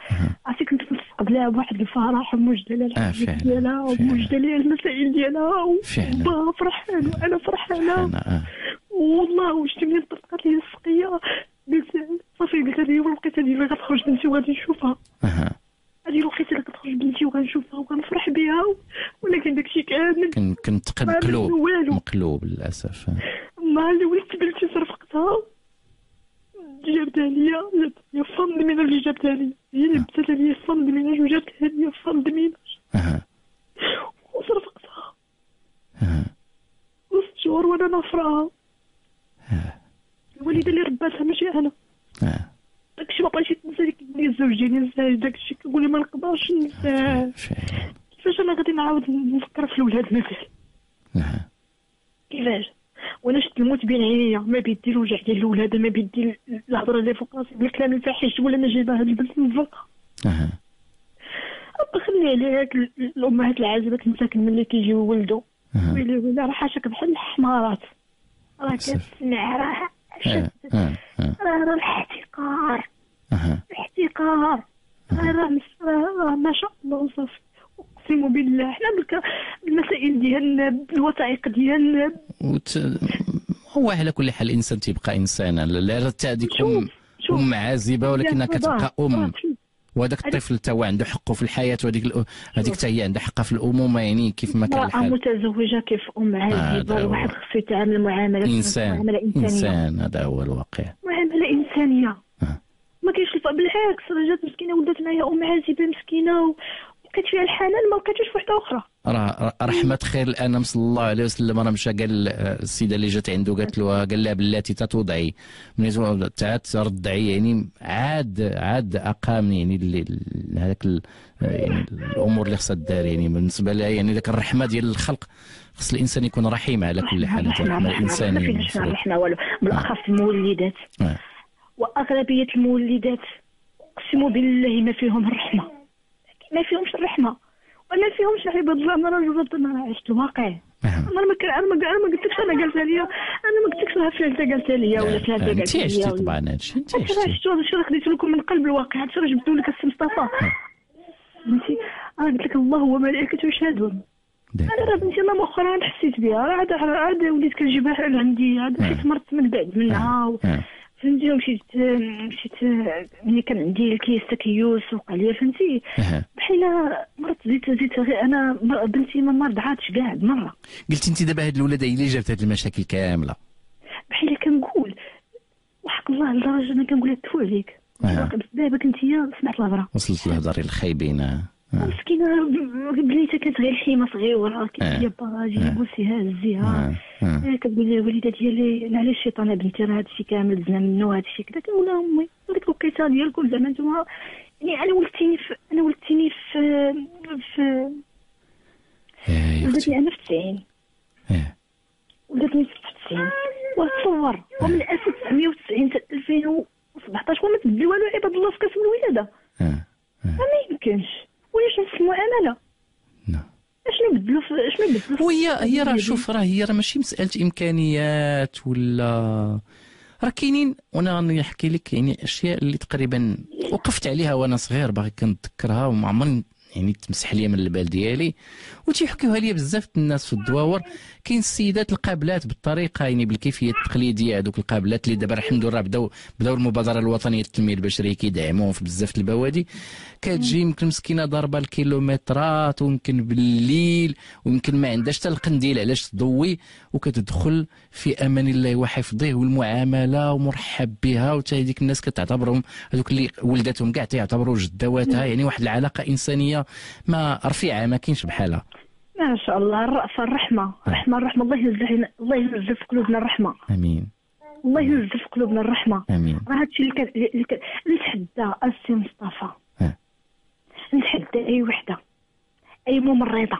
عرفتي كنت كنتفقد لها بواحد الفرح وموجدة لها آه، الحاجات ديالها. وموجدة لها المسائل ديالها فعلا. وبا فرحان وأنا فرحانة. آه. والله وشتي منين طرقات لي السقيه قلت صافي قلت لها الوقيتة ديالي غتخرج بنتي وغادي نشوفها. هذه الوقيتة اللي كتخرج بنتي وغنشوفها وغنفرح بها ولكن داكشي كامل. كن كنت ما مقلوب. مقلوب للأسف. آه. مع اللي ولدت بنتي صرفقتها. جابتها ليا هي فند من اللي جابتها ليا هي اللي بدات ليا فند من وجابتها ليا فند من آه وصرفقتها. آه وست شهور وأنا نافراها الوالدة اللي رباتها ماشي أنا داكشي ما بغيتش ننسى لك اللي الزوج ديالي نساه داكشي كنقول لي ما نقدرش ننساه كيفاش أنا غادي نعاود نفكر في الولاد مازال كيفاش؟ وأنا شفت الموت بين عينيا ما بيدي الوجع ديال الولاده ما بيدي الهضرة اللي فوق راسي بالكلام الفاحش ولا ما جايبها هاد البنت الزرقاء آه خلي عليك الأمهات العازبات المساكن ملي كيجيو يولدوا آه ويلي ولا راه حاشاك بحال الحمارات. راه. كتسمع راه أه شد- أه أه. راه راه الاحتقار. الاحتقار. راه ما شاء الله صافي أقسم بالله حنا بالك- بالمسائل ديالنا بالوثائق ديالنا. وت... هو على كل حال الانسان تيبقى انسانا لا تاديك ام أم عازبة ولكنها كتبقى أم. وهذاك الطفل تا هو عنده حقه في الحياة وهذيك هذيك حتى هي عندها حقها في الامومه يعني كيف ما كان الحال. متزوجة كيف عازبة هو. الواحد خصو يتعامل معاملة إنسان معاملة إنسانية. إنسان هذا هو الواقع. معاملة إنسانية. آه. ما كاينش بالعكس راه جات مسكينة ولدت معايا أم عازبة مسكينة وكانت فيها الحنان ما لقيتوش في وحدة أخرى. راه رحمة خير الأنام صلى الله عليه وسلم. راه مشى قال آه، السيدة اللي جات عنده قالت له قال لها بلاتي تتوضعي. ملي تو- تا ترضعي يعني عاد عاد أقام يعني هذاك ال- يعني الأمور اللي خصها دار يعني بالنسبة لها يعني ذاك الرحمة ديال الخلق. خص الإنسان يكون رحيم على كل حال الرحمه ما الانسانيه فيناش المفروض. الرحمة والو. بالأخص المولدات. آه. وأغلبية المولدات أقسم بالله ما فيهم الرحمة. ما فيهمش الرحمة وما فيهمش عباد الله أنا راه جربت أنا عشت الواقع نعم. أنا ما أنا ما أنا ما قلتلكش أنا قالتها لي أنا ما قلتلكش راه فلانة قالتها لي ولا فلانة انت قالتها لي عشتي ولا- طبعا هادشي انت عشتي هادشي راه خديت لكم من قلب الواقع هادشي راه جبدوا لك السي مصطفى؟ فهمتي أنا قلت لك الله وملائكته يشهدون. أنا راه بنتي أنا مؤخرا حسيت بها راه عاد عاد وليت كنجيبها عندي عاد مشيت مرت من بعد منها. فهمتي ومشيت مشيت ملي كان عندي الكيس تكيس وقع لي فهمتي. بحال مرت زيت زيت غير أنا بنتي ما رضعاتش كاع مرة قلتي انت دابا هاد الولادة هي اللي جابت هاد المشاكل كاملة بحال كنقول وحق الله لدرجة أنا كنقول لها عليك. بسببك انت سمعت الهضرة وصلت الهضره الخايبين آه. مسكينة بنيتها كانت غير حيمة صغيره آه. هي باجي بوسيها هزيها آه. آه. آه، كتقول لي الوالدة ديالي علاش الشيطان بنتي راه هادشي كامل دزنا منه هادشي كذا كنقول لها أمي هذيك الوقيته ديالكم زعما نتوما يعني أنا ولدتيني في أنا ولدتيني في في آه، ولدتني أنا في 90 آه. ولدتني في 90 وتصور ومن 1990 حتى 2017 وما تبدل والو عباد الله في كاس الولادة آه. آه. ما يمكنش ولاش نفس المعامله نعم. بدلوا في أشنو بدلوا في- وهي هي راه شوف راه هي راه ماشي مسألة إمكانيات ولا راه كاينين وأنا غادي نحكي لك يعني أشياء اللي تقريبا وقفت عليها وأنا صغير باغي كنتذكرها وما عمرني يعني تمسح لي من البال ديالي وتيحكيوها لي بزاف الناس في الدواور. كاين السيدات القابلات بالطريقة يعني بالكيفية التقليدية هذوك القابلات اللي دابا الحمد لله بداو بداو المبادرة الوطنية للتنمية البشرية كيدعموهم في بزاف البوادي. كتجي يمكن مسكينة ضاربة الكيلومترات ويمكن بالليل ويمكن ما عندهاش حتى القنديل علاش تضوي؟ وكتدخل في أمان الله وحفظه والمعاملة ومرحب بها. وتا هذيك الناس كتعتبرهم هذوك اللي ولداتهم كاع تيعتبروا جدواتها يعني واحد العلاقة إنسانية ما رفيعة ما كاينش بحالها. ما شاء الله الرأفة الرحمة الرحمة الرحمة الله علينا- الله ينزل في قلوبنا الرحمة. آمين. الله ينزل في قلوبنا الرحمة. آمين. راه هادشي اللي نتحدى السي مصطفى. آه. نتحدى أي وحدة أي ممرضة.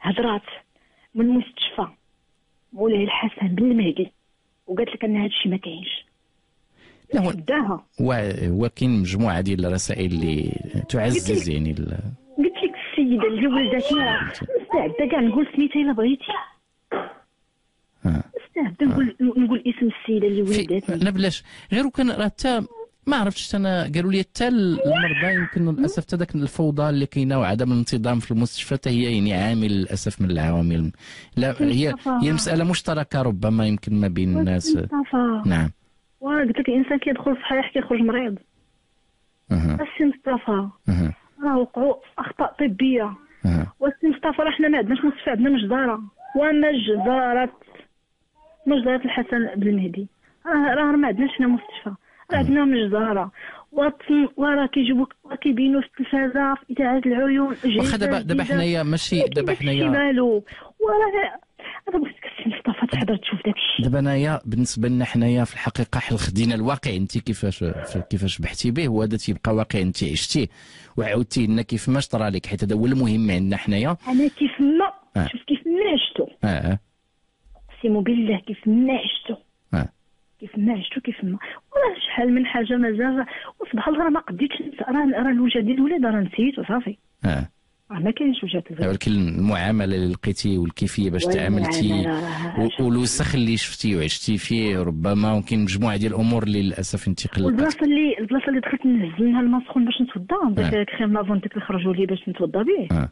هضرات من مستشفى مولاي الحسن بن المهدي. وقالت لك أن هادشي ما كاينش. لا هو داها و- وكاين مجموعة ديال الرسائل اللي تعزز يعني قلت لك السيدة اللي ولدتني راه مستعدة كاع نقول سميتها إلا بغيتي. آه. مستعدة نقول نقول اسم السيدة اللي في ولدتني لا بلاش. غير وكان راه حتى ما عرفتش أنا قالوا لي حتى المرضى يمكن للأسف حتى ذاك الفوضى اللي كاينة وعدم الانتظام في المستشفى حتى هي يعني عامل للأسف من العوامل. لا هي هي مسألة مشتركة ربما يمكن ما بين الناس. نعم. وقلت لك الإنسان كيدخل في الصحيح كيخرج مريض. أها. السي مصطفى. راه وقعوا أخطاء طبية. أها. والسي مصطفى راه حنا ما عندناش مستشفى عندنا مجزره ومجزره مجزره الحسن بن المهدي. راه راه ما عندناش حنا مستشفى. راه عندنا مجزره وراه كيجيبوا كيبينوا في التلفازه في اذاعه العيون. واخا دابا دابا حنايا ماشي دابا حنايا وراه أنا بغيت السي مصطفى تحضر تشوف داك الشيء. دابا انايا بالنسبة لنا حنايا في الحقيقة حل خدينا الواقع. انت كيفاش كيفاش بحتي به؟ وهذا تيبقى واقع انت عشتيه وعاودتي لنا كيف ما طرا لك. حيت هذا هو المهم عندنا حنايا. أنا كيف ما آه. شوف كيف ما عشتو. آه. اقسم بالله كيف ما عشتو. كيف ما عشتو كيف ما. وراه شحال من حاجة مازال وسبحان الله راه ما قديتش راه راه الوجه ديال الولاد راه نسيتو صافي. آه. راه ما كاينش وجه الولاد ولكن المعاملة اللي لقيتي والكيفية باش تعاملتي والوسخ اللي شفتي وعشتي فيه ربما وكاين مجموعة ديال الأمور اللي للأسف انت قلقت والبلاصة اللي البلاصة اللي دخلت نهز منها الماء سخون باش نتوضا. آه. داك كريم لافون اللي خرجوا لي باش نتوضا به آه.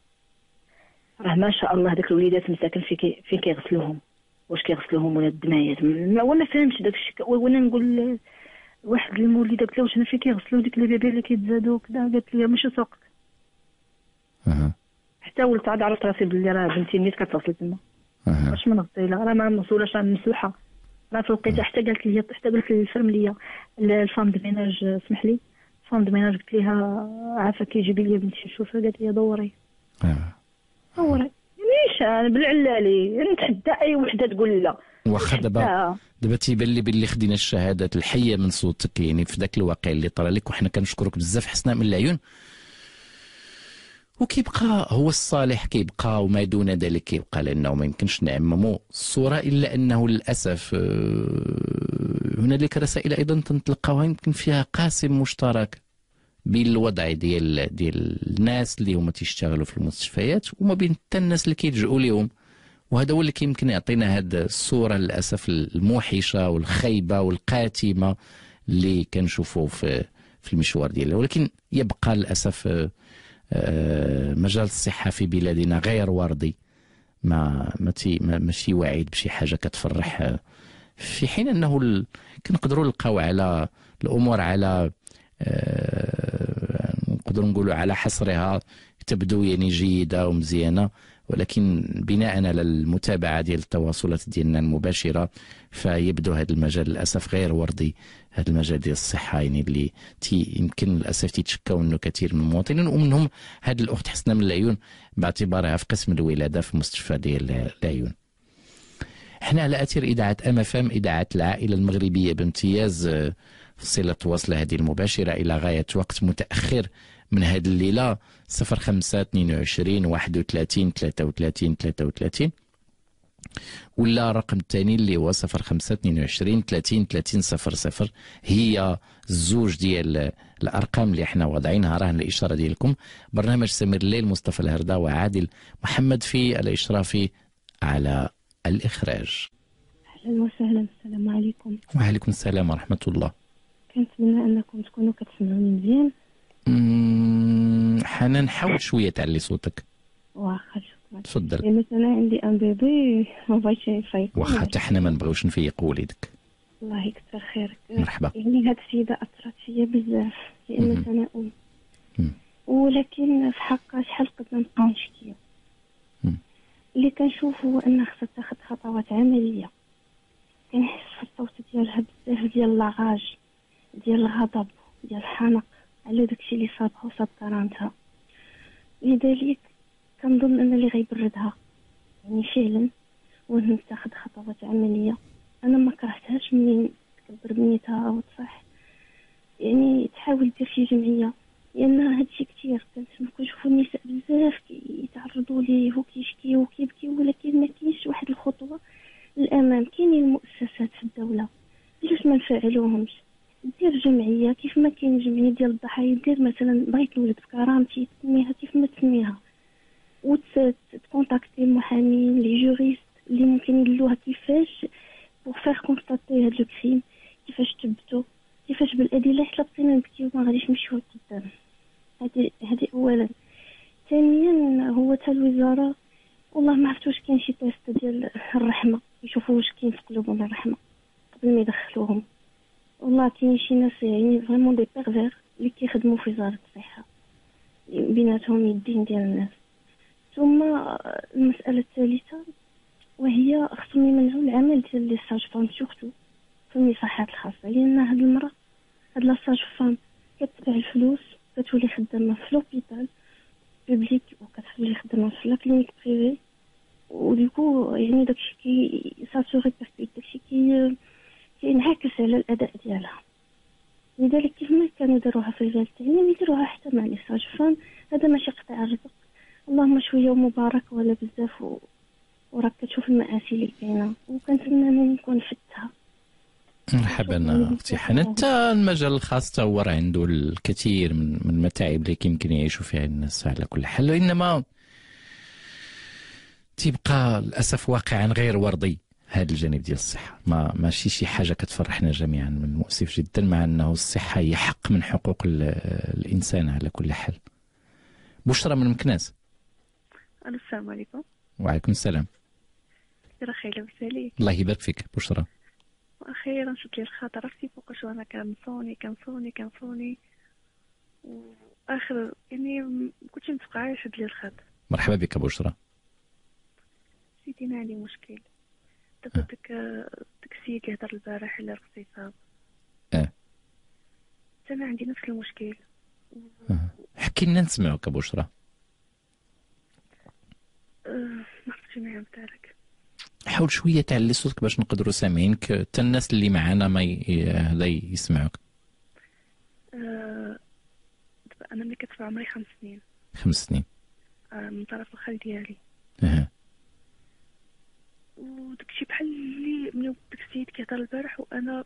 راه ما شاء الله داك الوليدات مساكن فين كي فين كيغسلوهم. واش كيغسلوهم ولا الدمايات. ما- وأنا فهمتش داك الشيء. وأنا نقول واحد المولده قلت لها واش أنا فين كيغسلوا ديك les bébés اللي كيتزادوا وكذا قالت لي ماشي سوقك أها. حتى ولت عاد عرفت راسي بلي راه بنتي نيت كتغسل تما. أها. واش من غسيله راه ما مسؤولاش راه مسوحه راه في الوقيتة حتى قالت لي حتى قالت لي الفرملية ال femme de ménage سمح لي. femme de ménage قلت لها عافاك كيجيب لي بنتي. شوفي قالت لي دوري. آه. دوري. ليش؟ أنا بالعلالي. نتحدى أي وحدة تقول لا. واخا دابا. دابا تيبان لي باللي خدينا الشهادات الحية من صوتك يعني في ذاك الواقع اللي طرا لك وحنا كنشكرك بزاف حسناء من العيون. وكيبقى هو الصالح كيبقى وما دون ذلك كيبقى لأنه ما يمكنش نعمموا الصورة إلا أنه للأسف آه، هنالك رسائل أيضا تنتلقاوها يمكن فيها قاسم مشترك. بين الوضع ديال ديال الناس اللي هما تيشتغلوا في المستشفيات وما بين حتى الناس اللي كيلجؤوا لهم وهذا هو اللي كيمكن يعطينا هذه الصورة للأسف الموحشة والخايبة والقاتمة اللي كنشوفوا في في المشوار ديالها ولكن يبقى للأسف آه، آه، مجال الصحة في بلادنا غير وردي ما ما ماشي واعد بشي حاجة كتفرح آه، في حين أنه. كنقدروا نلقاو على الأمور على نقدروا نقولوا على حصرها تبدو يعني جيدة ومزيانة ولكن بناء على المتابعة ديال التواصلات ديالنا المباشرة فيبدو هذا المجال للأسف غير وردي هذا المجال ديال الصحة يعني اللي تي يمكن للأسف تيتشكاو منه كثير من المواطنين ومنهم هذه الأخت حسنة من العيون باعتبارها في قسم الولادة في مستشفى ديال العيون. إحنا على أثير إذاعة أم أف أم إذاعة العائلة المغربية بامتياز صلة تواصل هذه المباشرة إلى غاية وقت متأخر من هذه الليلة. 05 22 31 33 33 ولا الرقم الثاني اللي هو 05 22 30 30 00 هي الزوج ديال الأرقام اللي إحنا واضعينها راهن الإشارة ديالكم. برنامج سمير الليل مصطفى الهردا وعادل محمد في الإشراف على الإخراج. أهلا وسهلا. السلام عليكم. وعليكم السلام ورحمة الله. كنتمنى أنكم تكونوا كتسمعوني مزيان. حنان حاول شوية تعلي صوتك. واخا شكرا. تفضل. لأن أنا عندي ان بيبي ما بغيتش يفيق. واخا حتى حنا ما نبغيوش نفيقوا وليدك. الله يكثر خيرك. مرحبا. يعني هاد السيدة أثرت فيا بزاف. أنا أم. مم. ولكن في حقها شحال قدنا نبقاو نشكيو. اللي كنشوف هو أنها خصها تاخد خطوات عملية. كنحس في الصوت ديالها بزاف ديال اللاغاج. ديال الغضب ديال الحنق على داكشي اللي صابها وصاب كرامتها لذلك كنظن أن اللي غيبردها. يعني فعلا هو أنها تاخد خطوات عملية. أنا ما كرهتهاش منين تكبر بنيتها أو يعني تحاول دير شي جمعية. لأن هادشي كتير. كنت كنشوفوا النساء بزاف كيتعرضوا ليه وكيشكيو وكيبكيو ولكن ما كاينش واحد الخطوة. للامام كاينين المؤسسات في الدولة. علاش ما نفعلوهمش. دير جمعية كيف ما كاين جمعية ديال الضحايا دير مثلا بغيت نولد بكرامتي تسميها كيف ما تسميها؟ وت contacter المحامين les juristes اللي ممكن يدلوها كيفاش pour faire constater هاد le crime كيفاش تبتو كيفاش بالأدلة حتى بقينا نبكيو ما غاديش نمشيو قدام. هادي هادي اولا. ثانيا هو تا الوزارة والله ما عرفت واش كاين شي test ديال الرحمة يشوفوا واش كاين في قلوبهم الرحمة قبل ما يدخلوهم. والله كاين شي ناس يعني vraiment des pervers اللي كيخدموا في وزاره الصحه بيناتهم يدين ديال الناس ثم المساله الثالثه وهي خصهم يمنعوا العمل ديال les sages-femmes surtout في المصحات الخاصة لأن هاد المرأة هاد la sage-femme كتبع الفلوس كتولي خدامة في l'hôpital public وكتولي خدامة في la clinique privée و du coup يعني داكشي كي سا سو داكشي كي كينعكس على الأداء ديالها. لذلك كيف ما كانوا داروها في رجال التعليم يديروها حتى مع les sages هذا ماشي قطع الرزق. اللهم شوية ومبارك ولا بزاف و... وراك كتشوف المآسي اللي كاينة. وكنتمنى نكون فتها مرحبا أختي حنان. حتى المجال الخاص تا هو راه عنده الكثير من المتاعب اللي يمكن يعيشوا فيها الناس على كل حال. انما تيبقى للأسف واقعا غير وردي. هذا الجانب ديال الصحة. ما ماشي شي حاجة كتفرحنا جميعا. من مؤسف جدا مع أنه الصحة هي حق من حقوق ال- الإنسان على كل حال. بشرى من مكناس السلام عليكم. وعليكم السلام. راه خير لاباس عليك. الله يبارك فيك بشرى. وأخيرا شد لي الخط عرفتي فوقاش وأنا كنصوني كنصوني كنصوني وآخر يعني م- كنتش متوقعه يشد لي الخط مرحبا بك بشرى. سيدي أنا عندي مشكل. دابا داك داك السيد اللي هضر البارح على الاغتصاب آه. حتى أنا عندي نفس المشكل. حكي لنا نسمعوك بشرى أه، ما عرفتش نعاود لك حاول شوية تعلي صوتك باش نقدروا سامعينك. حتى الناس اللي معانا ما. هذا يسمعوك. أه، دابا أنا ملي كنت في عمري خمس سنين. خمس سنين. من طرف الخال ديالي. أه. وداكشي بحال اللي من داك السيد كيهضر البارح وأنا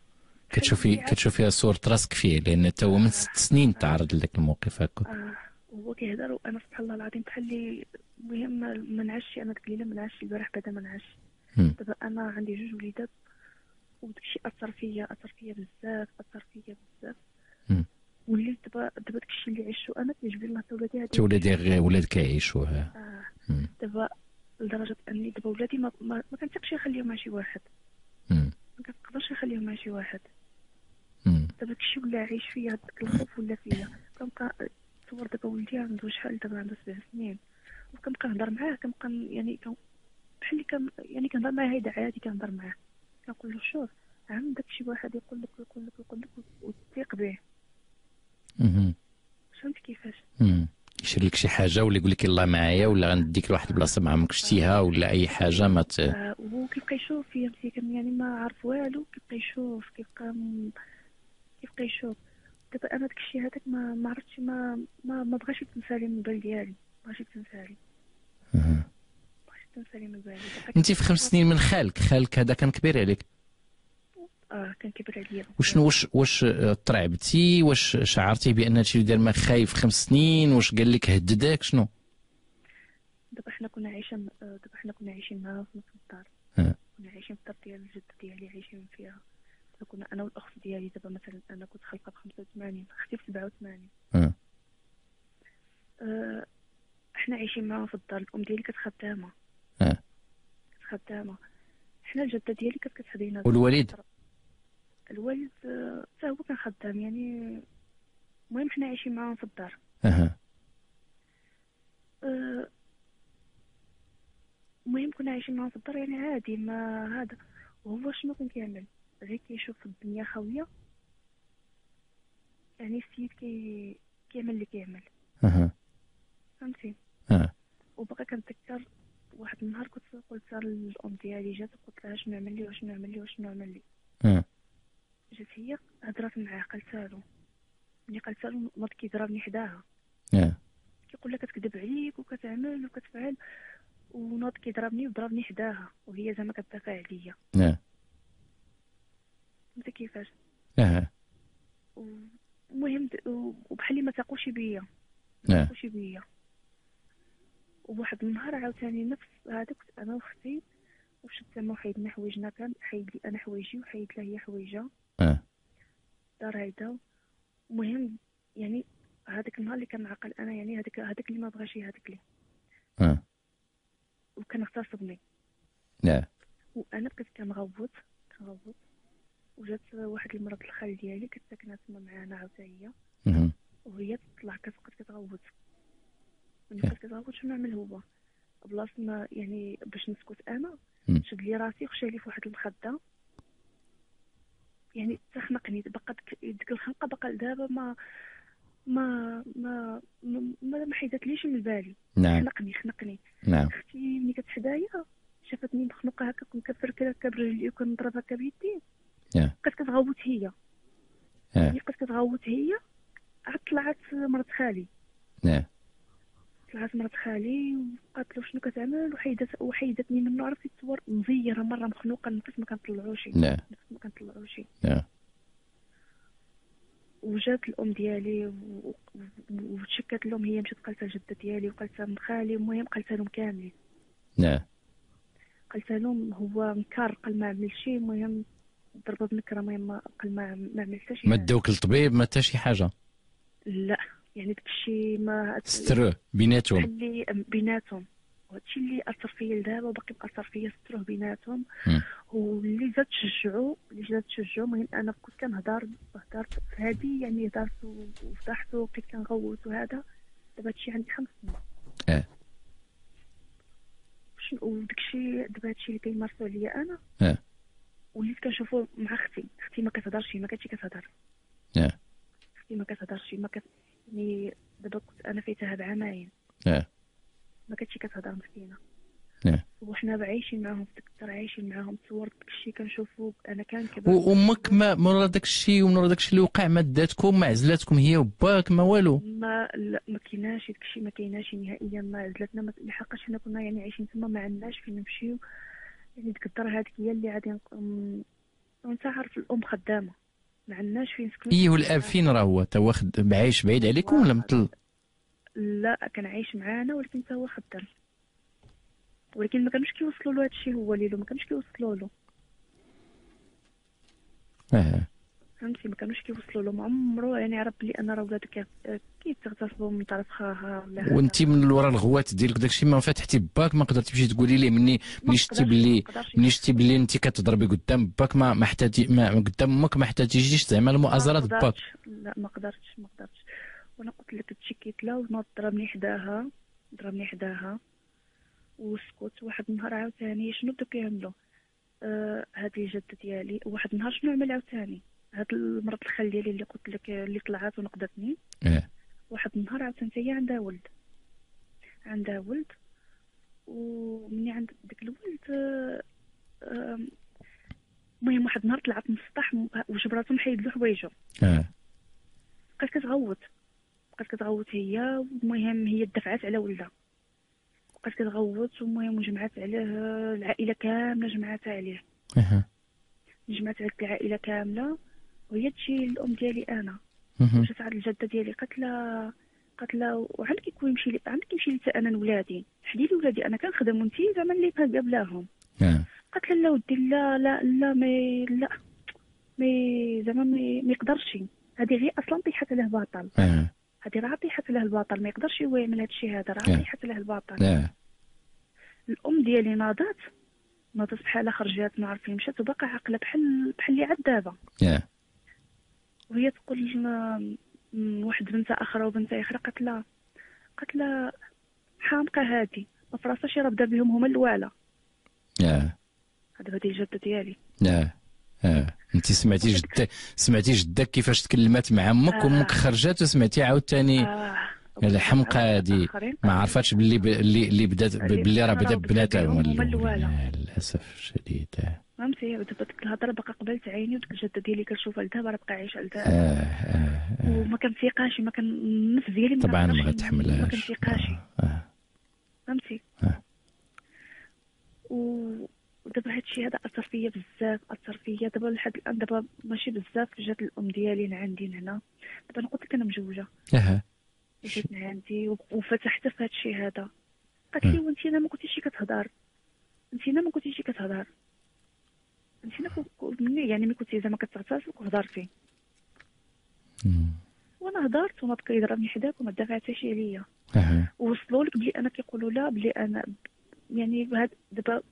كتشوفي كتشوفي صورة راسك فيه لأن تا هو من ست سنين تعرض لذاك الموقف هكا آه وهو كيهضر وأنا سبحان الله العظيم بحال اللي المهم ما- نعسش أنا ديك الليلة ما نعسش البارح بعدا ما نعسش مم. دابا أنا عندي جوج وليدات وداكشي أثر فيا أثر فيا بزاف أثر فيا بزاف. وليت دابا دابا داكشي اللي عشتو أنا كيجبر الله حتى ولادي هادي تا ولادي غير ولادك يعيشوها آه. مم. دابا لدرجة أني دابا ولادي ما, ما, ما كنثقش نخليهم مع شي واحد. ما كنقدرش نخليهم مع شي واحد. دابا داكشي ولا عايش فيا هذاك الخوف ولا فيا. كنبقى تصور دابا ولدي عنده شحال دابا عنده سبع سنين. وكنبقى نهضر معاه كنبقى يعني بحال اللي كان يعني كنهضر معاه هيدا عادي كنهضر معاه. كنقول له شوف عندك شي واحد يقول لك ويقول لك ويقول لك وتثيق به. فهمت كيفاش؟ يشير لك شي حاجة ولا يقول لك يلا معايا ولا غنديك لواحد البلاصة ما عمرك شتيها ولا أي حاجة ما ت... آه، وهو كيبقى يشوف يعني ما عارف والو كيبقى يشوف كيبقى كيبقى يشوف. دابا أنا داكشي هذاك ما ما عرفتش ما ما, ما بغاش يتنسالي من البال ديالي ما بغاش يتنسالي. ما بغاش يتنسالي من بالي انت في خمس سنين من خالك خالك هذا كان كبير عليك. آه كان كبر عليا. وشنو واش واش آه، ترعبتي واش شعرتي بأن هادشي اللي دار ما خايف خمس سنين؟ واش قال لك هددك؟ شنو؟ دابا حنا كنا عايشين آه، دابا حنا كنا عايشين معاه في نفس الدار. كنا عايشين في الدار ديال الجد ديالي عايشين فيها. كنا أنا والأخت ديالي دابا مثلا أنا كنت خلقة ب 85 أختي في 87 آه. آه، حنا عايشين معاها في الدار. الأم ديالي كانت خدامة. آه. كانت خدامة. حنا الجدة ديالي كانت كتحضينا والوالد؟ الوالد آه، حتى هو كان خدام يعني المهم حنا عايشين معاهم في الدار. أها. آه، المهم كنا عايشين معاهم في الدار يعني عادي ما هذا. وهو شنو كان كيعمل؟ غير كيشوف الدنيا خاويه يعني السيد كي كيعمل اللي كيعمل. أها. فهمتي؟ أه. وبقى كنتذكر واحد النهار كنت قلت للأم ديالي جات قلت لها شنو نعمل لي وشنو نعمل لي وشنو نعمل لي. أه. جات هي هضرات معاه قالتها له ملي قالتها له ناض كيضربني حداها. آه كيقول لها كتكذب عليك وكتعمل وكتفعل وناض كيضربني وضربني حداها وهي زعما كتدافع عليا. فهمتي كيفاش؟ آه المهم وبحال ما تاقوش بيا. آه تاقوش بيا. وواحد النهار عاوتاني نفس هذاك أنا وأختي وشد زعما وحيدنا حوايجنا كان حيد لي أنا حوايجي وحيد لها هي حوايجها آه. دار هيدا المهم يعني هذاك النهار اللي كان عاقل أنا يعني هذاك هذاك اللي ما بغاش يهدك لي آه. وكان اغتصبني لا وأنا بقيت كنغوت كنغوت وجات واحد المرة الخال ديالي كانت ساكنة تما معانا عاوتها هي. وهي تطلع كتبقى كتغوت ملي آه. بقات كتغوت شنو نعمل هو؟ بلاص ما يعني باش نسكت أنا. شد لي راسي وخشالي في واحد المخده يعني تخنقني بقى ديك- الخنقة بقى دابا ما ما ما ما, ما, حيدتليش من بالي. نعم. خنقني خنقني. نعم. أختي ملي كانت حدايا؟ شافتني مخنوقة هكا كنت كنفركر هكا برجلي وكنضرب هكا بيدي. بقات كتغوت هي. ملي بقات كتغوت هي عاد طلعت مرت خالي. آه طلعت مرت خالي وقالت له شنو كتعمل؟ وحيدت وحيدتني منه عرفتي تصور مزيرة مرة مخنوقة. النفس ما كنطلعوش. لا النفس ما كنطلعوش. لا وجات الأم ديالي و- و- وتشكات لهم هي مشات قالتها الجده ديالي وقالتها من خالي المهم قالتها لهم كاملين لا قالتها لهم هو نكر قال ما عمل شي. المهم ضربه بنكرة المهم ما قال ما ما عمل حتى شي ما. داوك للطبيب ما حتى شي حاجة. لا. يعني داكشي ما ستروه بيناتهم. اللي بيناتهم. وهادشي اللي أثر فيا لدابا وباقي مأثر فيا ستروه بيناتهم. واللي زاد تشجعوا اللي زاد تشجعوا المهم أنا كنت كنهضر هضرت في هادي يعني هضرت و- وفضحت وبقيت كنغوت وهذا. دابا هادشي عندي خمس سنين. آه. وداكشي دابا هادشي اللي كيمارسوا عليا أنا. آه. وليت كنشوفو مع أختي. أختي ما كتهضرش ما كانتش كتهضر. آه. أختي ما كتهضرش ما كت يعني دابا كنت أنا فايتها بعامين آه ما كانتش كتهضر مسكينه آه وحنا عايشين معاهم في ديك الدار عايشين معاهم تصورت داكشي كنشوفو. أنا كان كبر وأمك ما مورا داك الشيء ومورا داك الشيء اللي وقع ما داتكم ما عزلاتكم هي وباك ما والو. ما لا ما كايناش داكشي ما كايناش نهائيا ما عزلتنا. ما لحقاش حنا كنا يعني عايشين تما ما عندناش فين نمشيو. يعني ديك الدار هذيك هي اللي غادي وانت عارف الأم خدامة. ما عندناش فين نسكنو إيه والآب فين راه هو تا واخد عايش بعيد عليكم ولا مطل؟ لا كان عايش معانا ولكن تا هو خدام ولكن ما كانوش كيوصلوا له هادشي هو ليلو ما كانوش كيوصلوا له. آه. فهمتي ما كانوش كيوصلوا له ما عمرو يعني عرف بلي أنا راه ولادك كيتغتصبوا من طرف خاها ولا. وانت من ورا الغوات ديالك داك الشيء ما فتحتي باك ما قدرتي تمشي تقولي ليه مني ملي شتي بلي ملي شتي بلي انت كتضربي قدام باك ما ما احتاجي ما قدام أمك ما احتاجيش زعما المؤازرات باك. لا ما قدرتش ما قدرتش. وأنا قلت لك تشكيت لا ونوض ضربني حداها ضربني حداها وسكت. واحد النهار عاوتاني شنو بداو كيعملوا آه هذه الجده ديالي. واحد النهار شنو عمل عاوتاني؟ هاد المرات الخال ديالي اللي قلت لك اللي طلعت ونقدتني آه واحد النهار عاوتاني هي عندها ولد. عندها ولد. ومني عند داك الولد المهم واحد النهار طلعت من السطح وجبراتو محيد له حوايجو. آه بقات كتغوت. بقات كتغوت هي المهم هي دفعات على ولدها. بقات كتغوت والمهم وجمعات عليه العائلة كاملة جمعات عليه. أها جمعات على العائلة كاملة. وهي تجي الأم ديالي أنا. جات عند الجدة ديالي قالت لها قالت لها وعندك يكون يمشي لي عندك يمشي لي أنا ولادي حدي لي ولادي. أنا كنخدم وانت زعما اللي قبلاهم آه قالت لها لا ودي لا لا لا مي لا. مي زعما ما يقدرش. هذه غير أصلا طيحت له باطل آه هذه راه طيحت له الباطل. ما يقدرش هو يعمل هذا الشيء هذا. راه. طيحت له الباطل. آه الأم ديالي ناضت. ناضت بحالها خرجات ما عارفين. مشات وباقا عاقلة بحال بحال اللي آه وهي تقول واحد بنت أخرى وبنت أخرى قالت لها قالت لها حامقة هادي ما فراساش راه بدا بهم هما الوالا آه. هذا هذه الجده ديالي. آه. آه. انت سمعتي جدك سمعتي جدك كيفاش تكلمات مع أمك آه. وأمك خرجات وسمعتي عاوتاني آه. الحمقى هادي آخرين ما عرفاتش باللي اللي اللي بدات اللي باللي راه بدا بناتها هما آه، للأسف الشديد. فهمتي؟ ودابا ديك الهضرة باقا قبلت عيني وديك الجدة ديالي كنشوفها لدابا راه باقا عايشة لدابا آه, آه. وما كنثيقاش ما كان النفس ديالي طبعا ما كنقدرش- ما كنثيقاش آه، آه. فهمتي؟ آه. ودابا هادشي هذا أثر فيا بزاف أثر فيا. دابا لحد الآن دابا ماشي بزاف جات الأم ديالي لعندي هنا. دابا أنا قلت لك أنا مجوجه أها. جات لعندي وفتحت في هادشي هذا. قالت لي وانت ما كنتيش كتهضر. انت ما كنتيش كتهضر. انت مني يعني ملي كنتي زعما كتغتسل وهضرتي. وأنا هضرت وما بقى يضربني حداك وما دافع حتى شي عليا. أها. ووصلوا لك بلي أنا كيقولوا لا بلي أنا يعني هاد دابا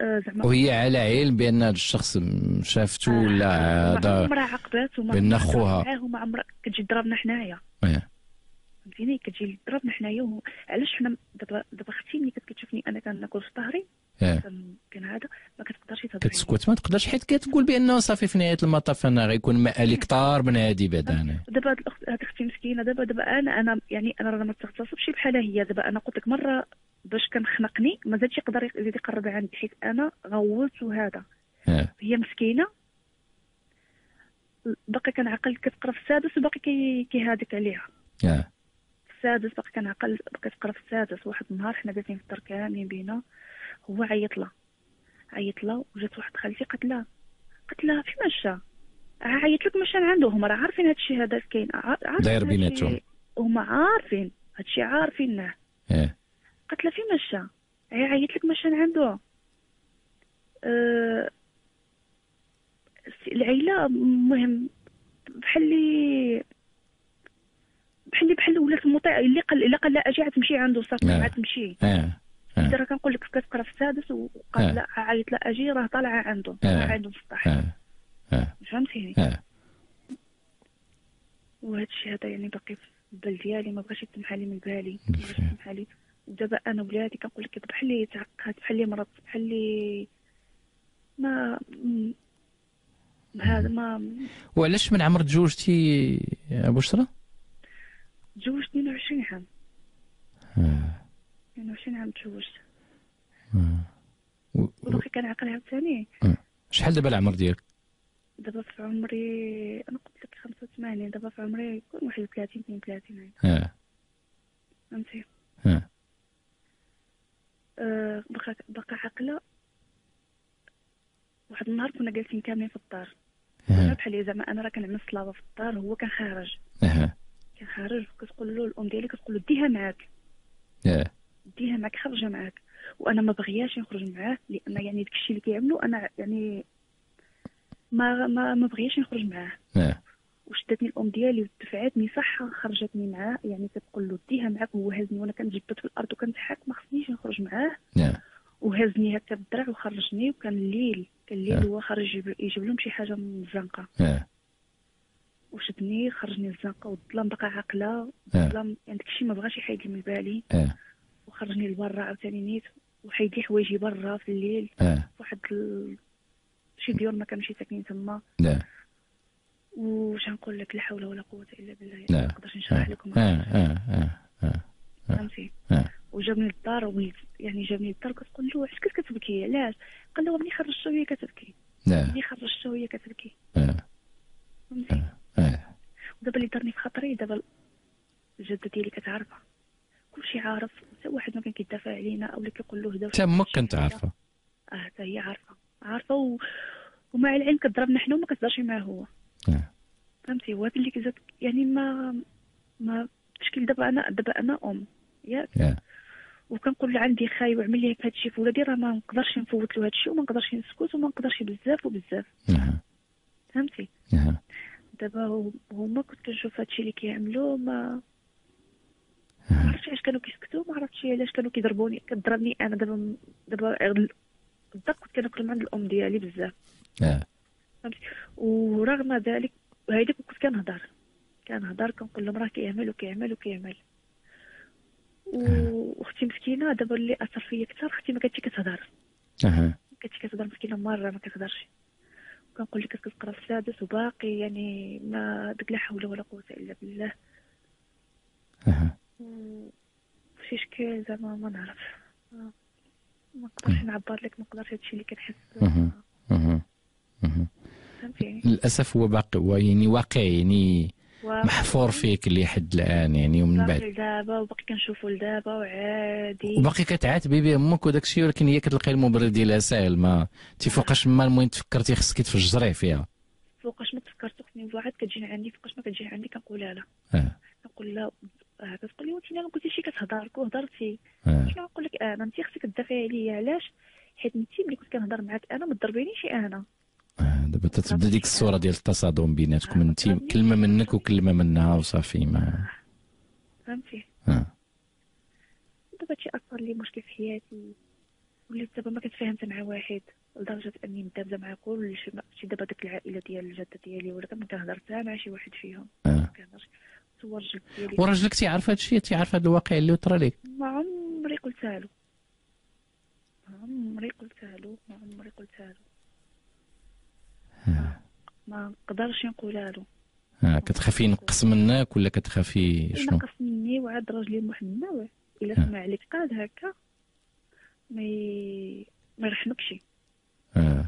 آه، زعما وهي على علم بأن هذا الشخص شافته آه، ولا هذا عمرها عقبات وما بأن عمرها أخوها. معاه وما عمرها كتجي تضربنا حنايا. فهمتيني كتجي تضربنا حنايا علاش حنا دابا دابا أختي ملي كتشوفني أنا كناكل في ظهري آه. كان هذا ما كتقدرش تهضر كتسكت ما تقدرش حيت كتقول بأنه صافي في نهايه المطاف أنا غيكون مآلي كثار من هذه بعد أنا دابا هاد أختي مسكينة دابا دابا أنا أنا يعني أنا راه ما تغتصبش بحالها هي دابا أنا قلت لك مرة باش كان خنقني ما زادش يقدر يزيد يقرب عندي حيت أنا غوت وهذا آه. هي مسكينة باقي كنعقل كتقرا في السادس وباقي كي كيهادك عليها. في السادس باقي كنعقل باقي تقرا في السادس واحد النهار حنا جالسين في الدار كاملين بينا هو عيط لها عيط لها وجات واحد خالتي قالت لها قالت لها فين مشى؟ عيط لك مشى عنده هما راه عارفين هادشي هذا كاين داير بيناتهم. هما عارفين هادشي عارفينه. آه. قالت له فين مشى؟ هي عيط لك مشى عنده. أه العيلة المهم بحال اللي بحال اللي بحال ولات مطيع اللي قال اللي قال لا أجي عاد تمشي عنده صافي آه. عاد تمشي آه. وليدي راه كنقول لك كتقرا في السادس. وقال لا عيط لا أجي راه طالعه عنده. طالعه عنده في آه آه فهمتيني آه وهذا الشيء هذا يعني باقي في البال ديالي ما بغاش يتمحى لي من بالي ما بغاش بالفعل. يتمحى لي ودابا أنا ولادي كنقول لك بحال لي تعقد بحال لي مرض بحال لي ما هذا ما وعلاش من عمر تزوجتي أبو شرا تزوجت 22 عام. آه 22 عام تزوجت. و- وباقي كنعقل عاوتاني. شحال دابا العمر ديالك؟ دابا في عمري أنا قلت لك 85 دابا في عمري يكون 31 32 آه فهمتي؟ أه باقا باقا عاقله واحد النهار كنا جالسين كاملين في الدار. آه بحال زعما أنا راه كنعمل الصلاه في الدار هو كان خارج. آه كان خارج كتقول له الأم ديالي كتقول له ديها معاك. آه ديها معاك خرجها معاك. وأنا ما بغياش نخرج معاه لأن يعني داكشي اللي كيعملو أنا يعني ما ما ما بغياش نخرج معاه. آه وشدتني الأم ديالي ودفعتني صح خرجتني معاه. يعني كتقول له ديها معاك وهو هزني وأنا كنجبد في الأرض وكنضحك ما خصنيش نخرج معاه. آه وهزني هكا بالدرع وخرجني وكان الليل كان الليل آه. هو خرج يجيب, يجيب لهم شي حاجة من الزنقة. آه وشدني خرجني للزنقه والظلام بقى عاقلة. الظلام يعني داكشي ما بغاش يحيد من بالي. آه وخرجني لبرا عاوتاني نيت وحيد لي حوايجي برا في الليل. آه فواحد ال... شي ديور ما كانوش ساكنين تما. وش نقول لك لا حول ولا قوة إلا بالله. ما نقدرش نشرح لكم. فهمتي؟ وجابني للدار وولد يعني جابني للدار كتقول له علاش كنت كتبكي؟ علاش؟ قال له ملي خرجته هي كتبكي. ملي خرجته هي كتبكي. فهمتي؟ آه ودابا اللي دارني في خاطري دابا الجدة ديالي كتعرفها. كلشي عارف حتى واحد ما كان كيدافع علينا أو اللي كيقول له هدا حتى أمك كانت عارفة. آه حتى هي عارفة. عارفة و... ومع العلم كضربنا حنا وما كتهضرش معاه هو. آه. فهمتي؟ وهذا اللي كيزاد يعني ما ما تشكيل دابا أنا دابا أنا أم. ياك. آه وكنقول عندي خاي وعمل لي هذا الشيء في ولادي راه ما نقدرش نفوت له هذا الشيء وما نقدرش نسكت وما نقدرش بزاف وبزاف. فهمتي؟ دابا هما كنت كنشوف هذا الشيء اللي كيعملوا ما ما عرفتش علاش كانوا كيسكتوا ما عرفتش علاش كانوا كيضربوني كضربني أنا. دابا دابا بالضبط كنت كناكل من عند الأم ديالي بزاف. أه. ورغم ذلك هيداك كنت كنهضر. كنهضر كنقول لهم راه كيعمل وكيعمل وكيعمل. و- وأختي مسكينة دابا اللي أثر فيا كثر أختي ما كانتش كتهضر. أه. كانتش كتهضر مسكينة مرة ما كتهضرش. كنقول لك كتقرا السادس وباقي يعني ما ديك لا حول ولا قوة إلا بالله. آه و- في شكل زعما ما نعرف. ما ما نقدرش نعبر لك ما نقدرش هادشي اللي كنحس. مهم. آه. آه فهمتيني؟ للأسف هو باقي يعني واقع يعني محفور فيك لحد الآن يعني ومن بعد. لدابا وباقي كنشوفو لدابا وعادي. وباقي كتعاتبي به أمك وداك الشيء ولكن هي كتلقى المبرر ديالها ساهل ما تي فوقاش ما المهم تفكرتي خصك تفجريه فيها. فوقاش ما تفكرت أختي واحد كتجيني عندي فوقاش ما كتجي عندي كنقولها لها آه. كنقول لها آه كتقول لي وانت ما قلتي شي كتهضر كون هضرتي آه. شنو نقول لك أنا؟ انت خصك تدافعي عليا علاش؟ حيت انت ملي كنت كنهضر معاك أنا ما تضربينيش أنا. آه، دابا تتبدا ديك الصورة ديال التصادم بيناتكم انت كلمه منك وكلمه منها وصافي ما فهمتي آه دابا هادشي اثر لي مشكل في حياتي وليت دابا ما كنتفاهمت مع واحد لدرجه اني مدابزه مع ما شي دابا ديك العائله ديال الجده ديالي ولا كنهضر حتى مع شي واحد فيهم آه ما كنهضرش صور جد ديالي وراجلك تيعرف هذا الشيء تيعرف هذا الواقع اللي طرا لك ما عمري قلتها له ما عمري قلتها له ما عمري قلتها له آه. ما نقدرش نقولها له آه كتخافي ينقص منك ولا كتخافي شنو؟ نقص مني وعاد راجلي واحد النوع إلا آه. سمع لك قال هكا ما. ما يرحمكش. آه.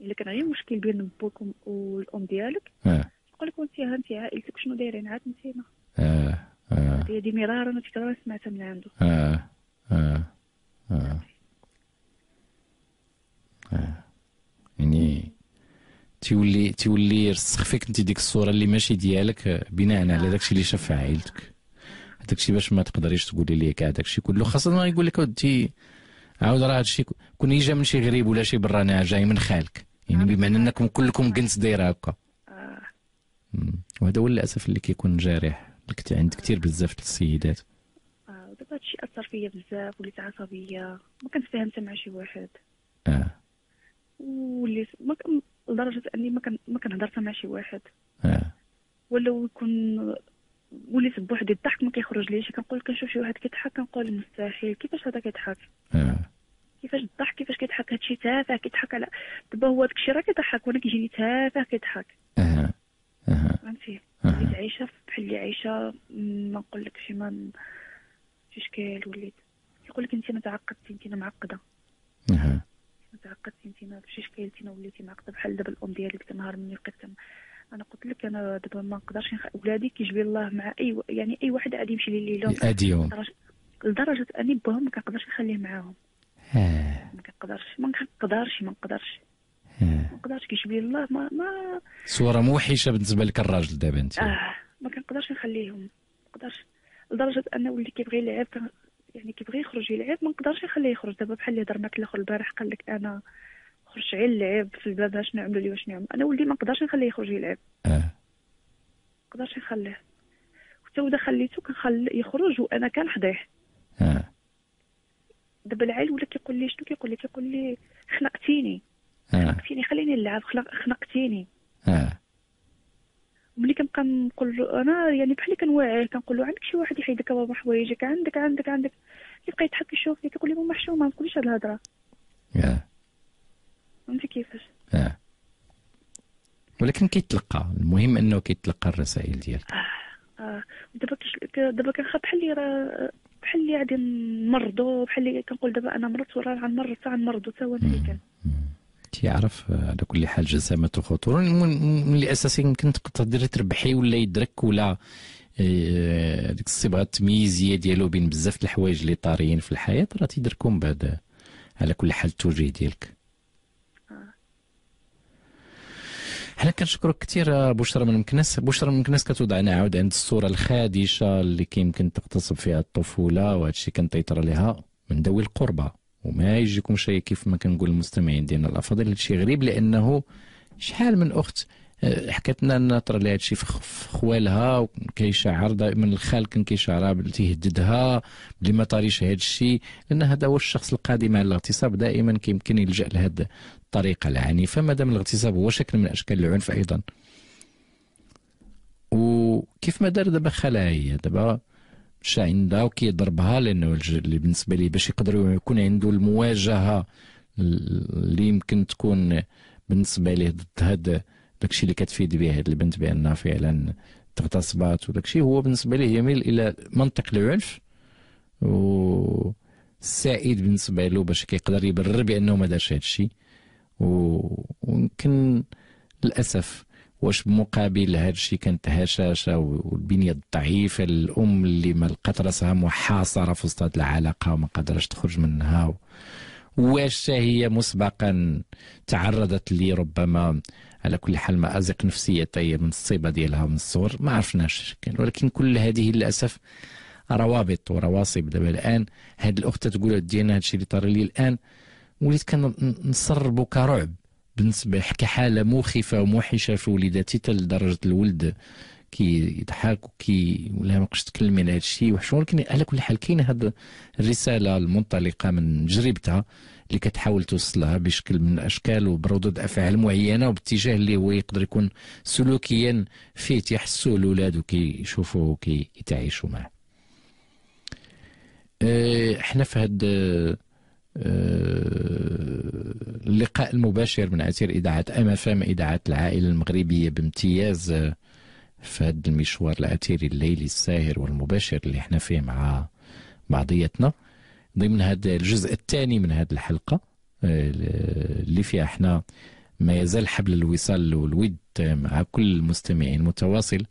إلا كان غير مشكل بين بوك والأم ديالك آه. يقول لك وانت ها انت عائلتك شنو دايرين؟ عاد نتينا آه. آه. دي مرارا وتكرارا سمعتها من عنده. آه. آه. آه. آه. يعني تيولي تيولي يرسخ فيك انت ديك الصورة اللي ماشي ديالك آه، بناء على داكشي اللي شاف في عائلتك هذاكشي باش ما تقدريش تقولي ليه كاع داكشي كله خاصة ما يقول لك ودي عاود راه هادشي كون يجي من شي غريب ولا شي براني جاي من خالك. يعني بما انكم كلكم جنس دايرة هكا. آه. وهذا هو للأسف اللي كيكون جارح عند كثير بزاف السيدات. آه. ودابا دابا هادشي أثر فيا بزاف وليت عصبية ما كنتفاهم حتى مع شي واحد. آه. وليت ما لدرجة أني ما كن ما كنهضر حتى مع شي واحد. آه. ولو يكون وليت بوحدي الضحك ما كيخرج ليش كنقول كنشوف شي واحد كيضحك كنقول مستحيل. كيفاش هذا كيضحك؟ آه. كيفاش الضحك؟ كيفاش كيضحك؟ هادشي تافه كيضحك على دابا هو داكشي راه كيضحك وأنا كيجيني تافه كيضحك. آه. آه. فهمتي؟ أها. وليت عايشة بحال اللي عايشة ما نقول لك شي ما شي إشكال وليت. كيقول لك انت ما تعقدتي انت معقدة. آه. ما تعقدتي انت بشي اشكال انت وليتي معقده بحال دابا الأم ديالي ديك النهار ملي لقيت أنا قلت لك أنا دابا ما نقدرش. ولادي كيجبي الله مع أي و... يعني أي واحد غادي يمشي لي اديون لدرجه لدرجة أني باهم ما كنقدرش نخليه معاهم. آه ما كنقدرش ما كنقدرش ما نقدرش. ما نقدرش كيجبي الله. ما ما صورة موحشة بالنسبة لك الراجل دابا انت آه ما كنقدرش نخليهم. ما نقدرش. لدرجة أن ولدي كيبغي يلعب يعني كيبغي يخرج يلعب ما نقدرش نخليه يخرج. دابا بحال اللي هضر معك الآخر البارح قال لك أنا خرج غير لعب في الباب اش نعملوا لي واش نعمل أنا ولدي ما نقدرش نخليه يخرج يلعب. آه. ما نقدرش نخليه. حتى ودا خليته كنخلي يخرج وأنا كنحضيه. آه. دابا العيل ولا كيقول لي شنو؟ كيقول لي كيقول لي خنقتيني. آه. خنقتيني خليني نلعب خنقتيني. آه. ملي كنبقى نقول له أنا يعني بحال اللي كنواعيه كنقول له عندك شي واحد يحيدك بابا حوايجك عندك عندك عندك. كيبقى يضحك يشوفني كيقول لي ماما حشومه ما تقوليش هاد الهضرة. آه فهمتي كيفاش؟ آه ولكن كيتلقى المهم أنه كيتلقى الرسائل ديالك. آه دابا دابا كنخاف بحال اللي راه بحال اللي غادي نمرضو بحال اللي كنقول دابا أنا مرضت وراه غنمرض حتى غنمرضو حتى هو اللي كان. تيعرف آه، على كل حال جسامة الخطورة من, الأساس يمكن تقدري تربحي ولا يدرك ولا آه، ديك الصبغة التمييزية ديالو بين بزاف الحوايج اللي طاريين في الحياة راه تيدركهم بعد على كل حال التوجيه ديالك. حنا كنشكرك كثير آه، بشرى من مكناس بشرى من مكناس كتوضعنا عاود عند الصورة الخادشة اللي كيمكن تغتصب فيها الطفولة وهذا الشيء كنطيطر عليها من ذوي القربى. وما يجيكم شيء كيف ما كنقول المستمعين ديالنا الافاضل هادشي غريب لأنه شحال من أخت آه، حكت لنا انها طرا لها هادشي في خوالها وكيشعر دائما الخال كان كيشعرها بلي تيهددها بلي ما طاريش هذا الشيء لأن هذا هو الشخص القادم على الاغتصاب. دائما كيمكن يلجأ لهذه الطريقة العنيفة. ما دام الاغتصاب هو شكل من أشكال العنف أيضا. وكيف ما دار دابا خالها هي دابا عندها وكيضربها لأنه اللي بالنسبة لي باش يقدر يكون عنده المواجهة اللي يمكن تكون بالنسبة ليه ضد هذا داكشي اللي كتفيد به هاد البنت بأنها فعلا تغتصبات وداكشي. هو بالنسبة ليه يميل إلى منطق العنف والسائد بالنسبة له باش كيقدر يبرر بأنه ما دارش هاد الشيء و- ويمكن للأسف واش بمقابل هذا الشيء كانت هشاشه والبنيه الضعيفة الأم اللي ما لقات راسها محاصرة في وسط هذه العلاقة وما قدرش تخرج منها واش هي مسبقا تعرضت لي ربما على كل حال مآزق نفسية هي من الصيبة ديالها من الصغر ما عرفناش ولكن كل هذه للأسف روابط ورواسب. دابا الآن هاد الأخت تقول ديالنا هاد الشيء اللي طار لي الآن وليت كنصربو كرعب. بالنسبة كحالة مخيفة وموحشة في وليداتي حتى لدرجة الولد كي يضحك وكي ولا ما بقاش تكلمي على هذا الشيء ولكن على كل حال كاينة هذه الرسالة المنطلقة من تجربتها اللي كتحاول توصلها بشكل من الأشكال وبردود أفعال معينة وباتجاه اللي هو يقدر يكون سلوكيا فيه تيحسوا الاولاد وكيشوفوا وكيتعايشوا معه. إحنا في هذا اللقاء المباشر من أثير إذاعة MFM إذاعة العائلة المغربية بامتياز آه، في هذا المشوار الأثيري الليلي الساهر والمباشر اللي إحنا فيه مع بعضيتنا ضمن هذا الجزء الثاني من هذه الحلقة آه، اللي فيها إحنا ما يزال حبل الوصال والود مع كل المستمعين متواصل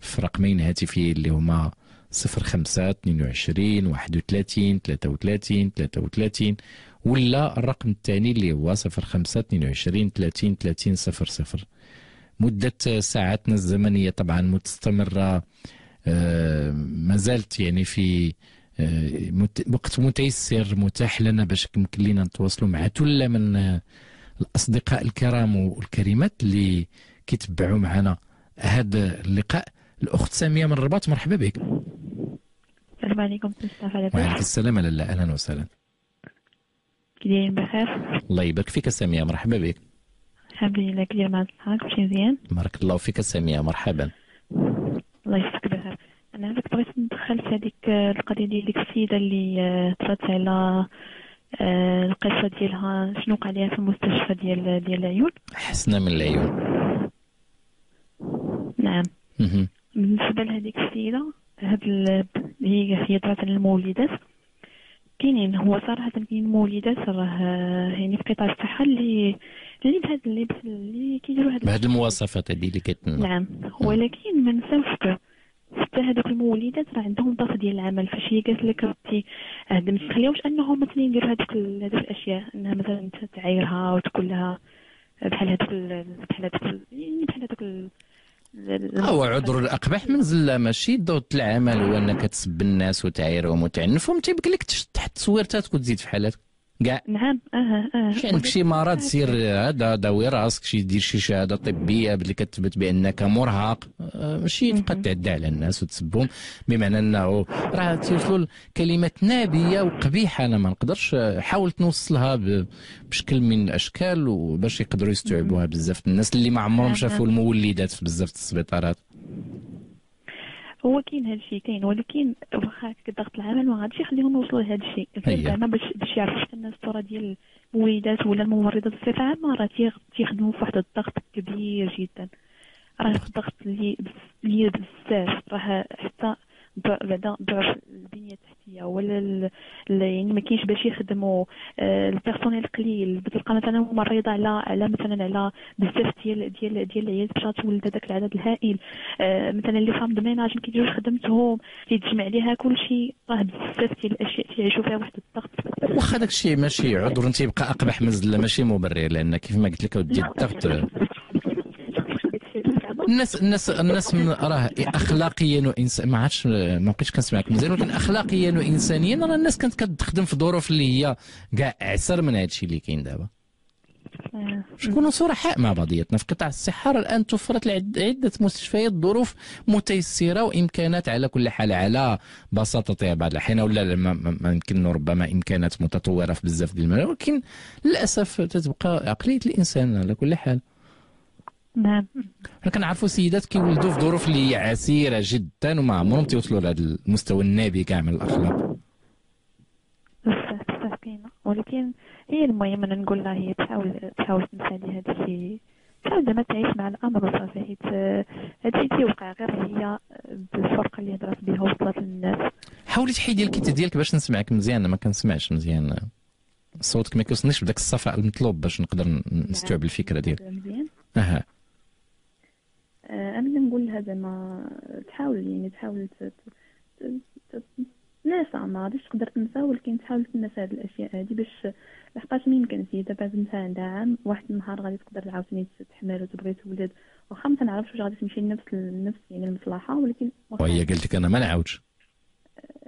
في رقمين هاتفيين اللي هما 05 22 31 33 33 ولا الرقم الثاني اللي هو 05 22 30 30 00 مدة ساعتنا الزمنية طبعا مستمرة آه، ما زالت يعني في آه، وقت متيسر متاح لنا باش يمكن لنا نتواصلوا مع ثلة من آه، الأصدقاء الكرام والكريمات اللي كيتبعوا معنا هذا اللقاء. الأخت سامية من الرباط مرحبا بك. السلام عليكم مصطفى وعليكم لاباس السلام لالا أهلا وسهلا. كي دايرين بخير؟ الله يبارك فيك سامية. مرحبا بك. الحمد لله كي داير مع صحابك ماشي مزيان؟ بارك الله فيك سامية. مرحبا. الله يجزيك بخير. أنا عافاك بغيت ندخل في هذيك آه، القضية ديال ديك السيدة اللي آه، طرات على آه، القصة ديالها. شنو وقع ليها في المستشفى ديال ديال العيون؟ حسنا من العيون. نعم. بالنسبة لهذيك السيدة هاد هي هي طرات على المولدات. كاينين هو صراحة كاين مولدات راه يعني في قطاع الصحة اللي اللي بهاد اللي بس- اللي كيديروا هاد بهذه المواصفات هذه اللي كتن نعم. ولكن ما نساوش حتى هذوك المولدات راه عندهم ضغط ديال العمل. فاش هي قالت لك ربتي آه، ما تخليوش أنهم مثلا يديروا هذوك هذوك الأشياء إنها مثلا تعايرها وتقول لها بحال هذوك ال- بحال هذوك يعني بحال هذوك هو عذر الاقبح من زله ماشي ضغط العمل هو انك تسب الناس وتعايرهم وتعنفهم. تيبقى لك تحط تصويرتك وتزيد في حالاتك. كاع نعم آه آه عندك شي مرض سير هذا داوي راسك شي دير شي شهاده طبيه اللي كتثبت بانك مرهق ماشي تبقى تعدى على الناس وتسبهم بمعنى انه راه تيوصلوا لكلمات نابيه وقبيحه أنا ما نقدرش حاول توصلها ب- بشكل من الاشكال وباش يقدروا يستوعبوها بزاف الناس اللي ما عمرهم شافوا. المولدات في بزاف السبيطارات هو كاين هذا الشيء كاين ولكن واخا ضغط العمل ما غاديش يخليهم يوصلوا لهذا الشيء. زعما باش باش يعرفوا حتى الناس الصورة ديال المولدات ولا الممرضات بصفة عامة راه تيخدموا في واحد الضغط كبير جدا راه الضغط اللي اللي بزاف راه حتى بعدا ضعف البنية التحتية ولا يعني ما كاينش باش يخدموا آه، ال personnel قليل. بتلقى مثلا ممرضه على على مثلا على بزاف ديال ديال ديال العيالات باش تولد هذاك العدد الهائل. آه، مثلا les femmes de ménage ما كيديروش خدمتهم تيتجمع عليها كل شيء راه بزاف ديال الأشياء تيعيشوا فيها واحد الضغط. واخا داك الشيء ماشي عذر انت يبقى أقبح من الزله ماشي مبرر لأن كيف ما قلت لك ودي الضغط الناس الناس الناس راه اخلاقيا وانسان ما عادش ما بقيتش كنسمعك مزيان ولكن اخلاقيا وانسانيا راه الناس كانت كتخدم في ظروف اللي هي كاع أعسر من هذا الشيء اللي كاين دابا. آه، باش نكونوا صرحاء مع بعضياتنا في قطاع الصحه الآن توفرت عدة مستشفيات ظروف متيسرة وإمكانات على كل حال على بساطتها بعض الاحيان ولا يمكن ربما إمكانات متطورة في بزاف ديال المجالات ولكن للأسف تتبقى عقلية الإنسان على كل حال. نعم. حنا كنعرفوا سيدات كيولدوا في ظروف اللي هي عسيرة جدا وما عمرهم تيوصلوا لهذا المستوى النابي كاع من الأخلاق. بزاف بزاف كاينة ولكن هي المهم أنا نقول لها هي تحاول تحاول تنسى لي هذا الشيء. تحاول زعما تعيش مع الأمر وصافي حيت آه، هذا الشيء تيوقع غير هي آه، بالفرقه اللي هضرات بها وصلت للناس. حاولي تحيدي الكيت ديالك باش نسمعك مزيان ما كنسمعش مزيان. صوتك ما كيوصلنيش بداك الصفاء المطلوب باش نقدر نستوعب الفكرة ديالك. مزيان. أها. آه، أنا نقول لها زعما تحاول يعني تحاول تنسى ما غاديش تقدر تنسى ولكن تحاول تنسى هاد الأشياء هادي باش لحقاش ما يمكنش هي دابا بنتها عندها عام واحد النهار غادي تقدر عاوتاني تحمل وتبغي تولد واخا ما تنعرفش واش غادي تمشي لنفس نفس يعني المصلحة ولكن وهي قالت لك أنا ما نعاودش.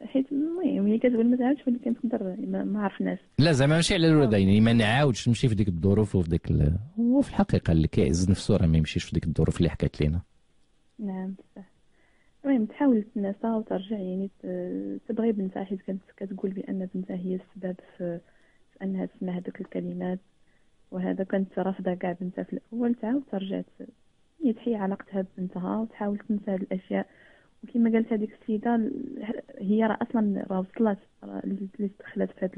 حيت المهم هي كتقول ما تعاودش ولكن تقدر ما, عرفناش لا زعما ماشي على الوالدين يعني ما نعاودش نمشي في ديك الظروف وفي ديك ال... وفي الحقيقة اللي كيعز نفسه راه ما يمشيش في ديك الظروف اللي حكات لينا. نعم بصح. المهم تحاول تنسى وترجع يعني تبغي بنتها حيت كانت كتقول بأن بنتها هي السبب في, أنها تسمع هذوك الكلمات. وهذا كانت رافضة كاع بنتها في الأول تعاود ترجع هي تحيي علاقتها ببنتها وتحاول تنسى الأشياء. وكما قالت هذيك السيدة ال- هي راه أصلا راه وصلت اللي دخلت في هذا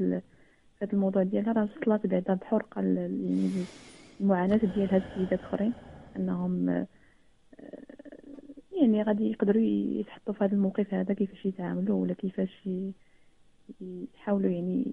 في هذا الموضوع ديالها راه وصلت بعدا بحرقة يعني المعاناة ديال هاد السيدات اخرين أنهم آه، يعني غادي يقدروا يتحطوا في هذا الموقف هذا كيفاش يتعاملوا ولا كيفاش يحاولوا يعني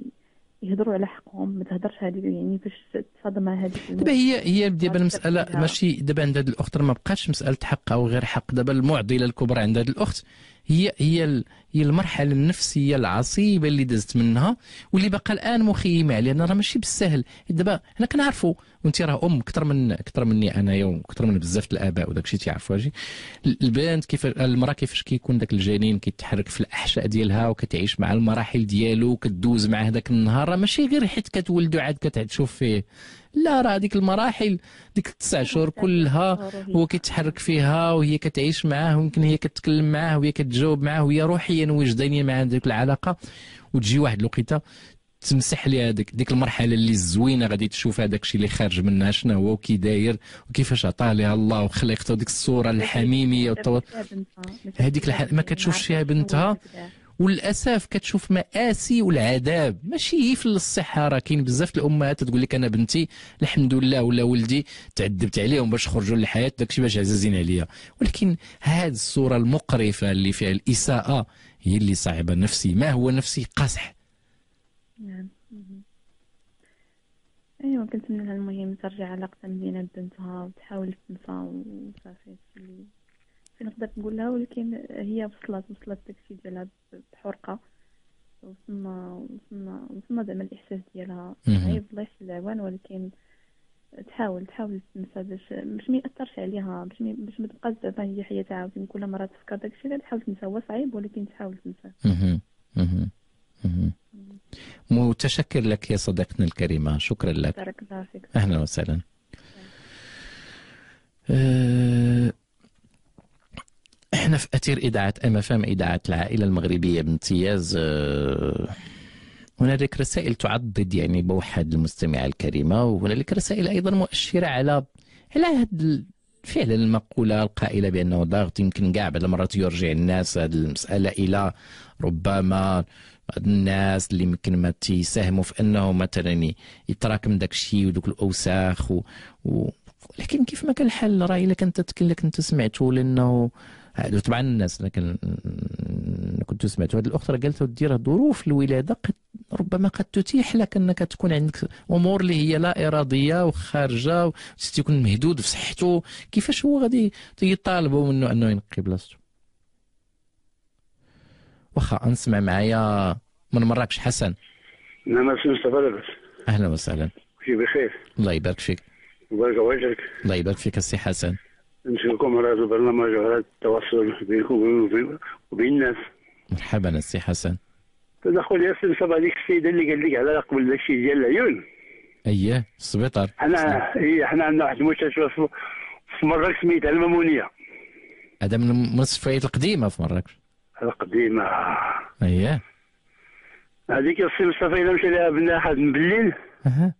يهضروا على حقهم ما تهضرش هذه يعني باش تصادم هذيك دابا هي هي دابا المسألة. ماشي دابا عند هذه الأخت ما بقاتش مسألة حق أو غير حق دابا المعضلة الكبرى عند هذه الأخت هي هي هي المرحلة النفسية العصيبة اللي دازت منها واللي باقا الآن مخيمة لأن راه ماشي بالسهل. دابا حنا كنعرفوا وانت راه أم. أكثر من أكثر مني انايا وأكثر من بزاف الآباء وداك الشيء تيعرفوا هادشي. البنت كيف المرأة كيفاش كيكون داك الجنين كيتحرك في الأحشاء ديالها وكتعيش مع المراحل ديالو وكدوز مع هذاك النهار راه ماشي غير حيت كتولدوا عاد كتشوف فيه. لا راه هذيك المراحل ديك التسع شهور كلها هو كيتحرك فيها وهي كتعيش معاه ويمكن هي كتكلم معاه وهي كتجاوب معاه وهي روحيا وجدانيا مع ديك العلاقة. وتجي واحد الوقيتة تمسح لي هذيك ديك المرحلة اللي زوينة غادي تشوف هذاك الشيء اللي خارج منها شنو هو وكي داير وكيفاش عطاه لها الله وخلقته ديك الصورة الحميمية والتو... هذيك الح... ما كتشوفش فيها بنتها. وللاسف كتشوف مآسي والعذاب. ماشي في الصحة. راه كاين بزاف الأمهات تقول لك أنا بنتي الحمد لله ولا ولدي تعذبت عليهم باش خرجوا للحياة داكشي باش عزازين عليا. ولكن هذه الصورة المقرفة اللي فيها الإساءة هي اللي صعبه نفسي. ما هو نفسي؟ قصح نعم. ايوا كنتمنى المهم ترجع علاقتها مزيانه ببنتها وتحاول تنسى وصافي. نقدر نقول لها ولكن هي وصلت وصلت داكشي ديالها بحرقة. وصلنا وصلنا وصلنا زعما الإحساس ديالها. صعيب الله يحسن العوان ولكن تحاول تحاول تنسى باش باش ما يأثرش عليها باش باش ما تبقاش زعما هي حياتها عاوتاني كل مرة تفكر داكشي لا تحاول تنسى. هو صعيب ولكن تحاول تنسى. متشكر لك يا صديقتنا الكريمة. شكرا لك. بارك الله فيك. أهلا وسهلا. أه، إحنا في أثير إذاعة MFM إذاعة العائلة المغربية بامتياز أه، هنالك رسائل تعضد يعني بوحد المستمعة الكريمة وهنالك رسائل أيضا مؤشرة على على هذا فعلا المقولة القائلة بأنه ضغط يمكن كاع بعض المرات يرجع الناس هذه المسألة إلى ربما بعض الناس اللي يمكن ما تيساهموا في أنه مثلا يتراكم داك الشيء ودوك الأوساخ و... و... لكن كيف ما كان الحل راه إلا كنت كنت سمعتوا لأنه طبعا الناس لكن كنت سمعت هذه الأخت راه قالت دير ظروف الولادة قد ربما قد تتيح لك أنك تكون عندك أمور اللي هي لا إرادية وخارجة تكون مهدود في صحته كيفاش هو غادي يطالبوا منه أنه ينقي بلاصتو واخا نسمع معايا من مراكش حسن. نعم سي مصطفى لاباس. أهلا وسهلا. بخير. الله يبارك فيك. الله يبارك فيك السي حسن. نشكركم على هذا البرنامج وعلى التواصل بينكم وبين- الناس مرحبا السي حسن. تدخل يا سي مصطفى هذيك السيده اللي قال لك على قبل داكشي ديال العيون. أييه السبيطار. حنا هي حنا عندنا واحد المستشفى في- مراكش سميتها المامونية. هذا من المستشفيات القديمة في مراكش القديمة. أييه. هذيك السي مصطفى إلا مشى لها بنا احد من بالليل. أها.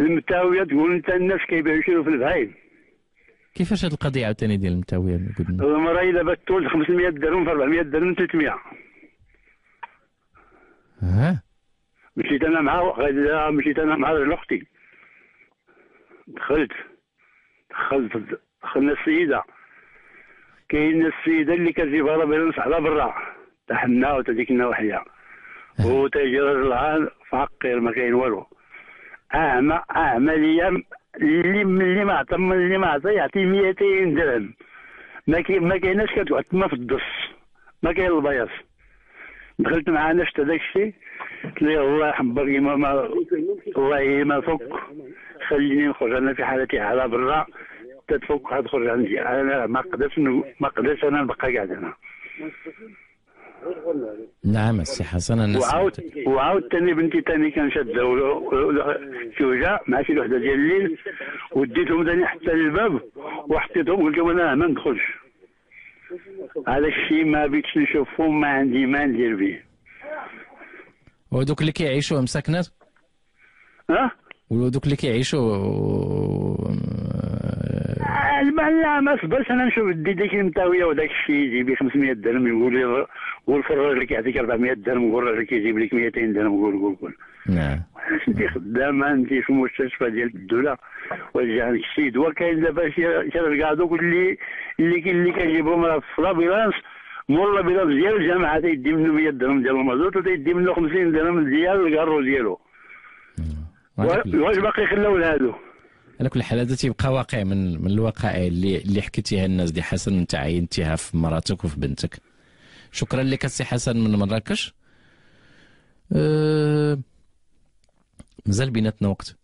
المتاوية تقول أنت الناس كيبيعوا يشروا في البعيد كيفاش هذه القضية عاوتاني ديال المتاويه المراه إلا بات تولد 500 درهم في 400 درهم 300 ها؟ مشيت أنا غادي مشيت أنا مع رجل أختي. دخلت. دخلت دخلنا السيدة. كاين السيدة اللي كتجيب راه بيرنس على برا. تحنا وتديك النواحيه وتيجي راجلها فقير ما كاين والو. اعمى أعمى ليا اللي اللي ما عطى اللي ما عطى يعطي 200 درهم. ما كاين ما كايناش كتقعد تما في الدص ما كاين البياص دخلت معانا شتا داك الشيء قلت له الله يحبك ما ما الله ما فك خليني نخرج. أنا في حالتي على برا. تتفك غتخرج عندي. أنا ما قدرتش ما قدرتش أنا نبقى قاعد هنا. نعم السي حسن أنا وعاود. وعاود تاني بنتي تاني كان شاده و- و- شي وجع مع شي وحده ديال الليل وديتهم تاني حتى للباب وحطيتهم قلت لهم أنا ما ندخلش. هذا الشيء ما بغيتش نشوفه ما عندي ما ندير به ودوك اللي كيعيشوا مساكنات؟ ها؟ ودوك اللي كيعيشوا آه، لا ما صبرش أنا نشوف دي ديك المتاويه وداك الشيء يجيب لي 500 درهم يقول لي الراجل اللي كيعطيك 400 درهم قول الراجل كيجيب لك 200 درهم قول قول قول. نعم. انت خدامه انت في مستشفى ديال الدولة وجه عندك شي دواء كاين دابا شي رجع دوك اللي اللي اللي كيجيبهم راه في l'ambulance مول l'ambulance ديال الجماعة تيدي منه 100 درهم ديال المازوت وتيدي منه 50 درهم ديال الكارو ديالو. واش باقي خلاو لهادو. على كل حال هذا تيبقى واقع من من الوقائع اللي اللي حكيتيها أسيدي حسن وانت عينتيها في مراتك وفي بنتك. شكرا لك السي حسن من مراكش. أه مازال بيناتنا وقت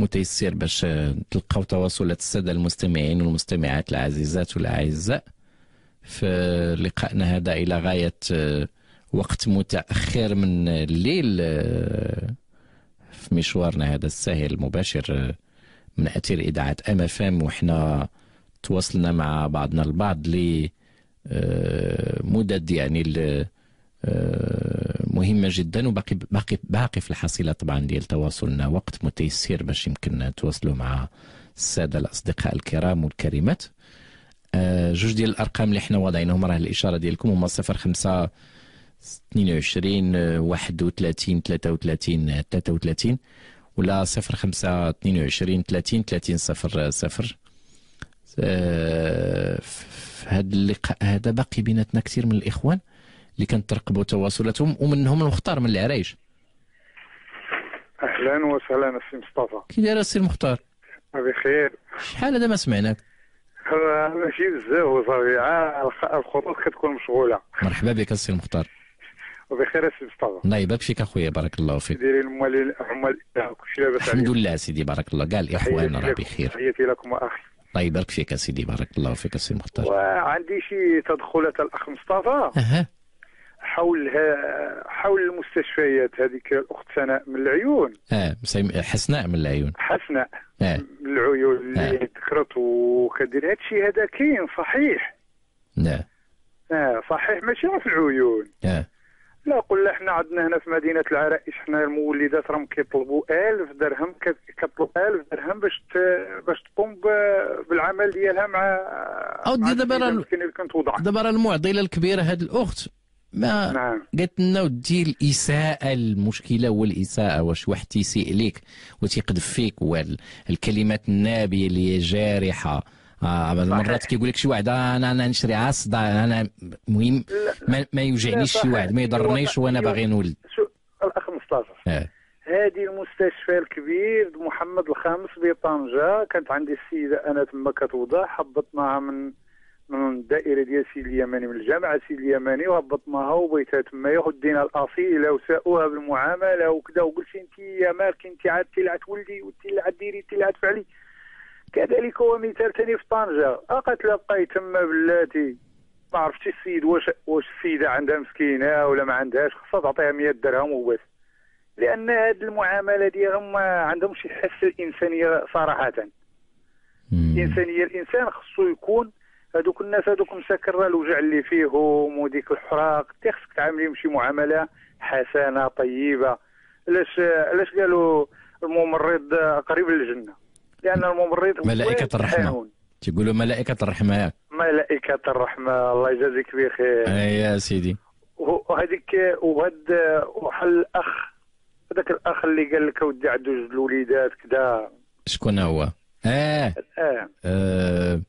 متيسر باش تلقاو تواصلات السادة المستمعين والمستمعات العزيزات والأعزاء. في لقائنا هذا إلى غاية آه، وقت متأخر من الليل. آه، في مشوارنا هذا الساهر المباشر آه، من أثير إذاعة MFM وحنا تواصلنا مع بعضنا البعض ل آه، مدد يعني آه، مهمة جدا وباقي باقي باقي في الحصيلة طبعا ديال تواصلنا وقت متيسر باش يمكن نتواصلوا مع السادة الأصدقاء الكرام والكريمات. جوج ديال الأرقام اللي حنا واضعينهم راه الإشارة ديالكم هما 05 22 آه، 31 33 33 ولا 05 22 30 30 صفر صفر. آه، في هذا اللقاء هذا باقي بيناتنا كثير من الإخوان اللي كنترقبوا تواصلاتهم ومنهم المختار من العرايش أهلا وسهلا السي مصطفى. كي داير السي المختار بخير شحال هذا ما سمعناك؟ ماشي بزاف وصافي. الخطوط كتكون مشغولة. مرحبا بك السي المختار وبخير السي مصطفى. الله يبارك فيك أخويا بارك الله فيك. ديري الموالين عمال كلشي لاباس الحمد لله سيدي بارك الله. كاع الاخوان راه بخير. تحياتي لكم أخي الله يبارك فيك سيدي بارك الله فيك السي المختار وعندي شي تدخلات الأخ مصطفى. أها. حول ها- حول المستشفيات هذيك الأخت سناء من العيون. آه حسناء من العيون. حسناء. آه. من العيون اللي ذكرت وكدير. هذا الشيء هذا كاين صحيح. لا. آه صحيح ماشي في العيون. آه. لا قل له إحنا عندنا هنا في مدينة العرائش إحنا المولدات راهم كيطلبوا 1000 درهم كتطلب 1000 درهم باش باش تقوم بالعمل ديالها مع مع دابا راه- دابا راه المعضلة الكبيرة هاد الأخت. ما نعم. قالت لنا ودي الإساءة المشكلة هو الاساءه واش واحد تيسيء ليك وتيقذف فيك والكلمات النابية اللي هي جارحة. آه بعض المرات كيقول لك شي واحد آه أنا أنا نشري عصا أنا مهم ما, ما يوجعنيش شي. واحد ما يضرنيش وأنا باغي نولد. الأخ مصطفى. آه. هذه المستشفى الكبير محمد الخامس بطنجة. كانت عندي السيدة أنا تما كتوضع هبطناها من من الدائرة ديال سيدي اليماني من الجامعة سيدي اليماني وهبطناها وبيتها تما. ودينا الأصيلة وساؤوها بالمعاملة وكذا وقلت انت يا مالك انت عاد تي اللي عتولدي وانت اللي عديري انت اللي عتفعلي كذلك هو مثال ثاني في لا بقاي تما بلاتي. ما عرفتش السيد واش واش السيدة عندها مسكينة ولا ما عندهاش خصها تعطيها 100 درهم وبس. لأن هذه المعاملة ديالهم ما عندهمش الحس الانسانيه صراحة. الانسانيه الإنسان خصو يكون هذوك الناس هذوك مساكن راه الوجع اللي فيهم وديك الحراق. انت خصك تعاملهم شي معاملة حسنة طيبة. علاش علاش قالوا الممرض قريب للجنة؟ لأن الممرض ملائكة الرحمة. تيقولوا ملائكة الرحمة. ياك ملائكة الرحمة. الله يجازيك بخير. آه يا سيدي. وهذيك وهاد وحل الأخ. هذاك الأخ اللي قال لك اودي عنده جوج الوليدات كذا شكون هو؟ آه, آه. آه.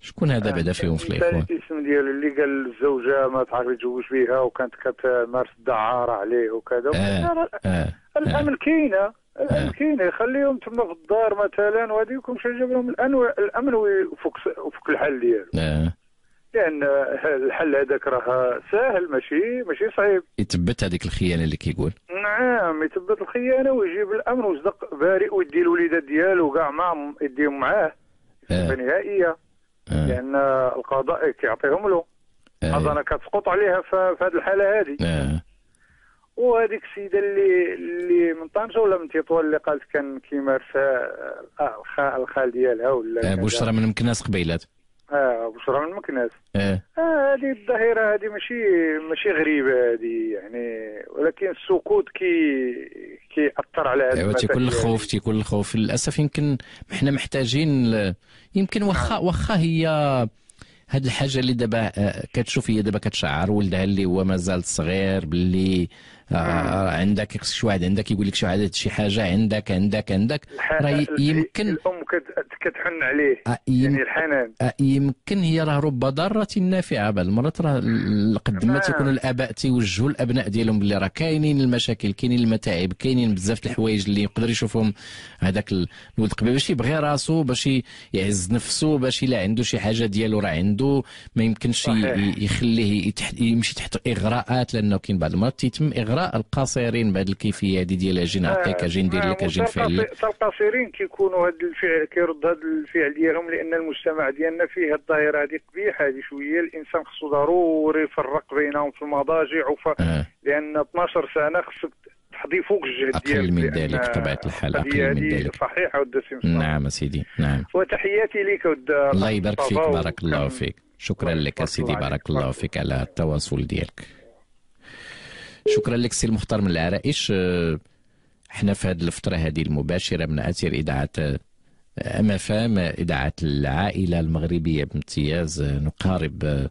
شكون هذا بعدا فيهم في الاخوان الاسم ديالو اللي قال الزوجه ما تعرف يتزوج بها وكانت كتمارس الدعاره عليه وكذا. آه. آه. الأمن كاينة. الامن كاينة خليهم تما في الدار مثلا وهذه يكون شي جاب لهم الأمن الامن وفك وفك الحل ديالو آه. لأن الحل هذاك راه ساهل ماشي ماشي صعيب يثبت هذيك الخيانة اللي كيقول نعم يثبت الخيانة ويجيب الأمن ويصدق بارئ ويدي الوليدات ديالو كاع ما يديهم معاه آه. نهائية آه. لأن القضاء كيعطيهم له آه. حضانه كتسقط عليها في هذه الحالة هذه آه. وهذيك السيدة اللي اللي من طنجة ولا من تطوان اللي قالت كان كيمارسها آه، الخال ديالها ولا آه. بشرى من مكناس قبيلات. آه بشرى من مكناس. آه. آه هذه الظاهرة هذه ماشي ماشي غريبة هذه يعني ولكن السكوت كي كيأثر على هذه ايوا تيكون الخوف تيكون الخوف. للأسف يمكن حنا محتاجين ل- يمكن واخا واخا هي هاد الحاجة اللي دابا آه، كتشوف هي دابا كتشعر ولدها اللي هو مازال صغير باللي آه عندك خصك شي واحد عندك يقول لك شي واحد شي حاجة عندك عندك عندك. راه يمكن الأم كت- كتحن عليه آه، يعني الحنان. آه، يمكن هي راه رب ضارة نافعة بعض المرات راه قد ما. تيكون الآباء تيوجهوا الأبناء ديالهم باللي راه كاينين المشاكل كاينين المتاعب كاينين بزاف د الحوايج اللي يقدر يشوفهم. هذاك ال- الولد قبيل باش يبغي راسو باش يعز نفسه باش الا عنده شي حاجة ديالو راه عنده ما يمكنش يخليه يمشي تحت إغراءات لأنه كاين بعض المرات تيتم إغراء القاصرين بهذه الكيفية هذه ديال أجي نعطيك أجي ندير لك أجي نفعل لك القصيرين كيكونوا هذا الفعل كيرد هذا الفعل ديالهم لأن المجتمع ديالنا فيه الظاهره هذه قبيحه هذه شوية الإنسان خصو ضروري يفرق بينهم في المضاجع وف... آه. لأن 12 سنة خصك تحضي فوق الجهد ديالك من ذلك بطبيعة الحال، أقل من ذلك. صحيحة ود نعم سيدي نعم وتحياتي لك ود الله يبارك فيك بارك الله فيك شكرا لك سيدي بارك. الله فيك على التواصل ديالك شكرا لك سي المختار من العرائش. آه، إحنا في هذه الفترة هذه المباشرة من أثير إذاعة آه، أما فام إذاعة العائلة المغربية بامتياز آه، نقارب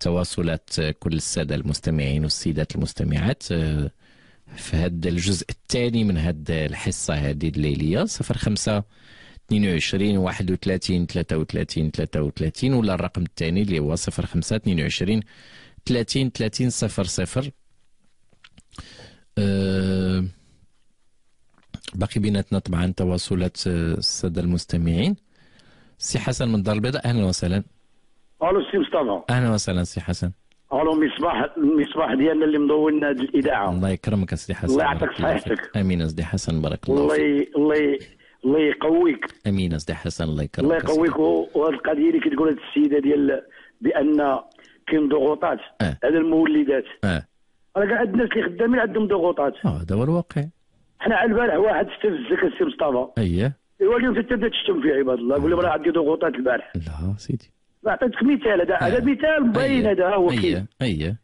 تواصلات كل السادة المستمعين والسيدات المستمعات في هذا الجزء الثاني من هذه الحصة هذه الليلية. صفر خمسة 22 31 33 33 ولا الرقم الثاني اللي هو 05 22 30 30 00 أه باقي بيناتنا طبعا تواصلات آه، السادة المستمعين. سي حسن من دار البيضاء. أهلا وسهلا. ألو سي مصطفى. أهلا وسهلا سي حسن. ألو مصباح المصباح ديالنا اللي مدون هذه الاذاعه الله يكرمك سيدي حسن. الله يعطيك الله. صحتك. آمين سيدي حسن. بارك الله الله فيك. الله ي... الله يقويك. آمين سيدي حسن. الله يكرمك الله يقويك. وهذه القضية اللي كتقول هذه السيدة ديال بأن كاين ضغوطات آه. على المولدات. آه. راه كاع الناس اللي خدامين عندهم ضغوطات آه، هذا هو الواقع. حنا على البارح واحد استفزك السي مصطفى. اييه ايوا اليوم تبدا تشتم فيه عباد الله قول لهم راه عندي ضغوطات البارح. لا سيدي. عطيتك مثال هذا هذا مثال مبين هذا هو اييه اييه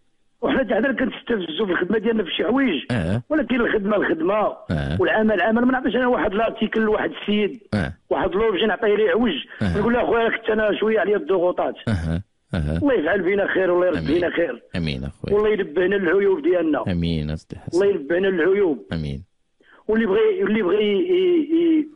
وحنا حنا كنستفزوا في الخدمة ديالنا في شي حوايج آه. ولكن الخدمة الخدمة. آه. والعمل العمل ما نعطيش أنا واحد l'article لواحد السيد. آه. واحد l'objet نعطيه ليه عوج أه. نقول له أخويا كنت أنا شوية عليا الضغوطات أها. أها. الله يفعل فينا خير والله يرد. فينا خير. أمين اخويا والله ينبهنا للعيوب ديالنا. أمين حسن. الله ينبهنا للعيوب أمين. واللي بغى اللي بغى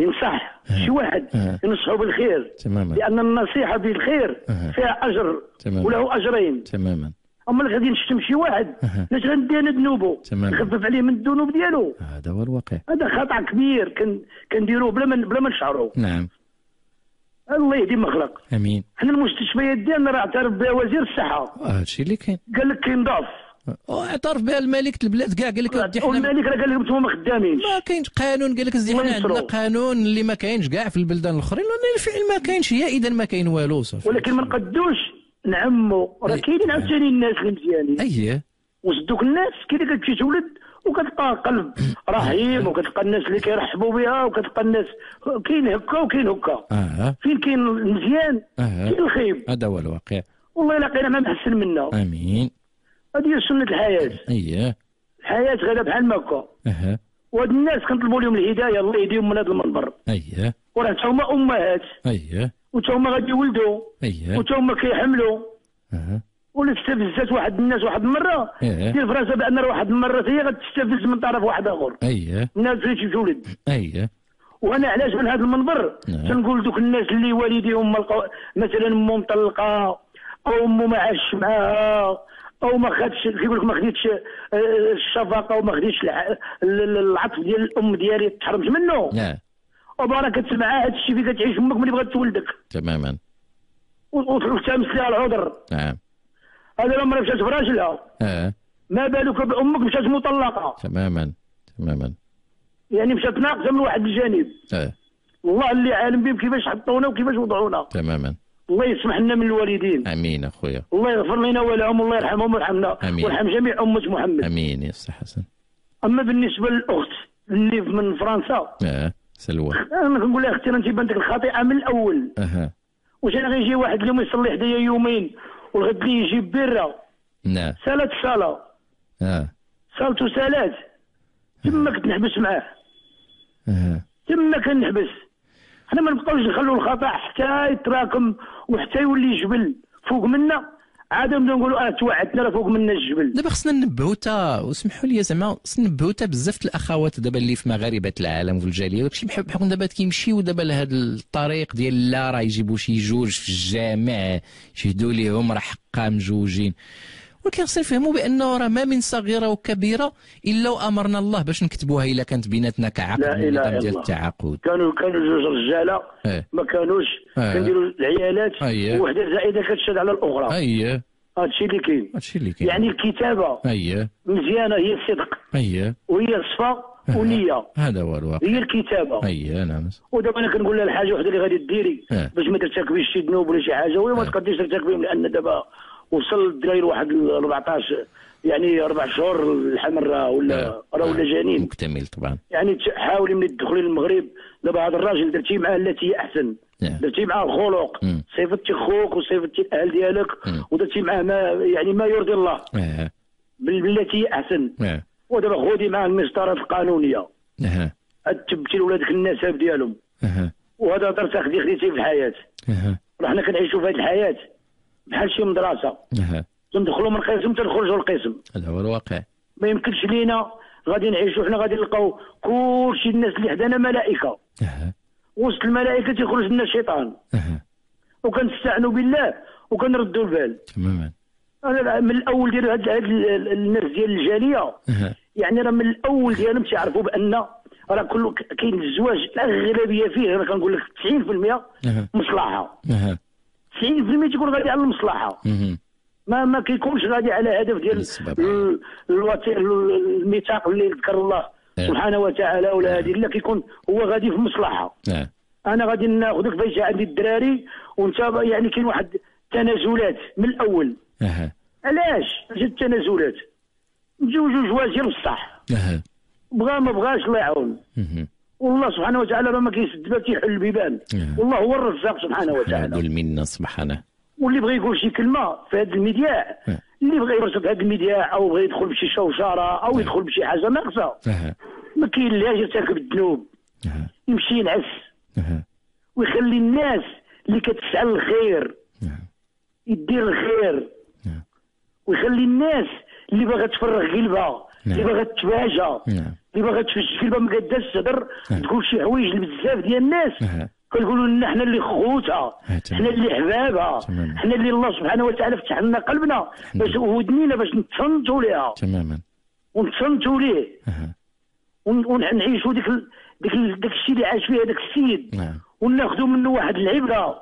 ينصح شي واحد أه. ينصحه بالخير. تماما. لأن النصيحة بالخير أه. فيها أجر تماما. وله أجرين. تماما. أما اللي غادي نشتم شي واحد أه. لاش غندير أنا ذنوبه. نخفف عليه من الذنوب ديالو. هذا هو الواقع. هذا خطأ كبير كن كنديروه بلا ما بلا ما نشعروا نعم. الله يهدي مخلق آمين. حنا المستشفيات ديالنا راه اعترف بها وزير الصحة. هذا الشيء اللي كاين. قال لك كاين ضعف. اعترف بها الملك البلاد كاع قال لك ودي حنا والملك راه قال لك أنتم ما خدامينش. ما كاينش قانون قال لك زي حنا عندنا. قانون اللي ما كاينش كاع في البلدان الأخرين لأن الفعل ما كاينش هي إذا ما كاين والو صافي. ولكن ما نقدوش نعموا راه. كاينين عاوتاني الناس اللي مزيانين. اييه وصدوك الناس كي اللي كتمشي تولد وكتلقى قلب رحيم وكتلقى الناس اللي كيرحبوا بها وكتلقى الناس كاين هكا وكاين هكا. آه فين كاين المزيان آه كاين الخيب. هذا هو الواقع. والله لقينا ما محسن منا. آمين. هذه هي سنة الحياة. اييه الحياة غدا بحال ما هكا أها. وهاد الناس كنطلبوا لهم الهداية الله يهديهم من هذا المنبر. اييه وراه حتى هما أمهات. اييه وتا هما غادي يولدوا. اييه وتا هما كيحملوا. أها. ولا استفزت واحد الناس واحد المرة. دير في راسها بان واحد المرة هي غتستفز من طرف واحد آخر. اييه الناس اللي تولد اييه وأنا علاش من هذا المنبر نعم. تنقول دوك الناس اللي والديهم مثلا امه مطلقة أو أمه ما عاش معاها أو ما خدش كيقول لك ما خديتش آه، الشفقة وما خديتش الع- ال- ال- العطف ديال الأم ديالي تحرمت منه. نعم. وبارك كتسمع هذا الشيء في كتعيش أمك ملي بغات تولدك. تماما. و- وتلتمس لها العذر. نعم. هذا لما مشات براجلها آه. ما بالك بأمك مشات مطلقة. تماما تماما. يعني مشات ناقصة من واحد الجانب. آه. الله اللي عالم بهم كيفاش حطونا وكيفاش وضعونا. تماما. الله يسمح لنا من الوالدين. آمين أخويا. الله يغفر لنا ولهم الله يرحمهم ويرحمنا. آمين. ويرحم جميع أمة محمد. آمين يا أستاذ حسن. أما بالنسبة للأخت اللي من فرنسا. آه سلوى. أنا كنقول لها أختي أنت بنتك الخطيئة من الأول. أها. واش أنا غيجي واحد اليوم يصلي حدايا يومين والغد لي يجيب بيرة نعم سالت صلاة آه صلت سالات تما كنت نحبس معاه. أها تما كنحبس حنا ما نبقاوش نخلوا الخطأ حتى يتراكم وحتى يولي جبل فوق منا. عاد نبداو نقولوا آه توعدنا راه فوق منا الجبل. دابا خصنا ننبهوا تا وسمحوا لي زعما خصنا ننبهوا تا بزاف الأخوات دابا اللي في مغاربة العالم وفي الجالية داكشي بحال دابا كيمشيو دابا لهذا الطريق ديال لا راه يجيبوا شي جوج في الجامع يشهدوا ليهم راه حقا مجوجين ولكن خصنا نفهموا بانه راه ما من صغيرة وكبيرة إلا وأمرنا الله باش نكتبوها إلا كانت بيناتنا كعقد لا إلا ديال الله. التعاقد. كانوا كانوا جوج رجالة إيه. ما كانوش آه. كنديروا العيالات أيه. وحده زائدة كتشهد على الأخرى. اييه هادشي اللي كاين. هادشي اللي كاين. يعني الكتابة اييه مزيانة هي الصدق. اييه وهي الصفا ونيه هذا هو الواقع. هي الكتابة. اييه نعم ودابا أنا كنقول لها الحاجة وحدة اللي غادي ديري آه. باش ما ترتكبيش شي ذنوب ولا شي حاجة وهي ما آه. تقدريش ترتكبيهم لأن دابا وصل الدراري لواحد ال 14 يعني أربع شهور الحمل راه ولا راه ولا جنين مكتمل طبعا. يعني حاولي من تدخلي للمغرب دابا هذا الراجل درتي معاه التي هي أحسن. نعم. درتي معاه الخلق. صيفطتي خوك وصيفطتي الأهل ديالك. ودرتي معاه ما يعني ما يرضي الله. بال- بالتي هي أحسن. ودابا خذي معاه المسطرات القانونية. تثبتي لولادك النسب ديالهم. وهذا هضر تاخدي خديتي في الحياة. آه. راه حنا كنعيشوا في هذه الحياة. بحال شي مدرسة. آه تندخلوا من قسم تنخرجوا القسم. هذا هو الواقع. ما يمكنش لينا غادي نعيشوا حنا غادي نلقاو كلشي الناس اللي حدانا ملائكة. آه وسط الملائكة تيخرج لنا الشيطان. آه وكنستعنوا بالله وكنردوا البال. تماما. أنا من الأول ديال هاد هاد ال- الناس ديال الجالية. يعني راه من الأول ديالهم تيعرفوا بأن راه كل كاين الزواج الأغلبية فيه أنا كنقول لك 90% آه مصلحة. 90% تيكون غادي على المصلحة. ما ما كيكونش غادي على هدف ديال الميثاق اللي ذكر الله آه. سبحانه وتعالى ولا هذه لا كيكون هو غادي في مصلحة. آه أنا غادي ناخذك باش عندي الدراري وأنت يعني كاين واحد تنازلات من الأول. علاش؟ جات التنازلات. ديال الصح آه بغا ما بغاش الله يعاون. والله سبحانه وتعالى ما كيسد باب تيحل البيبان. آه. والله هو الرزاق سبحانه ذو وتعالى. المنة سبحانه واللي بغى يقول شي كلمة في هذا المذياع آه. اللي بغى يرصد هذا المذياع أو بغى يدخل بشي شوشرة أو يدخل بشي حاجة ناقصة. ما كاين لاش يرتكب الذنوب. يمشي ينعس. ويخلي الناس اللي كتسعى للخير آه. يدير الخير. ويخلي الناس اللي باغا تفرغ قلبها. اللي باغا تتواجى نعم اللي باغا تفش قلبها ما قاداش تهضر. تقول شي حوايج لبزاف ديال الناس. كنقولوا لنا حنا اللي خوتها. حنا اللي حبابها. حنا اللي الله سبحانه وتعالى فتح لنا قلبنا باش ودنينا باش نتصنتوا ليها. تماما. ونتصنتوا ليه. ون- ونعيشوا ديك ديك داك الشيء اللي عاش فيه هذاك السيد. نعم. وناخذوا منه واحد العبرة.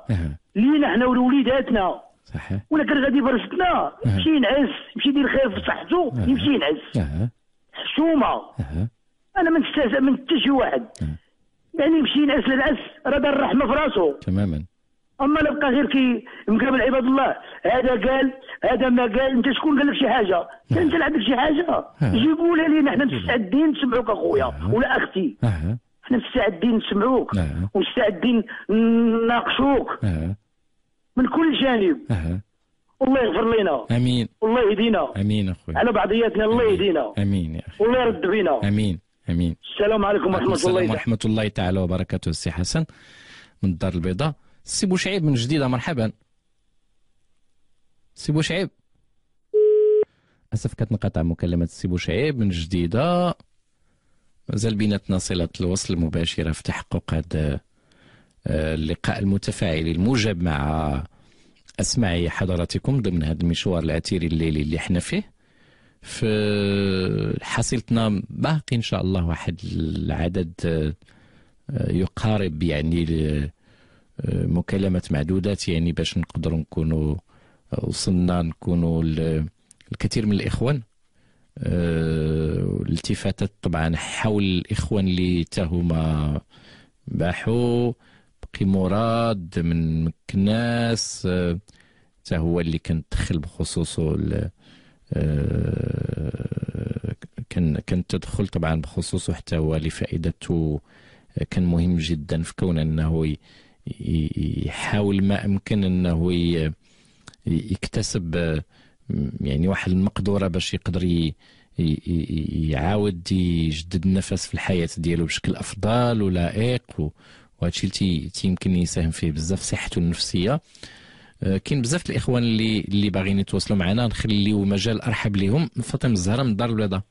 لينا حنا ولوليداتنا. صحيح. ولا كان غادي برستنا يمشي ينعس يمشي يدير الخير في صحته. يمشي ينعس. حشومه أنا ما نستهزأ من حتى شي واحد. آه. يعني يمشي ينعس للعس راه دار الرحمه في راسه تماما. أما لا بقى غير كي مقابل عباد الله هذا قال هذا ما قال أنت شكون قال لك شي حاجة؟ أنت اللي عندك شي حاجة. جيبوا لنا حنا مستعدين نسمعوك أخويا. ولا أختي. حنا مستعدين نسمعوك. ومستعدين نناقشوك. من كل جانب. والله يغفر لنا آمين. والله يهدينا. آمين أخويا. على بعضياتنا الله يهدينا. آمين يا أخي. والله يرد بينا. آمين. آمين. السلام عليكم ورحمة الله السلام ورحمة الله تعالى وبركاته السي حسن من الدار البيضاء. السي بوشعيب من جديدة مرحبا. السي بوشعيب أسف كتنقطع مكالمة السي بوشعيب من جديدة. مازال بيناتنا صلة الوصل المباشرة في تحقق هذا آه، اللقاء المتفاعل الموجب مع أسماع حضراتكم ضمن هذا المشوار الأثيري الليلي اللي إحنا فيه. في حصيلتنا باقي إن شاء الله واحد العدد آه، يقارب يعني آه، مكالمات معدودات يعني باش نقدروا نكونوا آه، وصلنا نكونوا الكثير من الإخوان. والالتفاتات طبعا حول الإخوان اللي تاهما باحوا بقي مراد من مكناس تا هو اللي كان دخل بخصوصه كان كان تدخل طبعا بخصوصه حتى هو لفائدته آه، كان مهم جدا في كون أنه يحاول ما أمكن أنه يكتسب آه، يعني واحد المقدورة باش يقدر يعاود يجدد النفس في الحياة ديالو بشكل أفضل ولائق وهادشي اللي تي- تيمكن يساهم فيه بزاف صحته النفسية. آه، كاين بزاف الإخوان اللي اللي باغيين يتواصلوا معنا. نخليو مجال أرحب لهم فاطمه الزهراء من الدار البيضاء.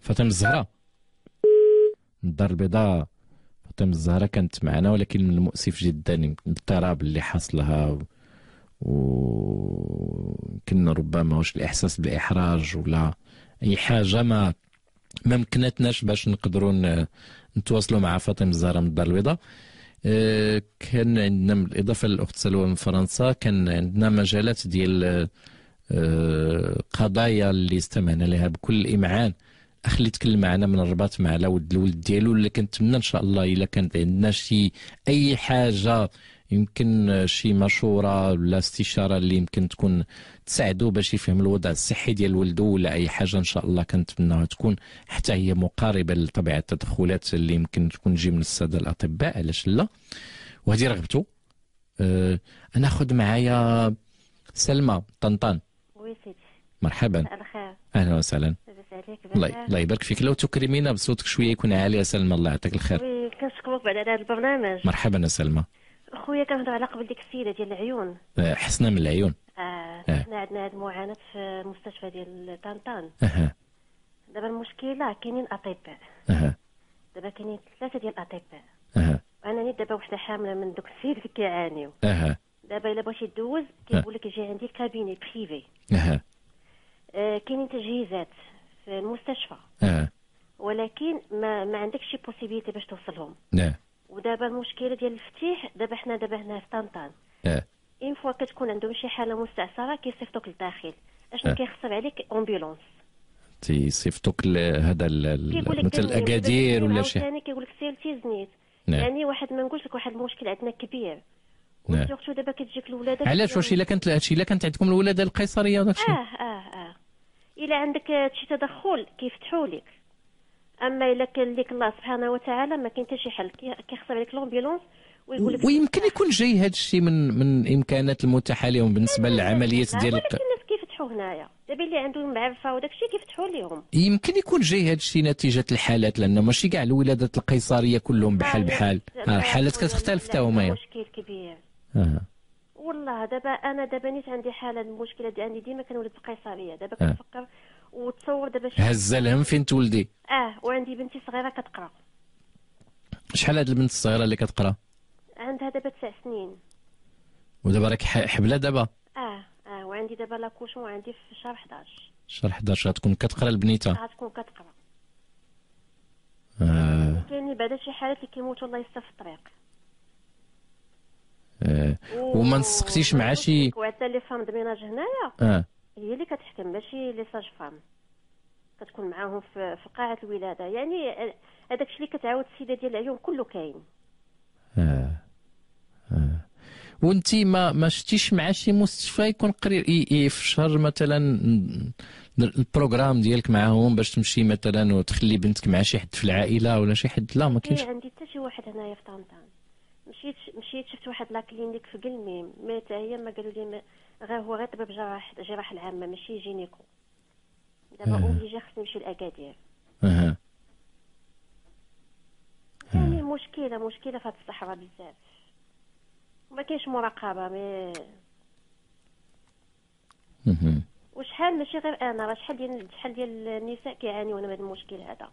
فاطمه الزهراء. من الدار البيضاء. فاطمه الزهراء كانت معنا ولكن من المؤسف جدا الاضطراب اللي حصل لها ويمكن ربما واش الإحساس بالإحراج ولا أي حاجة ما ما مكنتناش باش نقدروا نتواصلوا مع فاطمه الزهراء من الدار البيضاء. آه، كان عندنا بالاضافه للاخت سلوى من فرنسا كان عندنا مجالات ديال آه، قضايا اللي استمعنا لها بكل الامعان الاخ اللي تكلم معنا من الرباط مع الولد الولد ديالو اللي كنتمنى إن شاء الله إلا كانت عندنا شي أي حاجة يمكن شي مشورة ولا استشارة اللي يمكن تكون تساعدو باش يفهم الوضع الصحي ديال ولده ولا أي حاجة إن شاء الله كنتمناها تكون حتى هي مقاربة لطبيعة التدخلات اللي يمكن تكون تجي من السادة الأطباء علاش لا؟ وهذه رغبته أه ناخذ معايا سلمى طنطان. وي سيدي. مرحبا. أهلا وسهلا. الله يبارك فيك. لو تكرمينا بصوتك شوية يكون عالي يا سلمى الله يعطيك الخير. وي كنشكرك بعد على هذا البرنامج. مرحبا يا سلمى. خويا كنهضر على قبل ديك السيدة ديال العيون. أه، حسنه من العيون. آه آه. حنا عندنا هاد المعاناه في المستشفى ديال طنطان. أها. دابا المشكلة كاينين أطباء. أها. دابا كاينين ثلاثة ديال الأطباء. أها. أنا نيت دابا وحدة حاملة من دوك السيد اللي كيعانيو. أها. دابا إلا بغيتي دوز كيقول لك أجي عندي cabinet privé أها. آه كاينين تجهيزات في المستشفى. أها. ولكن ما ما عندكش شي possibilité باش توصلهم. نعم. ودابا المشكلة ديال الفتيح دابا حنا دابا هنا في طنطان. آه. une fois كتكون عندهم شي حاله مستعصية كيصيفطوك للداخل اشنو آه. كيخسر عليك ambulance تيصيفطوك هذا مثل كان- اكادير ولا شي عاوتاني كيقول لك سير تيزنيت نعم. يعني واحد ما نقولش لك واحد المشكل عندنا كبير. نعم. و surtout دابا كتجيك الولادة علاش؟ واش إلا كانت هادشي إلا كانت عندكم الولادة القيصرية وداك آه الشيء آه آه. إلا عندك شي تدخل كيفتحوا لك. أما إلا كان لك الله سبحانه وتعالى ما كاين حتى شي حل. كي- كيخسر عليك l'ambulance ويقول لك ويمكن يكون جاي هذا الشيء من من إمكانات المتاحه لهم بالنسبة للعمليات ديال ولكن الناس كيفتحوا هنايا. دابا اللي عندهم معرفة وداك الشيء كيفتحوا لهم يمكن يكون جاي هذا الشيء نتيجة الحالات لأنه ماشي كاع الولادات القيصرية كلهم بحال بحال. آه، الحالات كتختلف حتى هما. مشكل كبير. آه. والله دابا أنا دابا نيت عندي حالة المشكلة دي عندي ديما كنولد بقيصريه دابا آه. وتصور دابا هز الهم فين تولدي؟ آه وعندي بنتي صغيرة كتقرا. شحال هاد البنت الصغيرة اللي كتقرا؟ عندها دابا تسع سنين. ودابا راك حبلة دابا؟ آه آه وعندي دابا لاكوشمون عندي في شهر 11 شهر 11 غتكون كتقرا البنيتة؟ غتكون كتقرا. آه. كاينين بعدا شي حالات اللي كيموتوا الله يستر في الطريق. آه. وما نسقتيش مع شي وحتى les femmes de ménage هنايا؟ آه. هي اللي كتحكم ماشي les sages-femmes. كتكون معاهم في في قاعة الولادة. يعني هذاك الشيء اللي كتعاود السيدة ديال العيون كله كاين. آه. آه. وانت ما ما شتيش مع شي مستشفى يكون قريب ي- يفشر مثلا ال programme ديالك معاهم باش تمشي مثلا وتخلي بنتك مع شي حد في العائلة ولا شي حد؟ لا ما كاينش. كاين عندي حتى شي واحد هنايا في طنطان. مشيت مشيت شفت واحد لا كلينيك في قلميم مي حتى هي ما قالوا لي ما غير هو غير طبيب جراح جراح العامه ماشي gynéco. دابا. obligé خصني نمشي لاكادير أها. يعني مشكله مشكلة في هاد الصحراء بزاف. ما كاينش مراقبة mais. وشحال ماشي غير أنا راه شحال ديال شحال ديال النساء كيعانيو من هذا. المشكل هذا.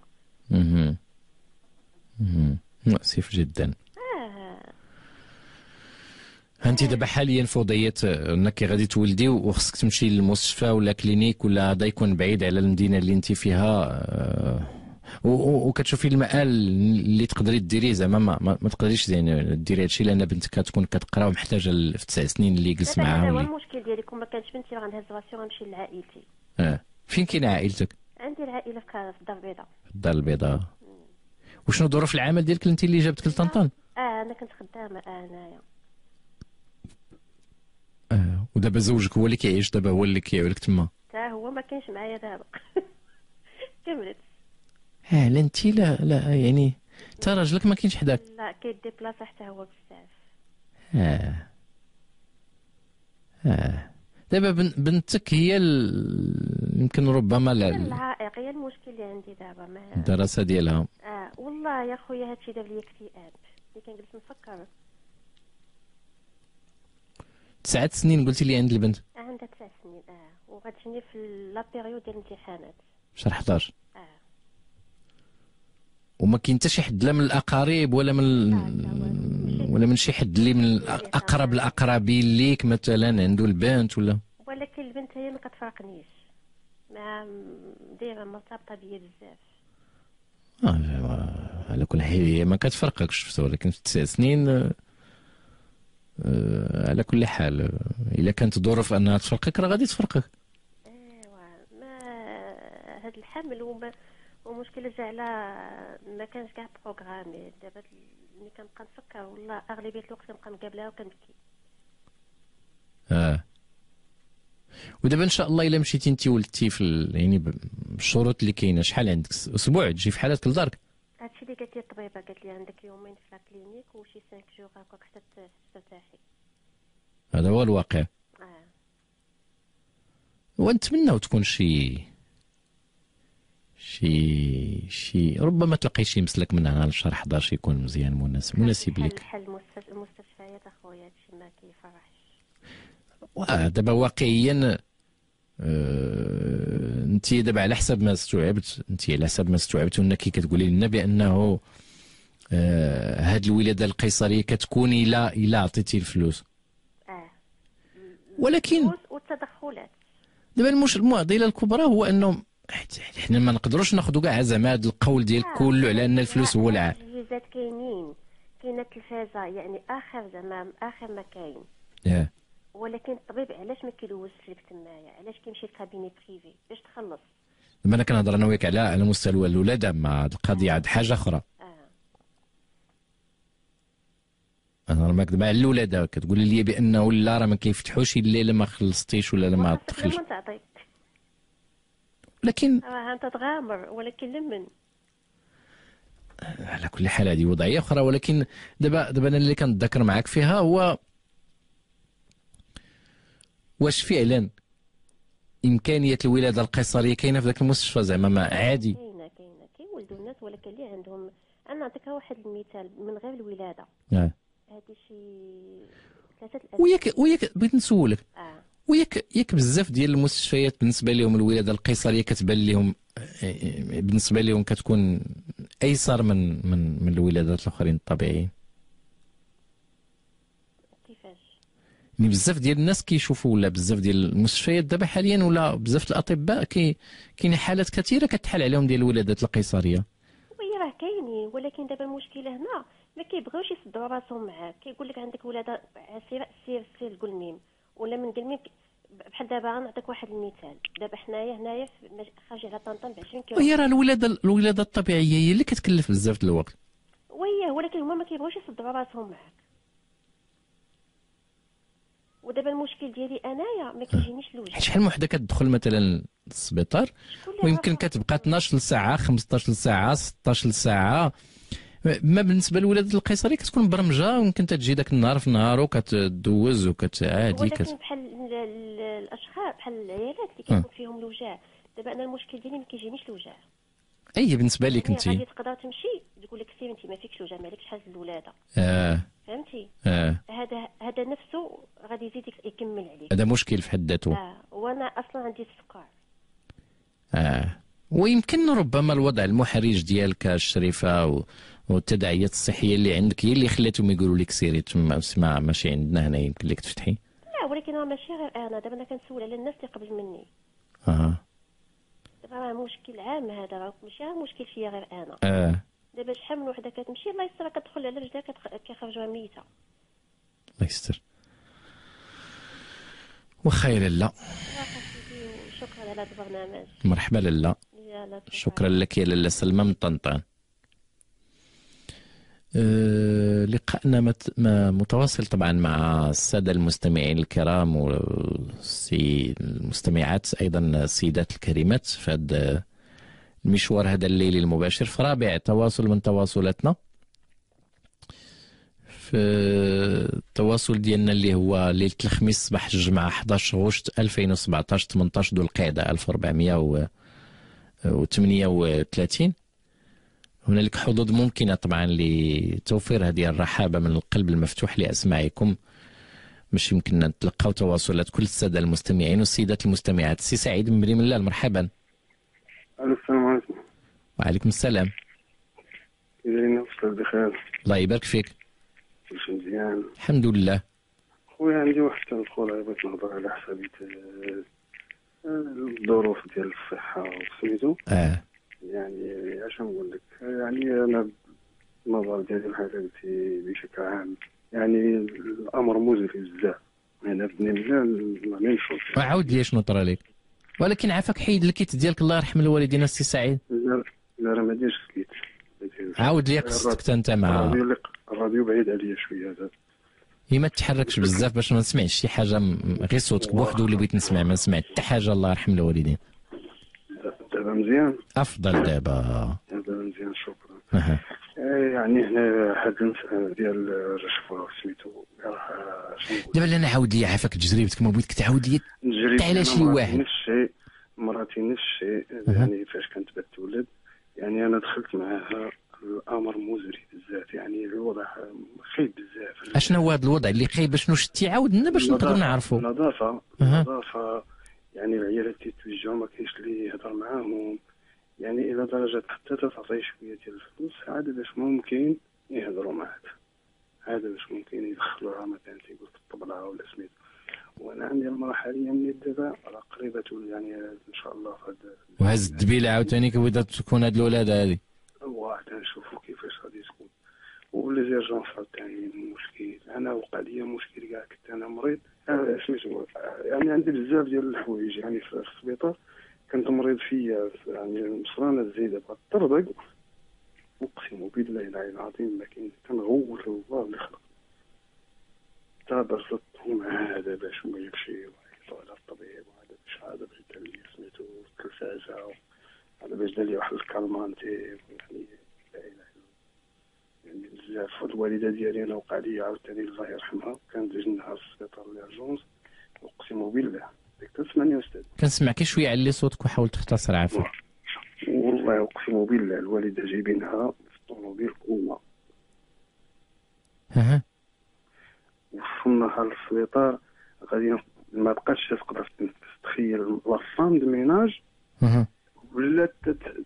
مؤسف جدا. انت دابا حاليا في وضعية انك غادي تولدي وخصك تمشي للمستشفى ولا كلينيك ولا هذا يكون بعيد على المدينة اللي انت فيها آه، وكتشوفي المآل اللي تقدري ديريه زعما ما, ما, ما تقدريش زين ديري هادشي لأن بنتك كتكون كتقرا ومحتاجة في تسع سنين اللي يجلس دابا معاها هو المشكل ديالي كون ما كانش بنتي راه غنهز راسي وغنمشي لعائلتي. آه. فين كاينة عائلتك؟ عندي العائلة في الدار البيضاء. في الدار البيضاء. وشنو ظروف العمل ديالك انت اللي جابتك لطنطان؟ آه أنا كنت خدامة آه هنايا. آه. ودابا زوجك هو اللي كيعيش دابا هو اللي كيعولك تما. تا هو ما كاينش معايا دابا. كملت. آه لا انت لا لا يعني تا راجلك ما كاينش حداك. لا كيديبلاصا حتى هو بزاف. آه. آه. دابا بن- بنتك هي ال... يمكن ربما لا العائق هي المشكل اللي عندي دابا ما الدراسة ديالها. آه والله يا خويا هادشي دار لي اكتئاب ملي كنجلس نفكر. تسعة سنين قلتي لي عند البنت. عندها تسع سنين آه. وغتجيني في la période ديال الامتحانات. شهر 11 آه. وما كاين حتى شي حد لا من الأقارب ولا من ال... ولا من شي حد اللي من الأقرب الأقربين ليك مثلا عنده البنت ولا؟ ولكن البنت هي ما كتفارقنيش مع دايرة مرتبطة بيا بزاف. آه على كل حال هي ما كتفرقكش ولكن في تسع سنين آه، آه على كل حال آه، إلا كانت ظروف أنها تفرقك راه غادي تفرقك. إيوا ما هاد الحمل وما ومشكل رجع على ما كانش كاع بروغرامي دابا ملي كنبقى نفكر والله أغلبية الوقت كنبقى مقابلها وكنبكي. آه. ودابا إن شاء الله إلا مشيتي انت ولدتي في. يعني بالشروط اللي كاينة شحال عندك؟ أسبوع تجي في حالتك لدارك. هادشي اللي قالت لي الطبيبة قالت لي عندك يومين في لاكلينيك وشي 5 جوغ هكاك حتى ترتاحي هذا هو الواقع. آه. ونتمناو تكون شي شي شي ربما تلقاي شي مسلك من هنا لشهر 11 يكون مزيان مناسب مناسب حل لك حل المستش- المستشفيات أخويا هادشي ما كيفرحش. واه دابا واقعيا أنت دابا على حسب ما استوعبت أنت على حسب ما استوعبت انك كتقولي لنا بأنه آه، هاد الولادة القيصرية كتكون إلا إلا عطيتي الفلوس. آه. ولكن والتدخلات. دابا المش المعضلة الكبرى هو أنه حنا ما نقدروش ناخذوا كاع زعما هذا القول ديالك كله على أن الفلوس هو العام التجهيزات كاينين. كاينة التلفازه يعني آخر زعما آخر ما كاين. آه. ولكن الطبيب علاش ما كيدوزش لك تمايا؟ علاش كيمشي لكابيني بريفي باش تخلص. دابا أنا كنهضر أنا وياك على على مستوى الولاده مع القضية عاد حاجة أخرى. أنا ما كذب على الولاده كتقول لي بانه لا راه ما كيفتحوش إلا إلا ما خلصتيش ولا ما لما تعطيك. لكن راه أنت تغامر ولكن لمن؟ على كل حال هذه وضعية أخرى ولكن دابا دابا أنا اللي كنتذكر معاك فيها هو واش فعلا إمكانية الولادة القيصرية كاينة في ذاك المستشفى زعما ما عادي؟ كاينة كاينة كيولدوا الناس ولكن اللي عندهم أنا نعطيك واحد المثال من غير الولادة. آه. هذه شي. وياك وياك بغيت نسولك. آه. وياك ياك بزاف ديال المستشفيات بالنسبة لهم الولادة القيصرية كتبان لهم آه، بالنسبة لهم كتكون أيسر من من من الولادات الآخرين الطبيعيين كيفاش يعني بزاف ديال الناس كيشوفوا ولا بزاف ديال المستشفيات دابا حاليا ولا بزاف الأطباء كي كاين حالات كثيرة كتحال عليهم ديال الولادات القيصرية. وي راه كاينين ولكن دابا المشكلة هنا ما كيبغيوش يصدروا راسهم معاك. كيقول لك عندك ولادة عسيره سير سير لقلميم ولا من قلميم بحال دابا غنعطيك واحد المثال. دابا حنايا هنايا خارجين على طنطا ب 20 كيلو. وهي راه الولاده الولادة الطبيعية هي اللي كتكلف بزاف د الوقت. ويه ولكن هما ما كيبغيوش يصدروا راسهم معاك. ودابا المشكل ديالي انايا ما كيجينيش الوجه شحال من وحدة كتدخل مثلا للسبيطار؟ ويمكن كتبقى 12 ساعه 15 ساعه 16 ساعه ما بالنسبة للولاده القيصريه كتكون برمجة ويمكن تجي ذاك النهار في نهار وكتدوز وكت عادي ولكن كت... بحال ال- ال- الأشخاص بحال العيالات اللي آه. كيكون فيهم الوجع دابا أنا المشكل ديالي ما كيجينيش الوجع أي بالنسبة لك أنت؟ غادي تقدر تمشي تقول لك سير أنت ما فيكش الوجع ما عليكش حاجة الولادة. آه. فهمتي؟ آه. هذا هذا نفسه غادي يزيد يك- يكمل عليك هذا مشكل في حد ذاته. آه. وأنا أصلا عندي السكر. آه. ويمكن ربما الوضع المحرج ديالك الشريفة و... والتداعيات الصحية اللي عندك هي اللي خلاتهم يقولوا لك سيري تما اسمع ماشي عندنا هنا يمكن لك تفتحي؟ لا ولكن ماشي غير أنا. دابا أنا كنسول على الناس اللي قبل مني. أها دابا راه مشكل عام هذا راه ماشي مشكل فيا غير أنا. آه. دابا شحال من وحدة كتمشي؟ الله يستر كتدخل على رجلها كتخ- كيخرجوها ميتة. الله يستر. واخا يا لاله وشكرا على هذا البرنامج. مرحبا لاله شكرا. لك يا لاله سلمى من طنطان. أه لقاءنا مت- ما- متواصل طبعا مع السادة المستمعين الكرام والسي- المستمعات أيضا السيدات الكريمات في هذا المشوار هذا الليلي المباشر. في رابع تواصل من تواصلاتنا. في التواصل ديالنا اللي هو ليلة الخميس صباح الجمعة 11 غشت 2017 18 ذو القعدة 1438 هنالك حظوظ ممكنة طبعا لتوفير هذه الرحابة من القلب المفتوح لأسماعكم. باش يمكننا نتلقاو تواصلات كل السادة المستمعين والسيدات المستمعات. سي سعيد من بني ملال مرحبا. السلام عليكم. وعليكم السلام. كيف دايرين أستاذ بخير. الله يبارك فيك. كلشي مزيان. الحمد لله. خويا عندي واحد التدخل بغيت نهضر على حسابية آه، الظروف ديال الصحة وسميتو آه. يعني اش نقول لك؟ يعني أنا النظر ديالي بحال قلتي بشكل عام. يعني الأمر مزري بزاف. أنا بني ملال ما نشوف. وعاود لي شنو طرا لك. ولكن عافاك حيد ال kit ديالك الله يرحم الوالدين السي سعيد. لا لا راه ما دايرش kit عاود لي قصتك أنت مع الراديو الراديو بعيد عليا شوية هذا. هي ما تحركش بزاف باش ما نسمعش شي حاجة غير صوتك. بوحدو اللي بغيت نسمع ما سمعت حتى حاجة الله يرحم الوالدين. دابا مزيان؟ أفضل دابا. دابا مزيان شكرا. آه، يعني هنا حد المسألة ديال الرشوة سميتو؟ دابا لا نعاود لي عافاك تجربتك ما بغيتك تعاود لي حتى على شي واحد. نفس الشيء مراتي نفس الشيء. يعني فاش كانت بتولد يعني أنا دخلت معاها الأمر مزري بزاف يعني الوضع خايب بزاف. أشنو هو هذا الوضع اللي خايب؟ شنو شتي عاود لنا باش نقدروا النظافة- نعرفوا النظافة أها. يعني العيالات تيتوجهوا ما كاينش اللي يهضر معاهم. يعني إلى درجة حتى تعطي شوية ديال الفلوس عاد باش ممكن يهضروا معاك. عاد باش ممكن يدخلوها مثلا تيقول في الطبلة ولا سميتو وأنا عندي المرأة حاليا من دابا راه تولي يعني إن شاء الله في هاد وهز الدبيلة عاوتاني كيبدا تكون هاد الولادة هذه واحد نشوفوا كيفاش غادي تكون. و les urgences عاوتاني مشكل. أنا وقع لي مشكل كاع كنت أنا مريض. سميتو يعني عندي بزاف ديال الحوايج يعني في السبيطار كنت مريض فيا في- يعني المصرانه الزايدة بغات ترضق اقسم بالله العلي العظيم كاين كنغوت الله اللي خلق تا برزت مع هذا باش ما يمشي ويعيطوا على الطبيب وهذا باش هذا باش دار لي سميتو التلفازه هذا باش دار لي واحد ال calmant يعني لا الله يعني بزاف الوالده ديالي أنا وقع لي عاوتاني الله يرحمها. كانت تجي نهار في السبيطار les urgences أقسم بالله. ديك تسمعني يا أستاذ. كنسمع كي شوية علي صوتك وحاول تختصر عافاك والله أقسم بالله الوالدة جايبينها في الطوموبيل كوما أها. وصلناها للسبيطار غادي ما بقاتش تقدر تنفس تخيل la femme de ménage أها. ولات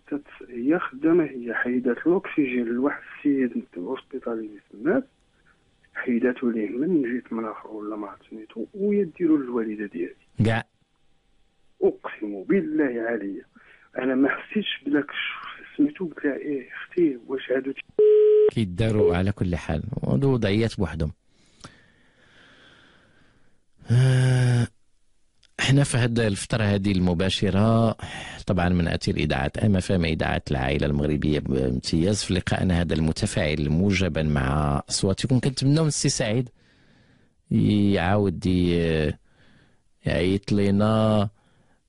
تت... هي خدامة هي حيدات الأكسجين لواحد السيد hospitalisé سمات حيداتو ليه من جيت من آخر ولا ما عرفت سميتو وهي ديرو للوالدة ديالي. كاع. أقسم بالله عليا أنا ما حسيتش بداك الش- سميتو قلت لها إيه أختي واش هادو كيداروا على كل حال هادو وضعيات بوحدهم. آه، إحنا في هاد الفترة هذه المباشرة طبعا من أثير إذاعة أم اف ام إذاعة العائلة المغربية بامتياز في لقائنا هذا المتفاعل موجبا مع أصواتكم. كنتمناو من السي سعيد يعاود يعيط لنا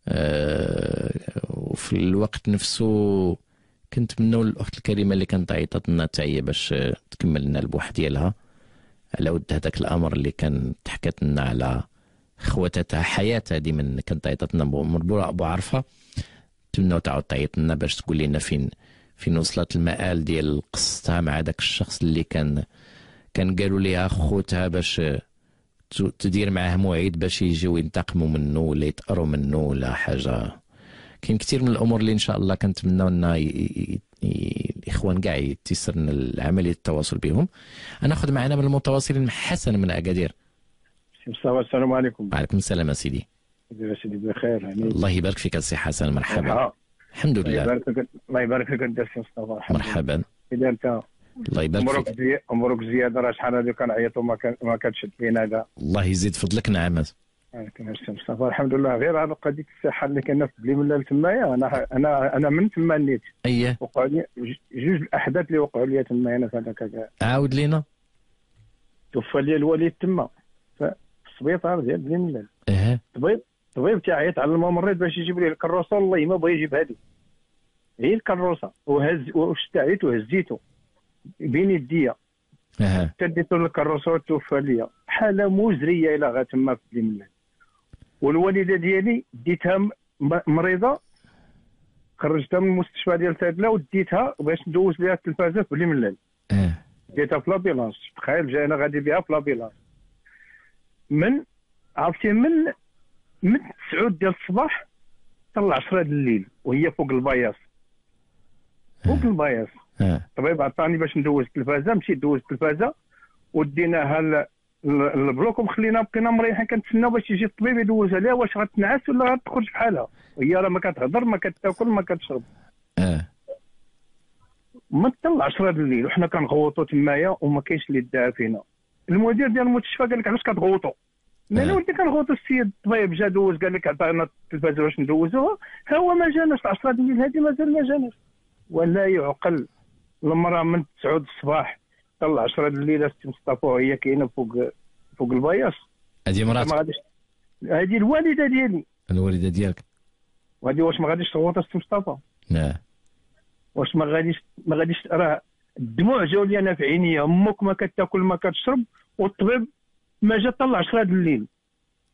آه، وفي الوقت نفسه كنتمناو الأخت الكريمة اللي كانت عيطت لنا هي باش تكمل لنا البوح ديالها. على ود هذاك الأمر اللي كان حكت لنا على خواتاتها حياه هذه من كانت عيطت لنا أبو عرفة. نتمناو تعاود تعيط لنا باش تقول لنا فين فين وصلت المآل ديال قصتها مع ذاك الشخص اللي كان كان قالوا ليها خوتها باش تدير معاه موعد باش يجيو ينتقموا منه ولا يتقروا منه ولا حاجة. كاين كثير من الأمور اللي إن شاء الله كنتمناو إن الإخوان كاع يتيسر لنا عمليه التواصل بهم أنا ناخذ معنا من المتواصلين حسن من أكادير. مصطفى السلام عليكم. وعليكم السلام سيدي. كيفاش سيدي بخير يعني الله يبارك فيك السي حسن مرحبا. الحمد الله لله يبارك فيك الله يبارك فيك أنت سي مصطفى. مرحبا. إذا أنت الله يبارك فيك. زي... أمورك زيادة راه شحال هذه كنعيطوا ما كان ما كتشد فينا كاع الله يزيد فضلك نعمات كما سي مصطفى الحمد لله. غير هذا قضيه الساحه اللي كاينة في بني ملال تمايا أنا أنا أنا من تما نيت. اييه وقع لي جوج الأحداث اللي وقعوا لي تما هنا في هذاك. عاود لينا. توفى لي الوالد تما. السبيطار ديال بلي ملال آه طبيب طبيب تيعيط على الممرض باش يجيب لي الكروسة والله ما بغى يجيب هذه. هي الكروسة. وهز واستعيت وهزيته. بين يديا. آه تديته للكروسه وتوفى ليا حالة مزرية إلى غا تما في بلي ملال والوالدة ديالي ديتها مريضة. خرجتها من المستشفى ديال تادله وديتها باش ندوز ليها التلفازة في بني ملال آه ديتها في l'ambulance. تخيل جاي أنا غادي بها في l'ambulance. من عرفتي من من 9 ديال الصباح حتى ل 10 ديال الليل وهي فوق ال paillasse فوق ال paillasse آه. الطبيب عطاني باش ندوز التلفازة مشيت دوزت التلفازة وديناها لل bloc وخلينا بقينا مريحين كنتسناو باش يجي الطبيب يدوزها ليها واش غتنعس ولا غتخرج بحالها. وهي راه ما كتهضر ما كتاكل ما كتشرب. آه. من حتى ل 10 د الليل وحنا كنغوطوا تمايا وما كاينش اللي داها فينا. المدير ديال المستشفى قال لك علاش كتغوطوا لا لا ولدي كنغوطوا السيد الطبيب جا دوز قال لك عطانا التلفازه باش ندوزوها ها هو ما جاناش 10 د الليل هذه مازال ما جاناش ولا يعقل المرأة من 9 الصباح طلع 10 الليل سي مصطفى وهي كاينة فوق فوق ال paillasse هذه مراتك هذه الوالدة ديالي. الوالدة ديالك؟ وهذه واش ما غاديش تغوط سي مصطفى؟ لا واش ما غاديش ما غاديش راه الدموع جاو لي أنا في عينيا أمك ما كتاكل ما كتشرب والطبيب ما جا طلع 10 د الليل.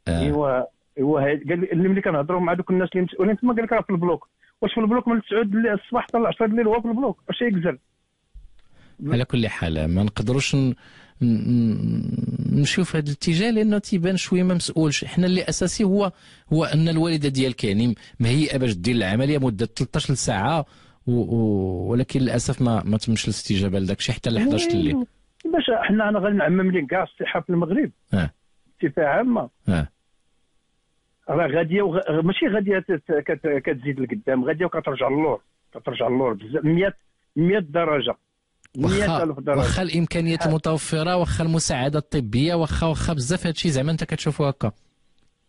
آه. إيوا إيوا قال لي اللي ملي كنهضروا مع دوك الناس اللي مسؤولين تما قال لك راه في ال bloc. واش في ال bloc من 9 د الليل الصباح طلع 10 د الليل هو في ال bloc؟ واش يكزر على كل حال ما نقدروش نمشيو في هذا الاتجاه لأنه تيبان شوية ما مسؤولش. حنا اللي أساسي هو هو أن الوالدة ديالك يعني مهيئه باش دير العملية مدة 13 ساعة. و... و... ولكن للأسف ما ما تمش الاستجابة لذاك الشيء حتى ل 11 الليل باش حنا أنا غادي نعمم لك كاع الصحة في المغرب. آه بصفه عامة. آه راه غاديه وغ... ماشي غاديه تت- كت... كتزيد لقدام غاديه وكترجع للور كترجع للور بزاف 100 100 درجة. 100 واخا ألف درجة. واخا الإمكانيات متوفره واخا المساعدة الطبية واخا واخا بزاف هادشي زعما أنت كتشوفه هكا.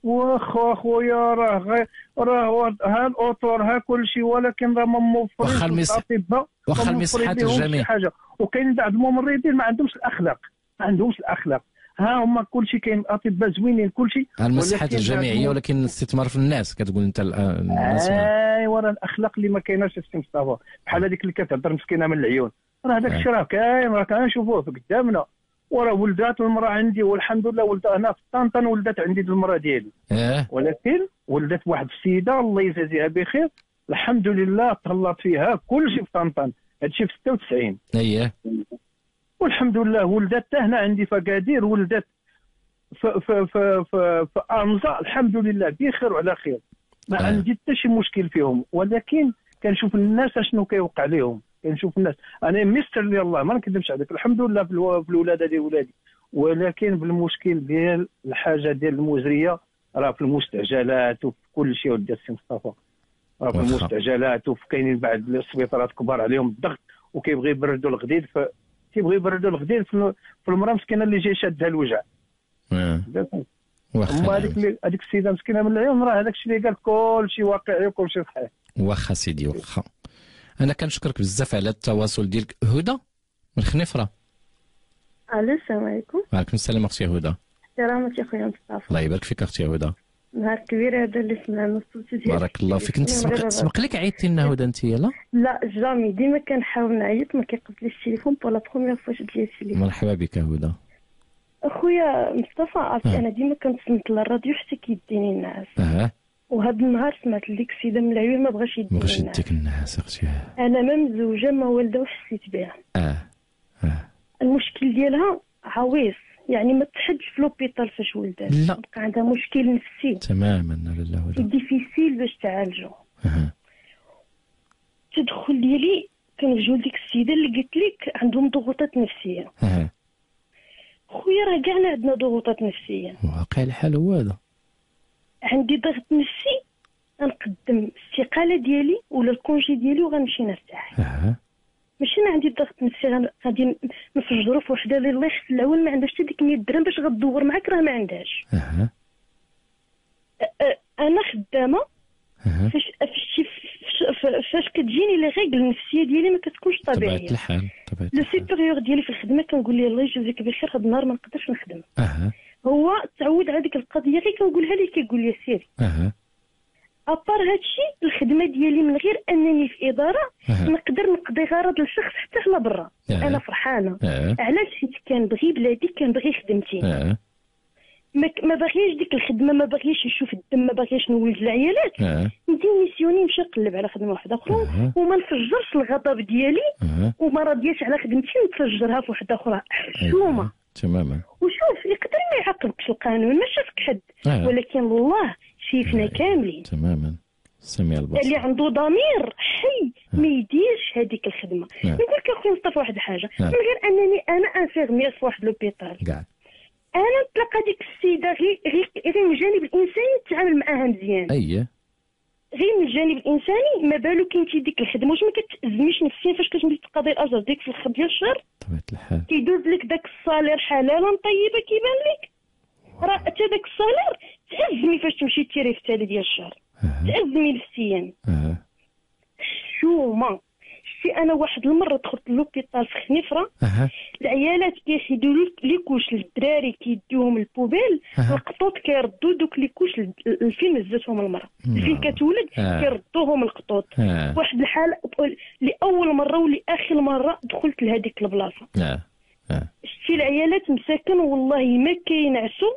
واخا خويا راه. راه ها الاطور ها كل شيء ولكن راه ما موفرين واخا المس- الاطباء واخا ليهم الجميع. حاجة. وكاين بعض الممرضين ما عندهمش الأخلاق ما عندهمش الأخلاق. ها هما كل شيء كاين أطباء زوينين كل شيء المساحات ولكن الجامعيه ولكن الاستثمار في الناس كتقول أنت ال- الناس أيوا راه الأخلاق اللي ما كايناش السي مصطفى. بحال هذيك اللي كتهضر مسكينة من العيون. راه هذاك الشيء راه كاين راه كنشوفوه قدامنا. ولدات المرأة عندي والحمد لله ولدها هنا في طنطا ولدات عندي المرأة ديالي. آه ولكن ولدت واحد السيدة الله يجازيها بخير. الحمد لله تهلط فيها كل شيء في طنطا. هادشي في 96 أييه. والحمد لله ولدت حتى هنا عندي في أكادير ولدت في في في في, في أنزا. الحمد لله بخير وعلى خير. ما آه. عندي حتى شي مشكل فيهم. ولكن كنشوف الناس اشنو كيوقع لهم كنشوف الناس أنا مستر لي الله ما نكذبش عليك الحمد لله في الو- في الولادة ديال ولادي ولكن بالمشكل ديال الحاجة ديال المزريه راه في المستعجلات وفي كل شيء ودي السي مصطفى راه في. المستعجلات وفي كاينين بعض السبيطارات كبار عليهم الضغط وكيبغي يبردوا الغديد ف كيبغي يبردوا الغديد في المرأة مسكينة اللي جاي شادها الوجع. واخا أما. هذيك هذيك السيدة مسكينة من العيون راه هذاك الشيء اللي قال كل شيء واقعي وكل شيء صحيح واخا سيدي واخا أنا كنشكرك بزاف على التواصل ديالك. هدى من خنيفرة. ألو السلام عليكم. وعليكم السلام أختي هدى. سلامتك يا خويا مصطفى. الله يبارك فيك أختي هدى. نهار كبير هذا اللي سمعنا الصوت ديالك. بارك الله فيك. أنت سبق, سبق لك عيطتي لنا هدى أنت لا لا jamais. ديما كنحاول نعيط ما كيقبلش التليفون. pour la première fois شد لي التليفون مرحبا بك هدى. أخويا مصطفى عرفتي آه. أنا ديما كنتصنت للراديو حتى كيديني النعاس آه وهذا النهار سمعت ديك السيده من العيون ما بغاش يديني بغاش النعاس يديك الناس أختي أنا ما مزوجه ما والده وحسيت بها. آه المشكل ديالها عويص. يعني ما تحدش في l'hôpital فاش ولدات. لا. بقى عندها مشكل نفسي. تماما لا هدى difficile باش تعالجو. أها. التدخل ديالي كنرجعو لديك السيدة اللي قلت لك عندهم ضغوطات نفسية. أها. خويا راه كاعنا عندنا ضغوطات نفسية. واقع الحال هو هذا. عندي ضغط نفسي غنقدم الاستقالة ديالي ولا الكونجي ديالي وغنمشي نرتاح أها. ماشي أنا عندي ضغط نفسي غادي نفجرو في وحدة اللي الله يحسن العون ما عندهاش حتى ديك 100 درهم باش غدور معاك راه ما عندهاش. أ- أنا خدامة. فاش فاش كتجيني les règles النفسية ديالي ما كتكونش طبيعية. الحال طبيعة le supérieur ديالي في الخدمة كنقول ليه الله يجازيك بخير هاد النهار ما نقدرش نخدم. أها. هو تعود على ديك القضية غير كنقولها ليه كيقول لي سيري أها. à part هادشي الخدمة ديالي من غير أنني في إدارة أها. نقدر نقضي غرض لشخص حتى على برا أها. أنا فرحانة أها. علاش حيت كنبغي بلادي كنبغي خدمتي أها. ما باغياش ديك الخدمة ما باغيش نشوف الدم ما باغيش نولد العيالات أها. ن démissionner نمشي نقلب على خدمة واحدة أخرى أها. وما نفجرش الغضب ديالي أها. وما راضياش على خدمتي نتفجرها في واحدة أخرى حشومة تماما. وشوف يقدر ما يعاقبكش القانون ما شافك حد. آه. ولكن الله شايفنا كاملين. تماما. سميع اللي البصر عنده ضمير حي ما يديرش هذيك الخدمة. آه. نقول لك اخويا مصطفى واحد الحاجة آه. من غير أنني أنا infirmière في واحد l'hôpital أنا نتلاقى ديك السيدة غير غير غير من الجانب الانساني نتعامل معاها مزيان. أي. غير من الجانب الإنساني ما بالو كاين ديك الخدمة. واش ما كتأزميش نفسيا فاش كتمشي تقضي الاجر ديك في الآخر ديال الشهر؟ طبيعة الحال. كيدوز لك داك الصالير حلالا طيبة كيبان لك. راه حتى داك الصالير تأزمي فاش تمشي تيري في التالي ديال الشهر. تأزمي نفسيا. أها. شتي أنا واحد المرة دخلت لوبيطال في خنيفرة أها العيالات كيحيدوا les- couches للدراري كيديوهم ال poubelle أها. القطوط كيردوا دوك les couches الفين هزتهم المراه نعم. الفين كتولد آه. كيردوهم القطوط آه. واحد الحاله لأول مرة ولاخر مرة دخلت لهذيك البلاصة آه. آه. شتي العيالات مساكن والله ما كينعسوا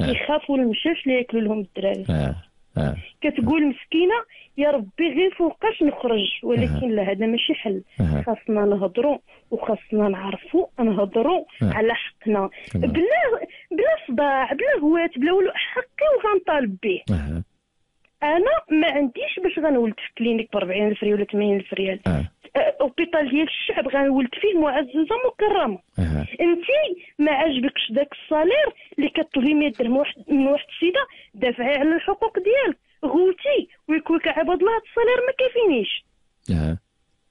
آه. يخافوا المشاش اللي ياكلوا لهم الدراري آه. آه. كتقول مسكينة يا ربي غير فوقاش نخرج ولكن لا هذا ماشي حل. خاصنا نهضروا وخاصنا نعرفوا نهضروا. على حقنا. بلا بلا صداع بلا هوات بلا والو حقي وغنطالب به. أنا ما عنديش باش غنولد في clinique ب 40 ألف ريال ولا 80 ألف ريال آه. أه، hôpital ديال الشعب غنولد فيه معززة مكرمة أها. انت ما عجبكش داك ال salaire اللي كطلبي 100 درهم واحد من واحد السيدة دافعي على الحقوق ديالك غوتي ويكويك عباد الله هاد ال salaire ما كيفينيش آه.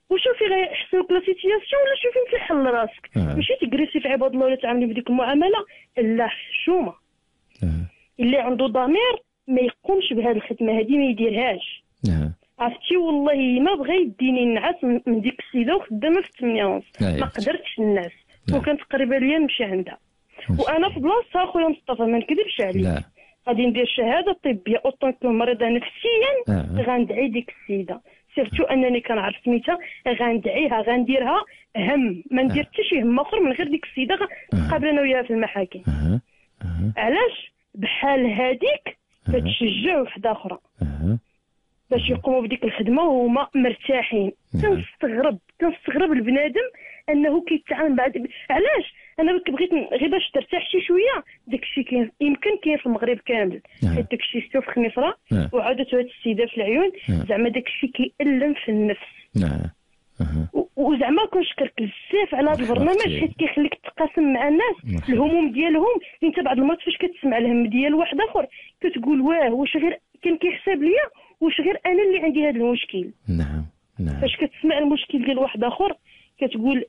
وشوفي غيحسنوك لا سيتياسيون ولا شوفي انت حل راسك آه. ماشي تجريسي في عباد الله ولا تعاملي بديك المعاملة لا حشومة اللي عنده ضمير ما يقومش بهذه الخدمة هذه ما يديرهاش. عرفتي والله ما بغى يديني النعاس من ديك السيدة وخدامة في 8 ونص أيوة. ما قدرتش الناس. وكانت قريبه ليا نمشي عندها. وأنا في بلاصتها خويا مصطفى ما نكذبش عليك. غادي ندير شهادة طبية اوطون كون مريضة نفسيا آه. غندعي ديك السيدة. سيرتو أنني كنعرف سميتها غندعيها غنديرها هم. ما ندير حتى شي هم آخر من غير ديك السيدة غنقابل أنا وياها في المحاكم. علاش؟ بحال هذيك كتشجع وحدة أخرى. باش يقوموا بديك الخدمة وهما مرتاحين. كنستغرب كنستغرب البنادم أنه كيتعامل بعد علاش؟ أنا بغيت غير باش ترتاح شي شوية داك الشيء كاين يمكن كاين في المغرب كامل. نعم. حيت داك الشيء شفتو في خنيفره نعم. وعادت هاد السيدة في العيون نعم. زعما داك الشيء كيألم في النفس. نعم. وزعما كنشكرك بزاف على هذا البرنامج. حيت كيخليك تقاسم مع الناس. الهموم ديالهم انت بعض المرات فاش كتسمع الهم ديال واحد آخر كتقول واه واش غير كان كيحسب ليا واش غير أنا اللي عندي هذا المشكل نعم نعم فاش كتسمع المشكل ديال واحد آخر كتقول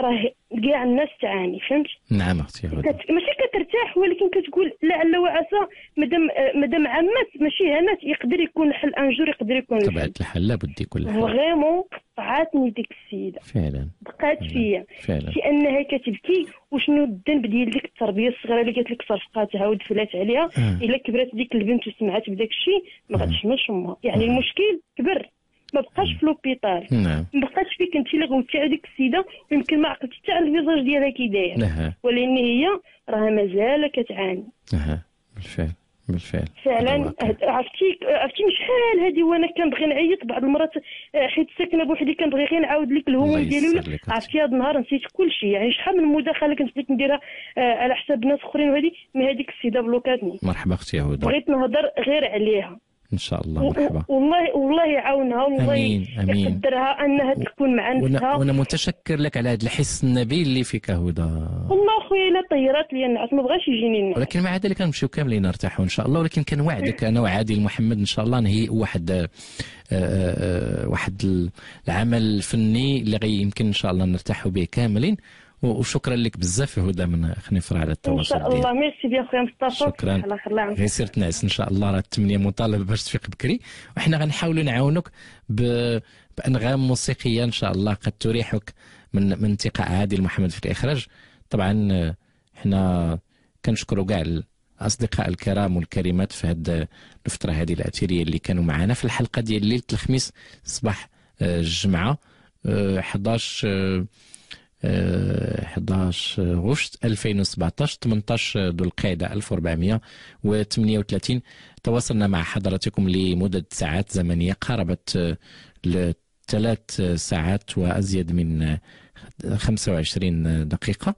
راه كاع الناس تعاني فهمت؟ نعم أختي كت... ماشي كترتاح ولكن كتقول لعل وعسى مادام آه، مادام عمت ماشي هانات يقدر يكون الحل ان جور يقدر يكون الحل طبيعة الحال لابد يكون الحل. vraiment قطعاتني ديك السيدة. فعلا. بقات فيا. فعلا. لانها كتبكي وشنو الذنب ديال ديك التربية الصغيرة اللي قالت لك صرفقاتها ودفلات عليها؟ آه. إلا كبرات ديك البنت وسمعت بداك الشيء ما غتشملش امها يعني المشكل كبر. ما بقاش في l'hôpital نعم. ما بقاش فيك انت اللي غوتي ديك السيدة ويمكن ما عقلتي حتى على ال visage ديالها كي داير. أها. ولان هي راه مازال كتعاني. أها. بالفعل. بالفعل. فعلا عرفتي؟ عرفتي شحال هادي؟ وأنا كنبغي نعيط بعض المرات آه، حيت ساكنة بوحدي كنبغي غير نعاود لك الهموم الله ديالي. عرفتي هاد النهار نسيت كل شيء يعني شحال من مداخلة كنت بغيت نديرها آه، على حساب ناس أخرين وهادي مي هذيك السيدة بلوكاتني. مرحبا أختي هدى. بغيت نهضر غير عليها. إن شاء الله مرحبا. والله والله يعاونها والله أمين أمين. يقدرها أنها تكون مع نفسها وأنا متشكر لك على هذا الحس النبيل اللي فيك هدى. والله خويا الا طيرات لي النعاس ما بغاش يجيني النعاس ولكن مع ذلك نمشيو كاملين نرتاحوا إن شاء الله. ولكن كنوعدك أنا وعادل محمد إن شاء الله نهي واحد آه، آه، واحد العمل الفني اللي غي يمكن إن شاء الله نرتاحوا به كاملين. وشكرا لك بزاف هدى من خنيفره على إن التواصل شاء ديالك. الله. ميرسي بيا خويا مصطفى. شكراً. غير سير تنعس إن شاء الله راه الثمانيه مطالبة باش تفيق بكري. وحنا غنحاولوا نعاونوك ب... بأنغام موسيقية إن شاء الله قد تريحك من من انتقاء عادل محمد في الإخراج. طبعا حنا كنشكروا كاع الأصدقاء الكرام والكريمات في هذه الفترة هذه الاثيريه اللي كانوا معنا. في الحلقة ديال ليلة الخميس صباح آه، الجمعة آه، 11 آه، آه، 11 غشت 2017 18 ذو القعدة 1438 تواصلنا مع حضراتكم لمدة ساعات زمنية قاربت آه، لثلاث ساعات وأزيد من آه، 25 دقيقة.